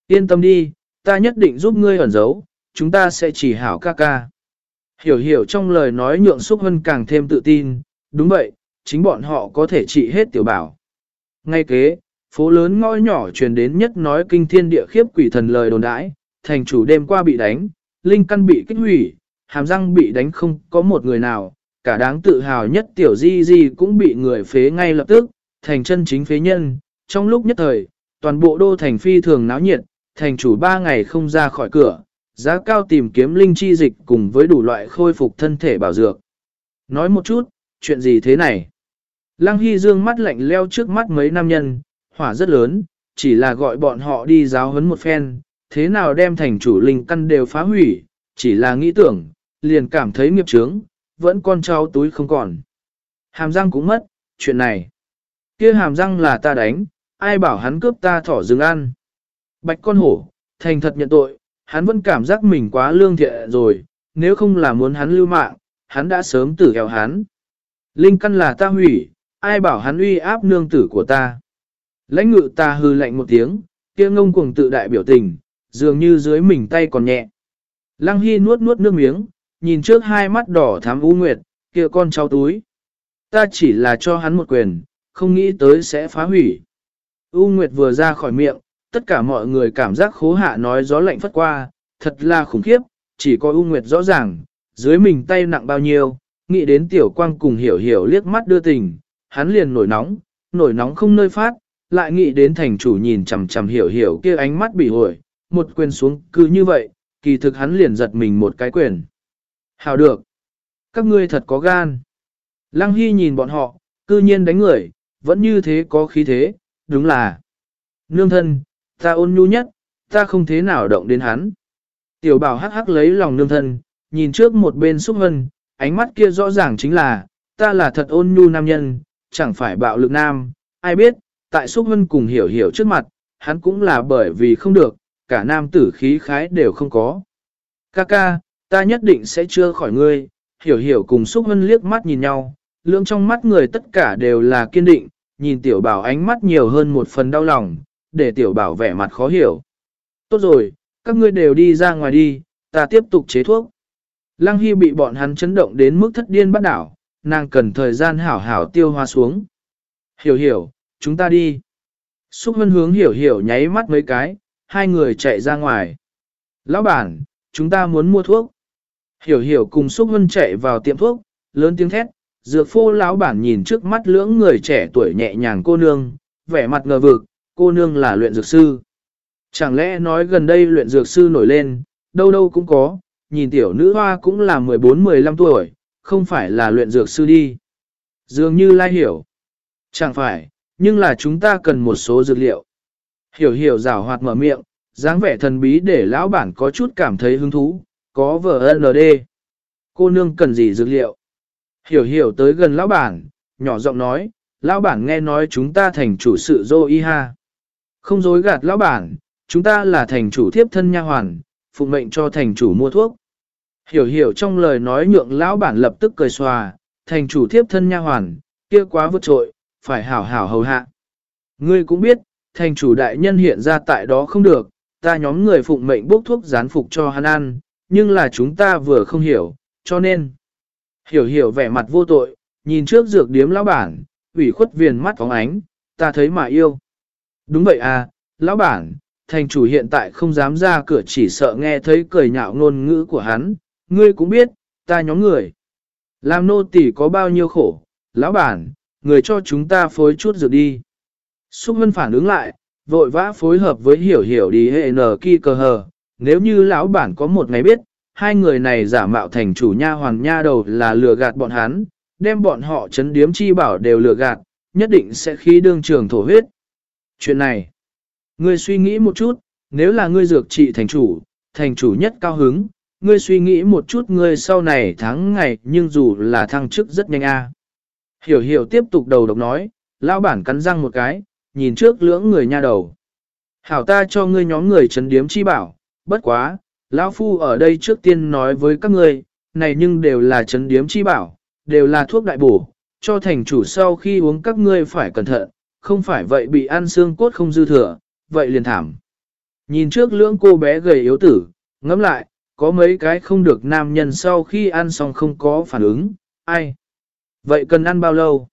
Yên tâm đi, ta nhất định giúp ngươi ẩn giấu, chúng ta sẽ chỉ hảo ca ca. Hiểu hiểu trong lời nói nhượng xúc hân càng thêm tự tin, đúng vậy, chính bọn họ có thể trị hết tiểu bảo. Ngay kế, phố lớn ngõ nhỏ truyền đến nhất nói kinh thiên địa khiếp quỷ thần lời đồn đãi, thành chủ đêm qua bị đánh, linh căn bị kích hủy, hàm răng bị đánh không có một người nào, cả đáng tự hào nhất tiểu di di cũng bị người phế ngay lập tức, thành chân chính phế nhân. Trong lúc nhất thời, toàn bộ đô thành phi thường náo nhiệt, thành chủ ba ngày không ra khỏi cửa, giá cao tìm kiếm linh chi dịch cùng với đủ loại khôi phục thân thể bảo dược. Nói một chút, chuyện gì thế này? Lăng Hy dương mắt lạnh leo trước mắt mấy nam nhân, hỏa rất lớn, chỉ là gọi bọn họ đi giáo huấn một phen, thế nào đem thành chủ linh căn đều phá hủy, chỉ là nghĩ tưởng, liền cảm thấy nghiệp trướng, vẫn con cháu túi không còn. Hàm răng cũng mất, chuyện này. kia hàm răng là ta đánh, ai bảo hắn cướp ta thỏ rừng ăn. Bạch con hổ, thành thật nhận tội, hắn vẫn cảm giác mình quá lương thiện rồi, nếu không là muốn hắn lưu mạng, hắn đã sớm tử heo hắn. Linh căn là ta hủy, ai bảo hắn uy áp nương tử của ta. Lãnh ngự ta hư lạnh một tiếng, kia ngông cuồng tự đại biểu tình, dường như dưới mình tay còn nhẹ. Lăng Hy nuốt nuốt nước miếng, nhìn trước hai mắt đỏ thám u nguyệt, kia con cháu túi. Ta chỉ là cho hắn một quyền, không nghĩ tới sẽ phá hủy. U Nguyệt vừa ra khỏi miệng, tất cả mọi người cảm giác khố hạ nói gió lạnh phất qua, thật là khủng khiếp, chỉ có U Nguyệt rõ ràng, dưới mình tay nặng bao nhiêu, nghĩ đến tiểu quang cùng hiểu hiểu liếc mắt đưa tình, hắn liền nổi nóng, nổi nóng không nơi phát, lại nghĩ đến thành chủ nhìn chằm chằm hiểu hiểu kia ánh mắt bị hồi, một quyền xuống cứ như vậy, kỳ thực hắn liền giật mình một cái quyền. Hào được. Các ngươi thật có gan. Lăng Hy nhìn bọn họ, cư nhiên đánh người, vẫn như thế có khí thế, đúng là. Nương thân, ta ôn nhu nhất, ta không thế nào động đến hắn. Tiểu bảo hắc hắc lấy lòng nương thân, nhìn trước một bên xúc hân, ánh mắt kia rõ ràng chính là, ta là thật ôn nhu nam nhân, chẳng phải bạo lực nam, ai biết, tại xúc hân cùng hiểu hiểu trước mặt, hắn cũng là bởi vì không được, cả nam tử khí khái đều không có. Ca ca, ta nhất định sẽ chưa khỏi ngươi, hiểu hiểu cùng xúc hân liếc mắt nhìn nhau, lượng trong mắt người tất cả đều là kiên định, nhìn tiểu bảo ánh mắt nhiều hơn một phần đau lòng, để tiểu bảo vẻ mặt khó hiểu. Tốt rồi, các ngươi đều đi ra ngoài đi, ta tiếp tục chế thuốc. Lăng Hy bị bọn hắn chấn động đến mức thất điên bắt đảo, nàng cần thời gian hảo hảo tiêu hóa xuống. Hiểu hiểu, chúng ta đi. Xúc hân hướng hiểu hiểu nháy mắt mấy cái, hai người chạy ra ngoài. Lão bản, chúng ta muốn mua thuốc. Hiểu hiểu cùng Xúc hân chạy vào tiệm thuốc, lớn tiếng thét, dược phô lão bản nhìn trước mắt lưỡng người trẻ tuổi nhẹ nhàng cô nương, vẻ mặt ngờ vực, cô nương là luyện dược sư. Chẳng lẽ nói gần đây luyện dược sư nổi lên, đâu đâu cũng có, nhìn tiểu nữ hoa cũng là 14-15 tuổi, không phải là luyện dược sư đi. Dường như lai hiểu. Chẳng phải, nhưng là chúng ta cần một số dược liệu. Hiểu hiểu rào hoạt mở miệng, dáng vẻ thần bí để lão bản có chút cảm thấy hứng thú, có vợ LD. Cô nương cần gì dược liệu? Hiểu hiểu tới gần lão bản, nhỏ giọng nói, lão bản nghe nói chúng ta thành chủ sự dô y ha. Không dối gạt lão bản, chúng ta là thành chủ thiếp thân nha hoàn, phụ mệnh cho thành chủ mua thuốc. Hiểu hiểu trong lời nói nhượng lão bản lập tức cười xòa, thành chủ thiếp thân nha hoàn, kia quá vượt trội, phải hảo hảo hầu hạ. Ngươi cũng biết, thành chủ đại nhân hiện ra tại đó không được, ta nhóm người phụng mệnh bốc thuốc gián phục cho hắn ăn, nhưng là chúng ta vừa không hiểu, cho nên. Hiểu hiểu vẻ mặt vô tội, nhìn trước dược điếm lão bản, ủy khuất viền mắt phóng ánh, ta thấy mà yêu. Đúng vậy à, lão bản, thành chủ hiện tại không dám ra cửa chỉ sợ nghe thấy cười nhạo ngôn ngữ của hắn, ngươi cũng biết, ta nhóm người. Làm nô tỳ có bao nhiêu khổ, lão bản, người cho chúng ta phối chút dược đi. Xúc Vân phản ứng lại, vội vã phối hợp với hiểu hiểu đi hệ nở kỳ cờ hờ, nếu như lão bản có một ngày biết, hai người này giả mạo thành chủ nha hoàng nha đầu là lừa gạt bọn hắn, đem bọn họ chấn điếm chi bảo đều lừa gạt, nhất định sẽ khí đương trường thổ huyết. Chuyện này, ngươi suy nghĩ một chút, nếu là ngươi dược trị thành chủ, thành chủ nhất cao hứng, ngươi suy nghĩ một chút ngươi sau này tháng ngày nhưng dù là thăng chức rất nhanh a. Hiểu hiểu tiếp tục đầu độc nói, lão bản cắn răng một cái, nhìn trước lưỡng người nha đầu. Hảo ta cho ngươi nhóm người chấn điếm chi bảo, bất quá, lão phu ở đây trước tiên nói với các ngươi, này nhưng đều là chấn điếm chi bảo, đều là thuốc đại bổ, cho thành chủ sau khi uống các ngươi phải cẩn thận, không phải vậy bị ăn xương cốt không dư thừa, vậy liền thảm. Nhìn trước lưỡng cô bé gầy yếu tử, ngẫm lại, có mấy cái không được nam nhân sau khi ăn xong không có phản ứng, ai? Vậy cần ăn bao lâu?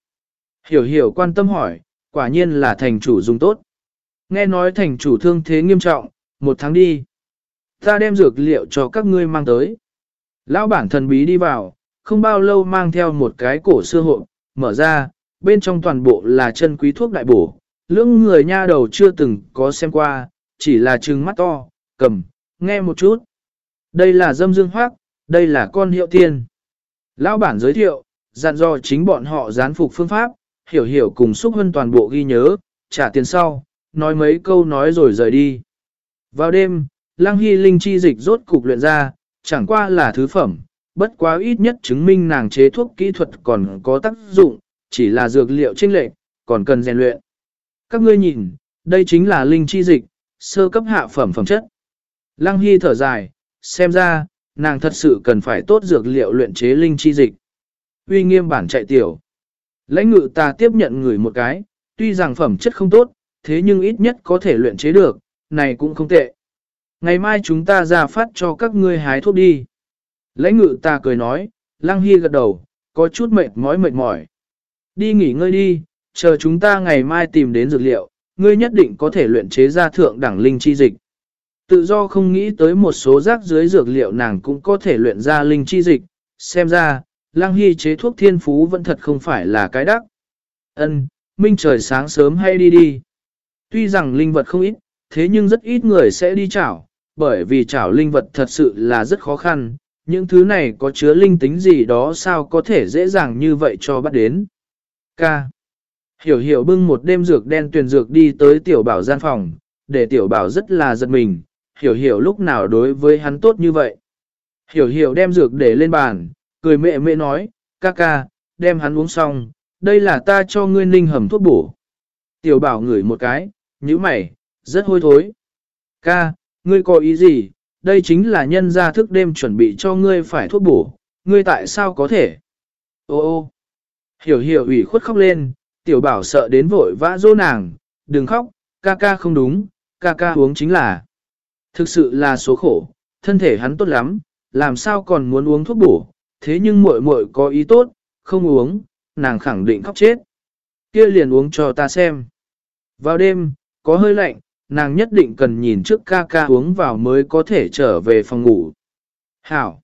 Hiểu hiểu quan tâm hỏi, quả nhiên là thành chủ dùng tốt. Nghe nói thành chủ thương thế nghiêm trọng, một tháng đi. Ta đem dược liệu cho các ngươi mang tới. Lão bản thần bí đi vào, không bao lâu mang theo một cái cổ xưa hộ, mở ra, bên trong toàn bộ là chân quý thuốc đại bổ. Lưỡng người nha đầu chưa từng có xem qua, chỉ là trừng mắt to, cầm, nghe một chút. Đây là dâm dương hoác, đây là con hiệu tiên. Lão bản giới thiệu, dặn dò chính bọn họ gián phục phương pháp, hiểu hiểu cùng xúc hân toàn bộ ghi nhớ, trả tiền sau, nói mấy câu nói rồi rời đi. Vào đêm, Lăng Hy Linh chi dịch rốt cục luyện ra, chẳng qua là thứ phẩm, bất quá ít nhất chứng minh nàng chế thuốc kỹ thuật còn có tác dụng, chỉ là dược liệu chênh lệch, còn cần rèn luyện. Các ngươi nhìn, đây chính là linh chi dịch, sơ cấp hạ phẩm phẩm chất. Lăng Hy thở dài, xem ra, nàng thật sự cần phải tốt dược liệu luyện chế linh chi dịch. Uy nghiêm bản chạy tiểu. Lãnh ngự ta tiếp nhận người một cái, tuy rằng phẩm chất không tốt, thế nhưng ít nhất có thể luyện chế được, này cũng không tệ. Ngày mai chúng ta ra phát cho các ngươi hái thuốc đi. Lãnh ngự ta cười nói, lăng hy gật đầu, có chút mệt mỏi mệt mỏi. Đi nghỉ ngơi đi, chờ chúng ta ngày mai tìm đến dược liệu, ngươi nhất định có thể luyện chế ra thượng đẳng linh chi dịch. Tự do không nghĩ tới một số rác dưới dược liệu nàng cũng có thể luyện ra linh chi dịch, xem ra, Lăng Hy chế thuốc thiên phú vẫn thật không phải là cái đắc. Ân, minh trời sáng sớm hay đi đi. Tuy rằng linh vật không ít, thế nhưng rất ít người sẽ đi chảo, bởi vì chảo linh vật thật sự là rất khó khăn. Những thứ này có chứa linh tính gì đó sao có thể dễ dàng như vậy cho bắt đến. Ca. Hiểu hiểu bưng một đêm dược đen tuyền dược đi tới tiểu bảo gian phòng, để tiểu bảo rất là giật mình, hiểu hiểu lúc nào đối với hắn tốt như vậy. Hiểu hiểu đem dược để lên bàn, cười mẹ mẹ nói, ca ca, đem hắn uống xong, đây là ta cho ngươi ninh hầm thuốc bổ. Tiểu bảo ngửi một cái, nhíu mày, rất hôi thối. Ca, ngươi có ý gì, đây chính là nhân gia thức đêm chuẩn bị cho ngươi phải thuốc bổ, ngươi tại sao có thể? Ô ô, hiểu hiểu ủy khuất khóc lên, tiểu bảo sợ đến vội vã dỗ nàng, đừng khóc, ca ca không đúng, ca ca uống chính là. Thực sự là số khổ, thân thể hắn tốt lắm, làm sao còn muốn uống thuốc bổ, thế nhưng muội muội có ý tốt, không uống, nàng khẳng định khóc chết. Kia liền uống cho ta xem. Vào đêm, có hơi lạnh, nàng nhất định cần nhìn trước ca ca uống vào mới có thể trở về phòng ngủ. Hảo!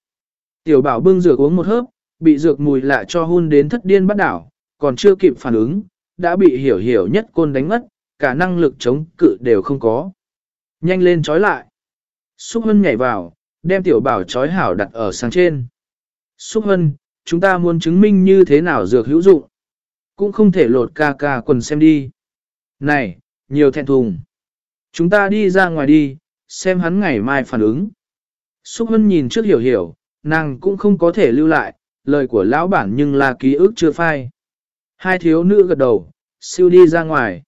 Tiểu bảo bưng rửa uống một hớp, bị dược mùi lạ cho hôn đến thất điên bắt đảo, còn chưa kịp phản ứng, đã bị hiểu hiểu nhất côn đánh mất, cả năng lực chống cự đều không có. Nhanh lên trói lại. Xúc hân nhảy vào, đem tiểu bảo trói hảo đặt ở sáng trên. Xúc hân, chúng ta muốn chứng minh như thế nào dược hữu dụng. Cũng không thể lột ca ca quần xem đi. Này, nhiều thẹn thùng. Chúng ta đi ra ngoài đi, xem hắn ngày mai phản ứng. Xúc hân nhìn trước hiểu hiểu, nàng cũng không có thể lưu lại, lời của lão bản nhưng là ký ức chưa phai. Hai thiếu nữ gật đầu, siêu đi ra ngoài.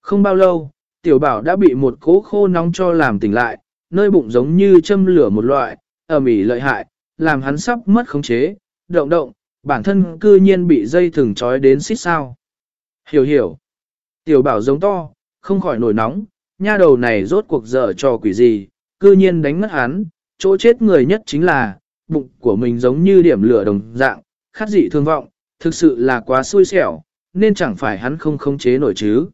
Không bao lâu, tiểu bảo đã bị một cố khô nóng cho làm tỉnh lại, nơi bụng giống như châm lửa một loại, ẩm ỉ lợi hại, làm hắn sắp mất khống chế, động động, bản thân cư nhiên bị dây thừng trói đến xít sao. Hiểu hiểu. Tiểu bảo giống to, không khỏi nổi nóng, nha đầu này rốt cuộc dở trò quỷ gì, cư nhiên đánh ngất hắn, chỗ chết người nhất chính là, bụng của mình giống như điểm lửa đồng dạng, khát dị thương vọng, thực sự là quá xui xẻo, nên chẳng phải hắn không khống chế nổi chứ.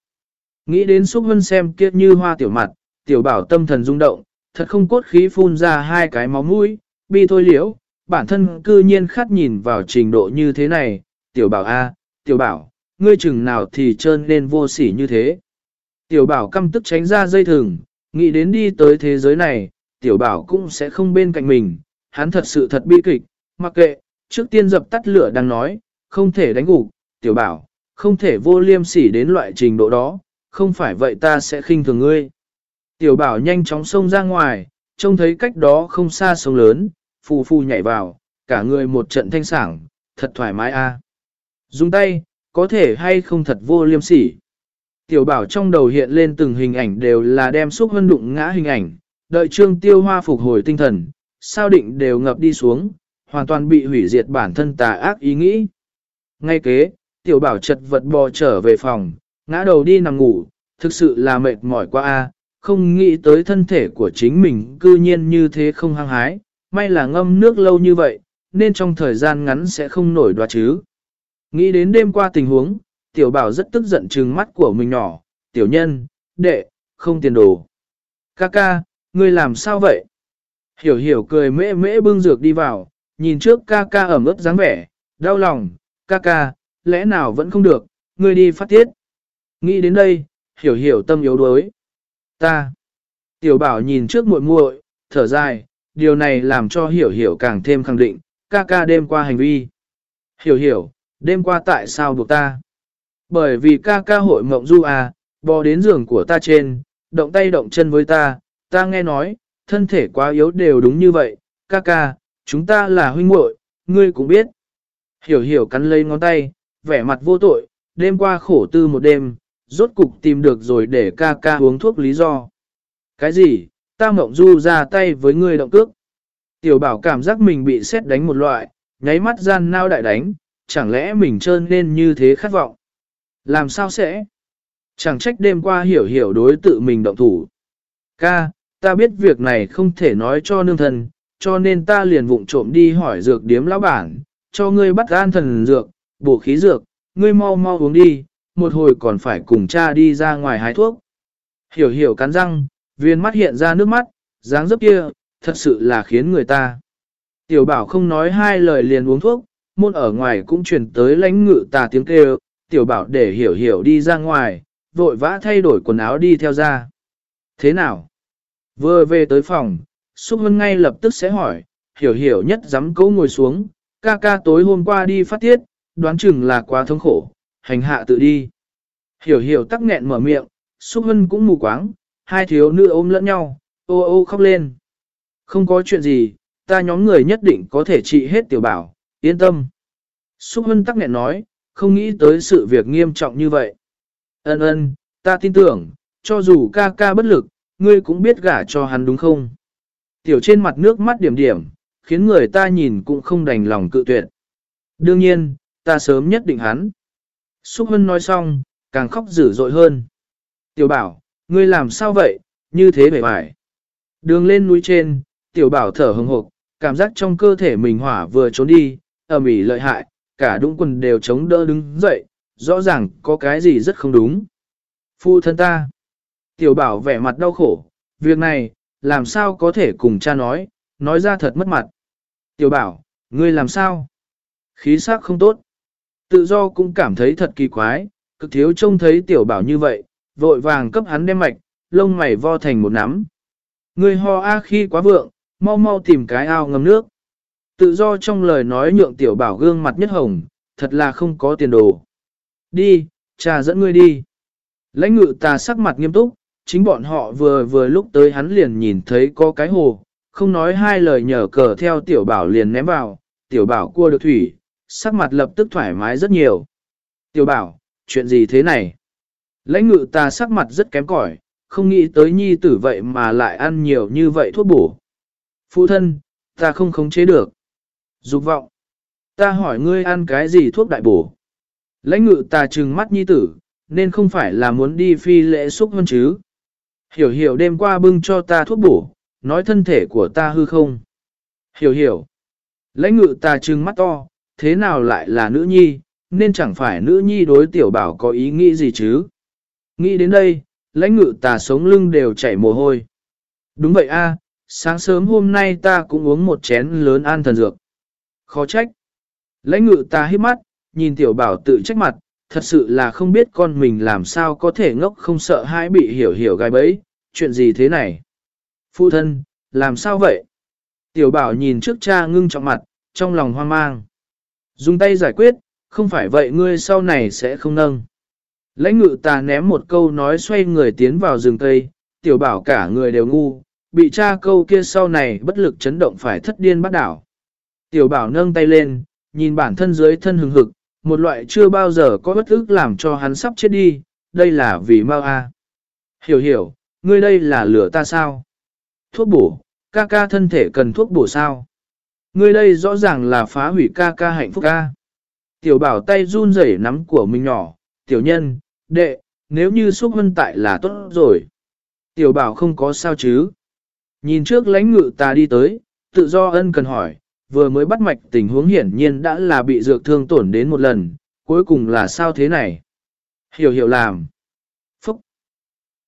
Nghĩ đến xúc hân xem kiếp như hoa tiểu mặt, tiểu bảo tâm thần rung động, thật không cốt khí phun ra hai cái máu mũi, bi thôi liễu, bản thân cư nhiên khát nhìn vào trình độ như thế này, tiểu bảo a, tiểu bảo, ngươi chừng nào thì trơn nên vô sỉ như thế. Tiểu bảo căm tức tránh ra dây thừng, nghĩ đến đi tới thế giới này, tiểu bảo cũng sẽ không bên cạnh mình, hắn thật sự thật bi kịch, mặc kệ, trước tiên dập tắt lửa đang nói, không thể đánh gục, tiểu bảo, không thể vô liêm sỉ đến loại trình độ đó, không phải vậy ta sẽ khinh thường ngươi. Tiểu bảo nhanh chóng xông ra ngoài, trông thấy cách đó không xa sông lớn, phù phù nhảy vào, cả người một trận thanh sảng, thật thoải mái a. Dùng tay, có thể hay không thật vô liêm sỉ. Tiểu bảo trong đầu hiện lên từng hình ảnh đều là đem xúc hân đụng ngã hình ảnh, đợi trương tiêu hoa phục hồi tinh thần, sao định đều ngập đi xuống, hoàn toàn bị hủy diệt bản thân tà ác ý nghĩ. Ngay kế, tiểu bảo chật vật bò trở về phòng, ngã đầu đi nằm ngủ, thực sự là mệt mỏi quá a, không nghĩ tới thân thể của chính mình cư nhiên như thế không hăng hái, may là ngâm nước lâu như vậy, nên trong thời gian ngắn sẽ không nổi đoạt chứ. Nghĩ đến đêm qua tình huống, tiểu bảo rất tức giận trừng mắt của mình nhỏ, tiểu nhân, đệ, không tiền đồ. Ca ca, ngươi làm sao vậy? Hiểu hiểu cười mễ mễ bưng dược đi vào, nhìn trước ca ca ẩm ướt dáng vẻ, đau lòng, ca ca, lẽ nào vẫn không được, ngươi đi phát tiết. Nghĩ đến đây, hiểu hiểu tâm yếu đuối. Ta. Tiểu bảo nhìn trước muội muội, thở dài, điều này làm cho hiểu hiểu càng thêm khẳng định, ca ca đêm qua hành vi. Hiểu hiểu, đêm qua tại sao buộc ta? Bởi vì ca ca hội mộng du à, bò đến giường của ta trên, động tay động chân với ta, ta nghe nói, thân thể quá yếu đều đúng như vậy, ca ca, chúng ta là huynh muội, ngươi cũng biết. Hiểu hiểu cắn lấy ngón tay, vẻ mặt vô tội, đêm qua khổ tư một đêm, rốt cục tìm được rồi để ca ca uống thuốc lý do. Cái gì, ta mộng du ra tay với ngươi động cước. Tiểu bảo cảm giác mình bị xét đánh một loại, nháy mắt gian nao đại đánh, chẳng lẽ mình trơn nên như thế khát vọng. Làm sao sẽ? Chẳng trách đêm qua hiểu hiểu đối tự mình động thủ. Ca, ta biết việc này không thể nói cho nương thần, cho nên ta liền vụng trộm đi hỏi dược điếm lão bản, cho ngươi bắt an thần dược, bổ khí dược, ngươi mau mau uống đi, một hồi còn phải cùng cha đi ra ngoài hái thuốc. Hiểu hiểu cắn răng, viên mắt hiện ra nước mắt, dáng dấp kia, thật sự là khiến người ta. Tiểu bảo không nói hai lời liền uống thuốc, môn ở ngoài cũng chuyển tới lãnh ngự tà tiếng kêu, tiểu bảo để hiểu hiểu đi ra ngoài, vội vã thay đổi quần áo đi theo ra. Thế nào? Vừa về tới phòng, Xúc Hân ngay lập tức sẽ hỏi, hiểu hiểu nhất dám cấu ngồi xuống, ca ca tối hôm qua đi phát tiết, đoán chừng là quá thống khổ, hành hạ tự đi. Hiểu hiểu tắc nghẹn mở miệng, Xúc Hân cũng mù quáng, hai thiếu nữ ôm lẫn nhau, ô ô khóc lên. Không có chuyện gì, ta nhóm người nhất định có thể trị hết tiểu bảo, yên tâm. Xúc Hân tắc nghẹn nói, không nghĩ tới sự việc nghiêm trọng như vậy. Ân ân, ta tin tưởng, cho dù ca ca bất lực, ngươi cũng biết gả cho hắn đúng không? Tiểu trên mặt nước mắt điểm điểm, khiến người ta nhìn cũng không đành lòng cự tuyệt. Đương nhiên, ta sớm nhất định hắn. Xúc Hân nói xong, càng khóc dữ dội hơn. Tiểu bảo, ngươi làm sao vậy, như thế bể bải. Đường lên núi trên, tiểu bảo thở hừng hộp, cảm giác trong cơ thể mình hỏa vừa trốn đi, ẩm ỉ lợi hại, cả đũng quần đều chống đỡ đứng dậy, rõ ràng có cái gì rất không đúng. Phu thân ta. Tiểu bảo vẻ mặt đau khổ, việc này, làm sao có thể cùng cha nói, nói ra thật mất mặt. Tiểu bảo, ngươi làm sao? Khí sắc không tốt. Tự do cũng cảm thấy thật kỳ quái, cực thiếu trông thấy tiểu bảo như vậy, vội vàng cấp hắn đem mạch, lông mày vo thành một nắm. Ngươi ho a khi quá vượng, mau mau tìm cái ao ngâm nước. Tự do trong lời nói nhượng tiểu bảo gương mặt nhất hồng, thật là không có tiền đồ. Đi, cha dẫn ngươi đi. Lãnh ngự ta sắc mặt nghiêm túc, chính bọn họ vừa vừa lúc tới hắn liền nhìn thấy có cái hồ, không nói hai lời nhờ cờ theo tiểu bảo liền ném vào, tiểu bảo cua được thủy, sắc mặt lập tức thoải mái rất nhiều. Tiểu bảo, chuyện gì thế này? Lãnh ngự ta sắc mặt rất kém cỏi, không nghĩ tới nhi tử vậy mà lại ăn nhiều như vậy thuốc bổ. Phụ thân, ta không khống chế được. Dục vọng. Ta hỏi ngươi ăn cái gì thuốc đại bổ? Lãnh ngự ta trừng mắt nhi tử, nên không phải là muốn đi phi lễ xúc hơn chứ. Hiểu hiểu đêm qua bưng cho ta thuốc bổ, nói thân thể của ta hư không. Hiểu hiểu. Lãnh ngự ta trừng mắt to, thế nào lại là nữ nhi, nên chẳng phải nữ nhi đối tiểu bảo có ý nghĩ gì chứ. Nghĩ đến đây, lãnh ngự ta sống lưng đều chảy mồ hôi. Đúng vậy a, sáng sớm hôm nay ta cũng uống một chén lớn an thần dược. Khó trách. Lãnh ngự ta hít mắt, nhìn tiểu bảo tự trách mặt, thật sự là không biết con mình làm sao có thể ngốc không sợ hãi bị hiểu hiểu gai bẫy, chuyện gì thế này. Phụ thân, làm sao vậy? Tiểu bảo nhìn trước cha ngưng trọng mặt, trong lòng hoang mang. Dùng tay giải quyết, không phải vậy ngươi sau này sẽ không nâng. Lãnh ngự ta ném một câu nói xoay người tiến vào rừng cây, tiểu bảo cả người đều ngu, bị cha câu kia sau này bất lực chấn động phải thất điên bắt đảo. Tiểu bảo nâng tay lên, nhìn bản thân dưới thân hừng hực, một loại chưa bao giờ có bất ức làm cho hắn sắp chết đi, đây là vì mau a. Hiểu hiểu, ngươi đây là lửa ta sao? Thuốc bổ, ca ca thân thể cần thuốc bổ sao? Ngươi đây rõ ràng là phá hủy ca ca hạnh phúc ca. Tiểu bảo tay run rẩy nắm của mình nhỏ, tiểu nhân, đệ, nếu như xúc hân tại là tốt rồi. Tiểu bảo không có sao chứ. Nhìn trước lãnh ngự ta đi tới, tự do ân cần hỏi, vừa mới bắt mạch tình huống hiển nhiên đã là bị dược thương tổn đến một lần, cuối cùng là sao thế này? Hiểu hiểu làm.